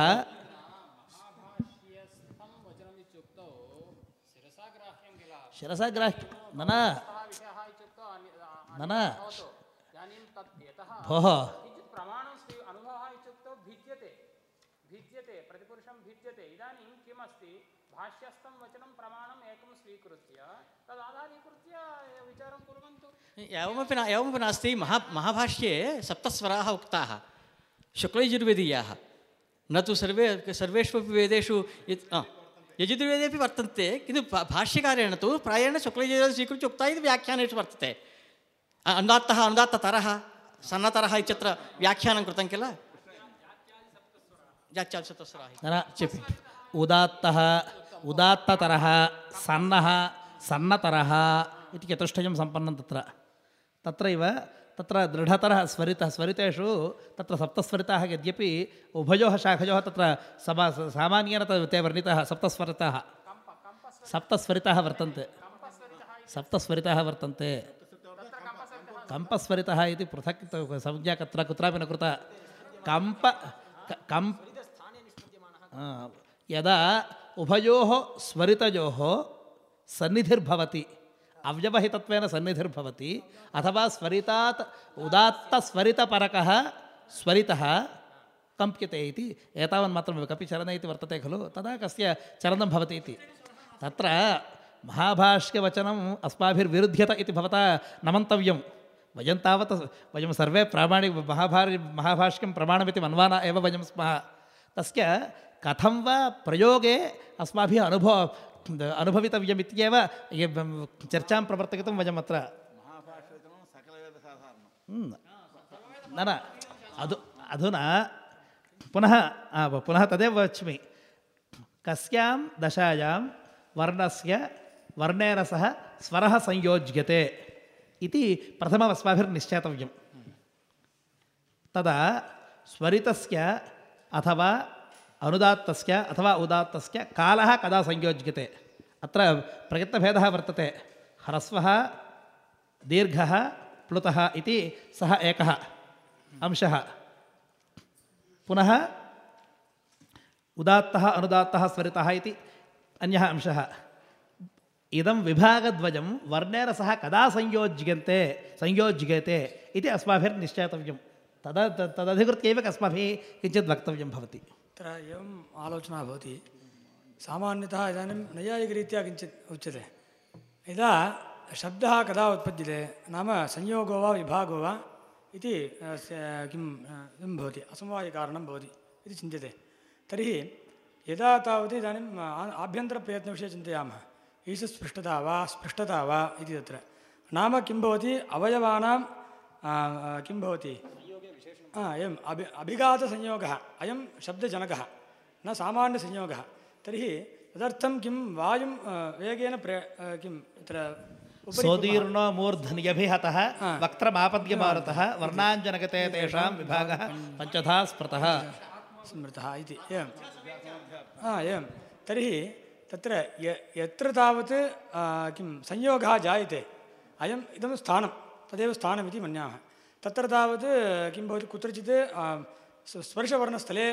शिरसा ग्राह्य न न न न भोः प्रमाणं स्वी अनुभवः इत्युक्तौ भिद्यते भिद्यते प्रतिपुरुषं भिद्यते इदानीं किमस्ति भाष्यस्थं वचनं प्रमाणम् एकं स्वीकृत्य तदाधारीकृत्य विचारं कुर्वन्तु एवमपि न एवमपि नास्ति। महा महाभाष्ये सप्तस्वराः उक्ताः। शुक्लयजुर्वेदीयाः। न तु सर्वे सर्वेषु अपि वेदेषु यजुर्वेदेपि वर्तन्ते किन्तु भाष्यकारेण तो प्रायेण शुक्लयजुर्वेदं स्वीकृत उक्ता इति व्याख्यानेषु वर्तते अनुदात्तः अनुदात्ततरः सन्नतरः इत्यत्र व्याख्यानं कृतं किल उदात् उदात्तः सन्न सन्नः सन्नतरः संपन्न त्र तत्र तत्र दृढतरः स्वरितः स्वरितेषु तत्र सप्तस्वरिताः यद्यपि उभयोः शाखयोः तत्र समा, सामान्येन ते वर्णिताः सप्तस्वरिताः सप्तस्वरिताः वर्तन्ते। सप्तस्वरिताः वर्तन्ते। कम्पस्वरितः इति पृथक् संज्ञा कुत्र, कुत्रापि न कृता। कम्प, क- कम्प यदा उभयोः स्वरितयोः सन्निधिर्भवति अव्यवहितत्वेन सन्निधिर्भवति। अथवा स्वरितात्, उदात्तस्वरितपरकः, स्वरितः कम्प्यते इति। एतावन्मात्रमेव कपि चलन इति वर्तते खलु। तदा कस्य चलनं भवति इति। तत्र महाभाष्यवचनम् न मन्तव्यं वयं तावत् वयं सर्वे प्रामाणिक महाभार्य महाभाष्यं प्रमाणमिति मन्वाना एव वयं स्मः। तस्य कथं वा प्रयोगे अस्माभिः अनुभव अनुभवितव्यमित्येव ये चर्चां प्रवर्तयितुं वयम् अत्र महाभाष्यवचनं सकलवेदसाधारणं हम्म. न न अधु अधुना पुनः आ, पुनः तदेव वच्मि कस्यां दशायां वर्णस्य वर्णेन सह स्वरः संयोज्यते इति प्रथमम् अस्माभिर्निश्चेतव्यं तदा स्वरितस्य अथवा अनुदात्तस्य अथवा उदात्तस्य कालः कदा संयोज्यते? अत्र प्रयत्नभेदः वर्तते। ह्रस्वः, दीर्घः, प्लुतः इति सः एकः अंशः। पुनः उदात्तः, अनुदात्तः, स्वरितः अन्यः अंशः। इदं विभागद्वयं वर्णेन सह कदा संयोज्यन्ते? संयोज्यते इति अस्माभिर्निश्चेतव्यं। तदा त- तदधिकृत्य एव अस्माभिः किञ्चित् वक्तव्यं भवति। तत्र एवम् आलोचना भवति। सामान्यतः इदानीं नैयायिकरीत्या किञ्चित् उच्यते। यदा शब्दः कदा उत्पद्यते नाम संयोगो वा विभागो वा इति अ, स- किं अ, किं भवति असमवायिकारणं भवति इति चिन्त्यते। तर्हि यदा तावत् इदानीम् आ- आभ्यन्तरप्रयत्नविषये चिन्तयामः ईशस्पृष्टता वा स्पृष्टता वा इति तत्र। नाम किं भवति अवयवानां आ, आ, किं भवति? एवम् अभि अभिघातसंयोगः अयं शब्दजनकः न सामान्यसंयोगः तर्हि तदर्थं किं वायुं वेगेन प्रे किं तत्र सोदीर्णो मूर्धन्यभिहतः वक्त्रमापद्यमारुतः वर्णाञ्जनगते तेषां विभागः पञ्चधा स्मृतः स्मृतः इति एवं हा एवं तर्हि तत्र य यत्र तावत् किं संयोगः जायते अयम् इदं स्थानं तदेव स्थानमिति मन्यामः तत्र तावत् किं भवति कुत्रचित् आ, स- स्पर्शवर्णस्थले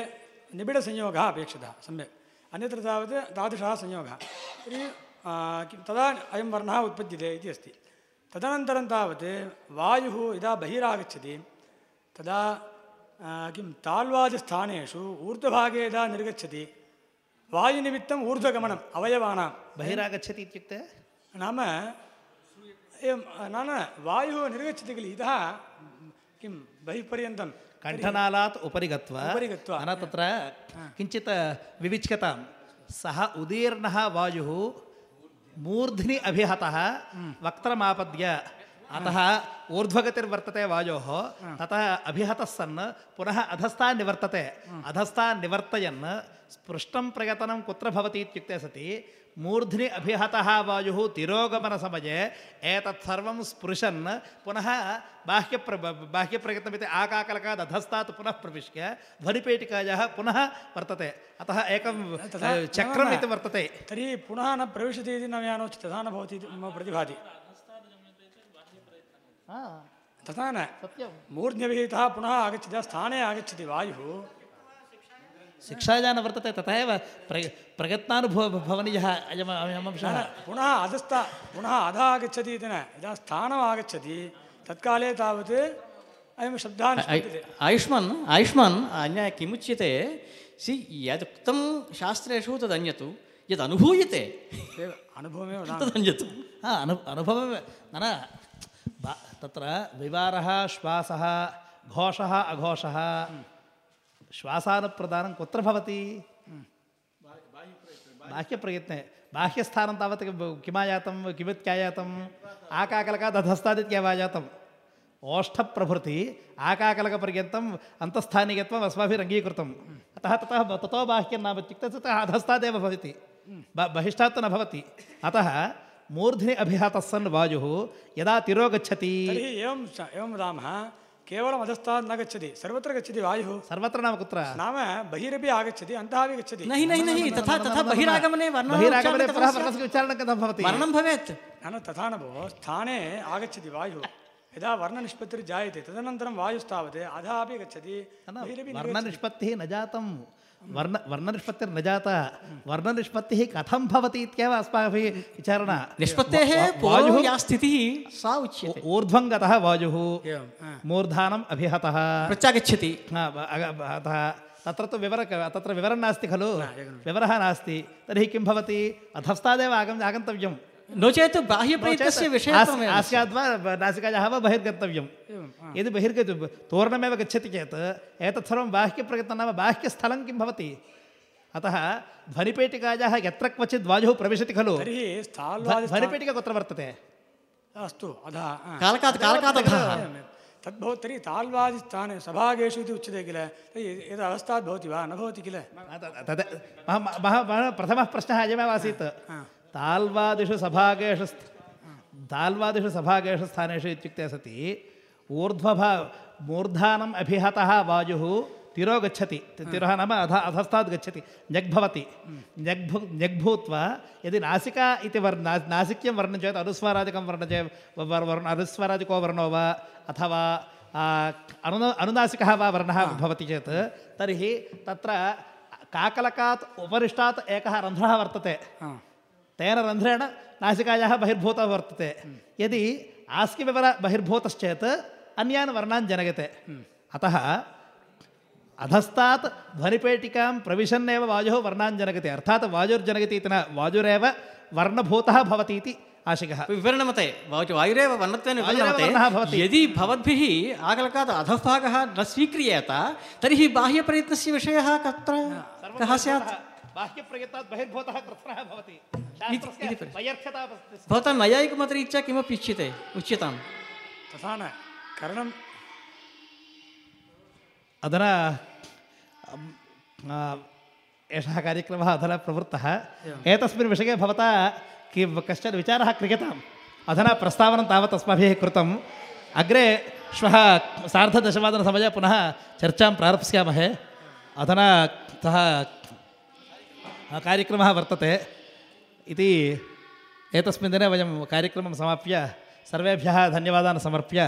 निबिडसंयोगः अपेक्षितः सम्यक् अन्यत्र तावत् तादृशः संयोगः तर्हि आ, किं तदा अयं वर्णः उत्पद्यते इति अस्ति तदनन्तरं तावत् वायुः यदा बहिरागच्छति तदा आ, किं ताल्वादिस्थानेषु ऊर्ध्वभागे यदा निर्गच्छति वायुनिमित्तम् ऊर्ध्वगमनम् अवयवानां बहिरागच्छति इत्युक्ते नाम एवं न न वायुः निर्गच्छति खलु इतः किं? बहिः पर्यन्तं कण्ठनालात् उपरि गत्वा उपरि गत्वा। न तत्र किञ्चित् विविच्यतां। सः उदीर्णः वायुः मूर्ध्नि अभिहतः वक्त्रमापद्य अतः ऊर्ध्वगतिर्वर्तते वायोः ततः अभिहतः सन् पुनः अधस्तान् निवर्तते। अधस्तान् निवर्तयन् स्पृष्टं प्रयतनं कुत्र भवति इत्युक्ते सति मूर्ध्नि अभिहतः वायुः तिरोगमनसमये एतत् सर्वं स्पृशन्। पुनः बाह्यप्र बाह्यप्रयत्नमिति आकाकलकात् अधस्तात् पुनः प्रविश्य ध्वनिपेटिकायाः पुनः वर्तते। अतः एकं चक्रम् इति वर्तते। तर्हि पुनः न प्रविशति इति न ज्ञानोच्च तथा न भवति इति मम प्रतिभाति। तथा न। मूर्ध्नविहितः पुनः आगच्छति स्थाने आगच्छति वायुः। शिक्षाया वर्तते तथा एव प्र प्रयत्नानुभव भवनीयः अयम् अयमंशः पुनः अधस्था पुनः अधः आगच्छति इति न यदा स्थानम् आगच्छति तत्काले तावत् अयं शब्दः आयुष्मान् आयुष्मान् अन्य किमुच्यते? सि यदुक्तं शास्त्रेषु तदन्यतु यद् अनुभूयते अनुभवमेव न। तदन्यतु। हा अनु अनुभवः न न तत्र विवारः श्वासः घोषः अघोषः श्वासानुप्रदानं कुत्र भवति बाह्यप्रयत्ने बाह्यस्थानं तावत् किमायातं किमित्यायातम् आकाकलकादधस्तादित्येवाजातम् ओष्ठप्रभृति आकाकलकपर्यन्तम् अन्तस्थानि गत्वा अस्माभिः अङ्गीकृतम् अतः ततः ततो बाह्यं नाम इत्युक्ते ततः अधस्तादेव भवति बहिष्ठात् न भवति अतः मूर्ध्नि अभिहतः सन् वायुः यदा तिरोगच्छति तर्हि एवं एवं वदामः केवलम् अधस्तात् न गच्छति सर्वत्र गच्छति वायुः सर्वत्र नाम कुत्र नाम बहिरपि आगच्छति अन्तः अपि गच्छति नहि नहि नहि तथा तथा बहिरागमने वर्णः बहिरागमने उच्चारणं पुनः कथं वर्णस्य उच्चारणं कथं भवति वर्णं भवेत् न न तथा न भोः स्थाने आगच्छति वायुः यदा वर्णनिष्पत्तिर्जायते तदनन्तरं वायुस्तावत् अधः अपि गच्छति बहिरपि न गच्छति। वर्णनिष्पत्तिः न जातं वर्ण वर्णनिष्पत्तिर्न जाता वर्णनिष्पत्तिः कथं भवति इत्येव अस्माभिः विचारणा निष्पत्तेः वा- वा- पूर्वं या स्थितिः सा उच्यते ऊर्ध्वं गतः वायुः हा। मूर्धानम् अभिहतः प्रत्यागच्छति हा, अतः तत्र तु विवर तत्र विवरणं नास्ति खलु विवरः नास्ति तर्हि किं भवति अधस्तादेव आगम् आगन्तव्यं नो चेत् बाह्यप्रयत्नस्य विषयत्वमेव आस्- आस्याद् वा ब- नासिकायाः वा बहिर्गन्तव्यं यदि बहिर्गत तोरणमेव गच्छति चेत् एतत् सर्वं बाह्यप्रयत्नं नाम बाह्यस्थलं किं भवति? अतः ध्वनिपेटिकायाः यत्र क्वचित् वायुः प्रविशति खलु। ध्वनिपेटिका कुत्र वर्तते? अस्तु अधः हा। कालकात्। तद्भवति तर्हि ताल्वादिस्थाने सभागेषु इति उच्यते किल? तर्हि यद् अवस्थात् भवति वा? न भवति किल? तद् प्रथमः प्रश्नः अयमेव आसीत्। ताल्वादिषु सभागेषु ताल्वादिषु सभागेषु स्थानेषु इत्युक्ते सति ऊर्ध्वभा मूर्धानम् अभिहतः वायुः तिरो गच्छति तिरः नाम अध अधस्तात् गच्छति। ञग्भवति ञग्भु ञग्भूत्वा यदि नासिका इति वर् ना नासिक्यं वर्णं चेत् अनुस्वारादिकं वर्णं चेत् वर् वर्ण अनुस्वारादिको वर्णो वा अथवा अनु अनुनासिकः वा वर्णः भवति चेत् तर्हि तत्र काकलकात् उपरिष्टात् एकः रन्ध्रः वर्तते। तेन रन्ध्रेण नासिकायाः बहिर्भूतः वर्तते। यदि आस्किविवर बहिर्भूतश्चेत् अन्यान् वर्णान् जनयते। अतः अधस्तात् ध्वनिपेटिकां प्रविशन्नेव वायुः वर्णान् जनयति। अर्थात् वायुर्जनयति इति न वायुरेव वर्णभूतः भवति इति आशिकः। विवरणमते वायुरेव वर्णत्वेन भवति। यदि भवद्भिः आकलकात् अधःभागः न स्वीक्रियेत तर्हि बाह्यप्रयत्नस्य विषयः कत्र? कः स्यात्? बाह्यप्रयत्नात् बहिर्भूतः कृत्स्नः भवति। शास्त्रस्य भवतां किमपि इच्यते उच्यताम्। तथा न। करणं अधुना एषः कार्यक्रमः अधुना प्रवृत्तः। एतस्मिन् विषये भवता कि कश्चन विचारः क्रियताम्? अधुना प्रस्तावनं तावत् अस्माभिः कृतम्। अग्रे श्वः सार्धदशवादनसमये पुनः चर्चां प्रारप्स्यामहे। अधुना सः कार्यक्रमः वर्तते। इति एतस्मिन् दिने वयं कार्यक्रमं समाप्य सर्वेभ्यः धन्यवादान् समर्प्य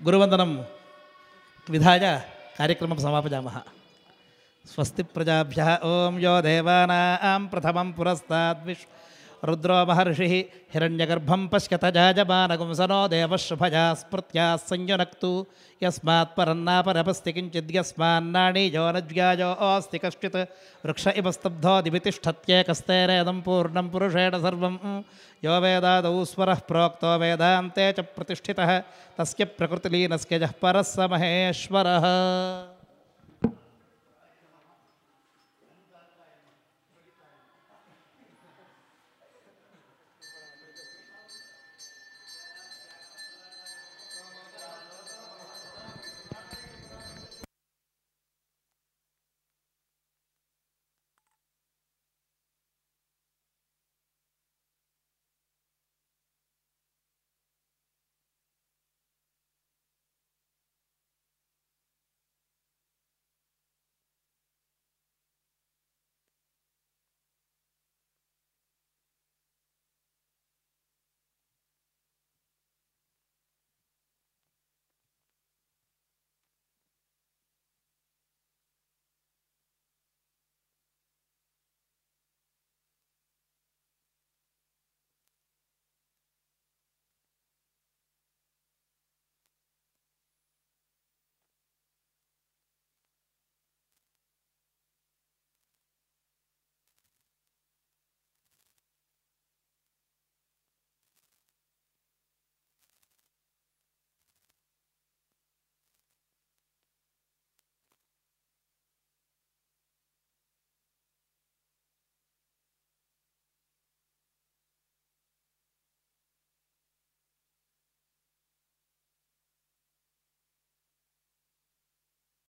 गुरुवन्दनं विधाय कार्यक्रमं समापयामः। स्वस्ति प्रजाभ्यः ॐ यो देवानां प्रथमं पुरस्ताद् विश्व रुद्रो महर्षिः हिरण्यगर्भं पश्यत जाजमानगुंसनो देवशुभजा स्मृत्या संयुनक्तु। यस्मात् परन्नापरपस्ति किञ्चिद् यस्मान्नाणी यो नज्ञायो अस्ति कश्चित्। वृक्ष इव स्तब्धो पूर्णं पुरुषेण सर्वं यो वेदादौ स्वरः प्रोक्तो वेदान्ते च प्रतिष्ठितः। तस्य प्रकृतिलीनस्य यः परः स महेश्वरः।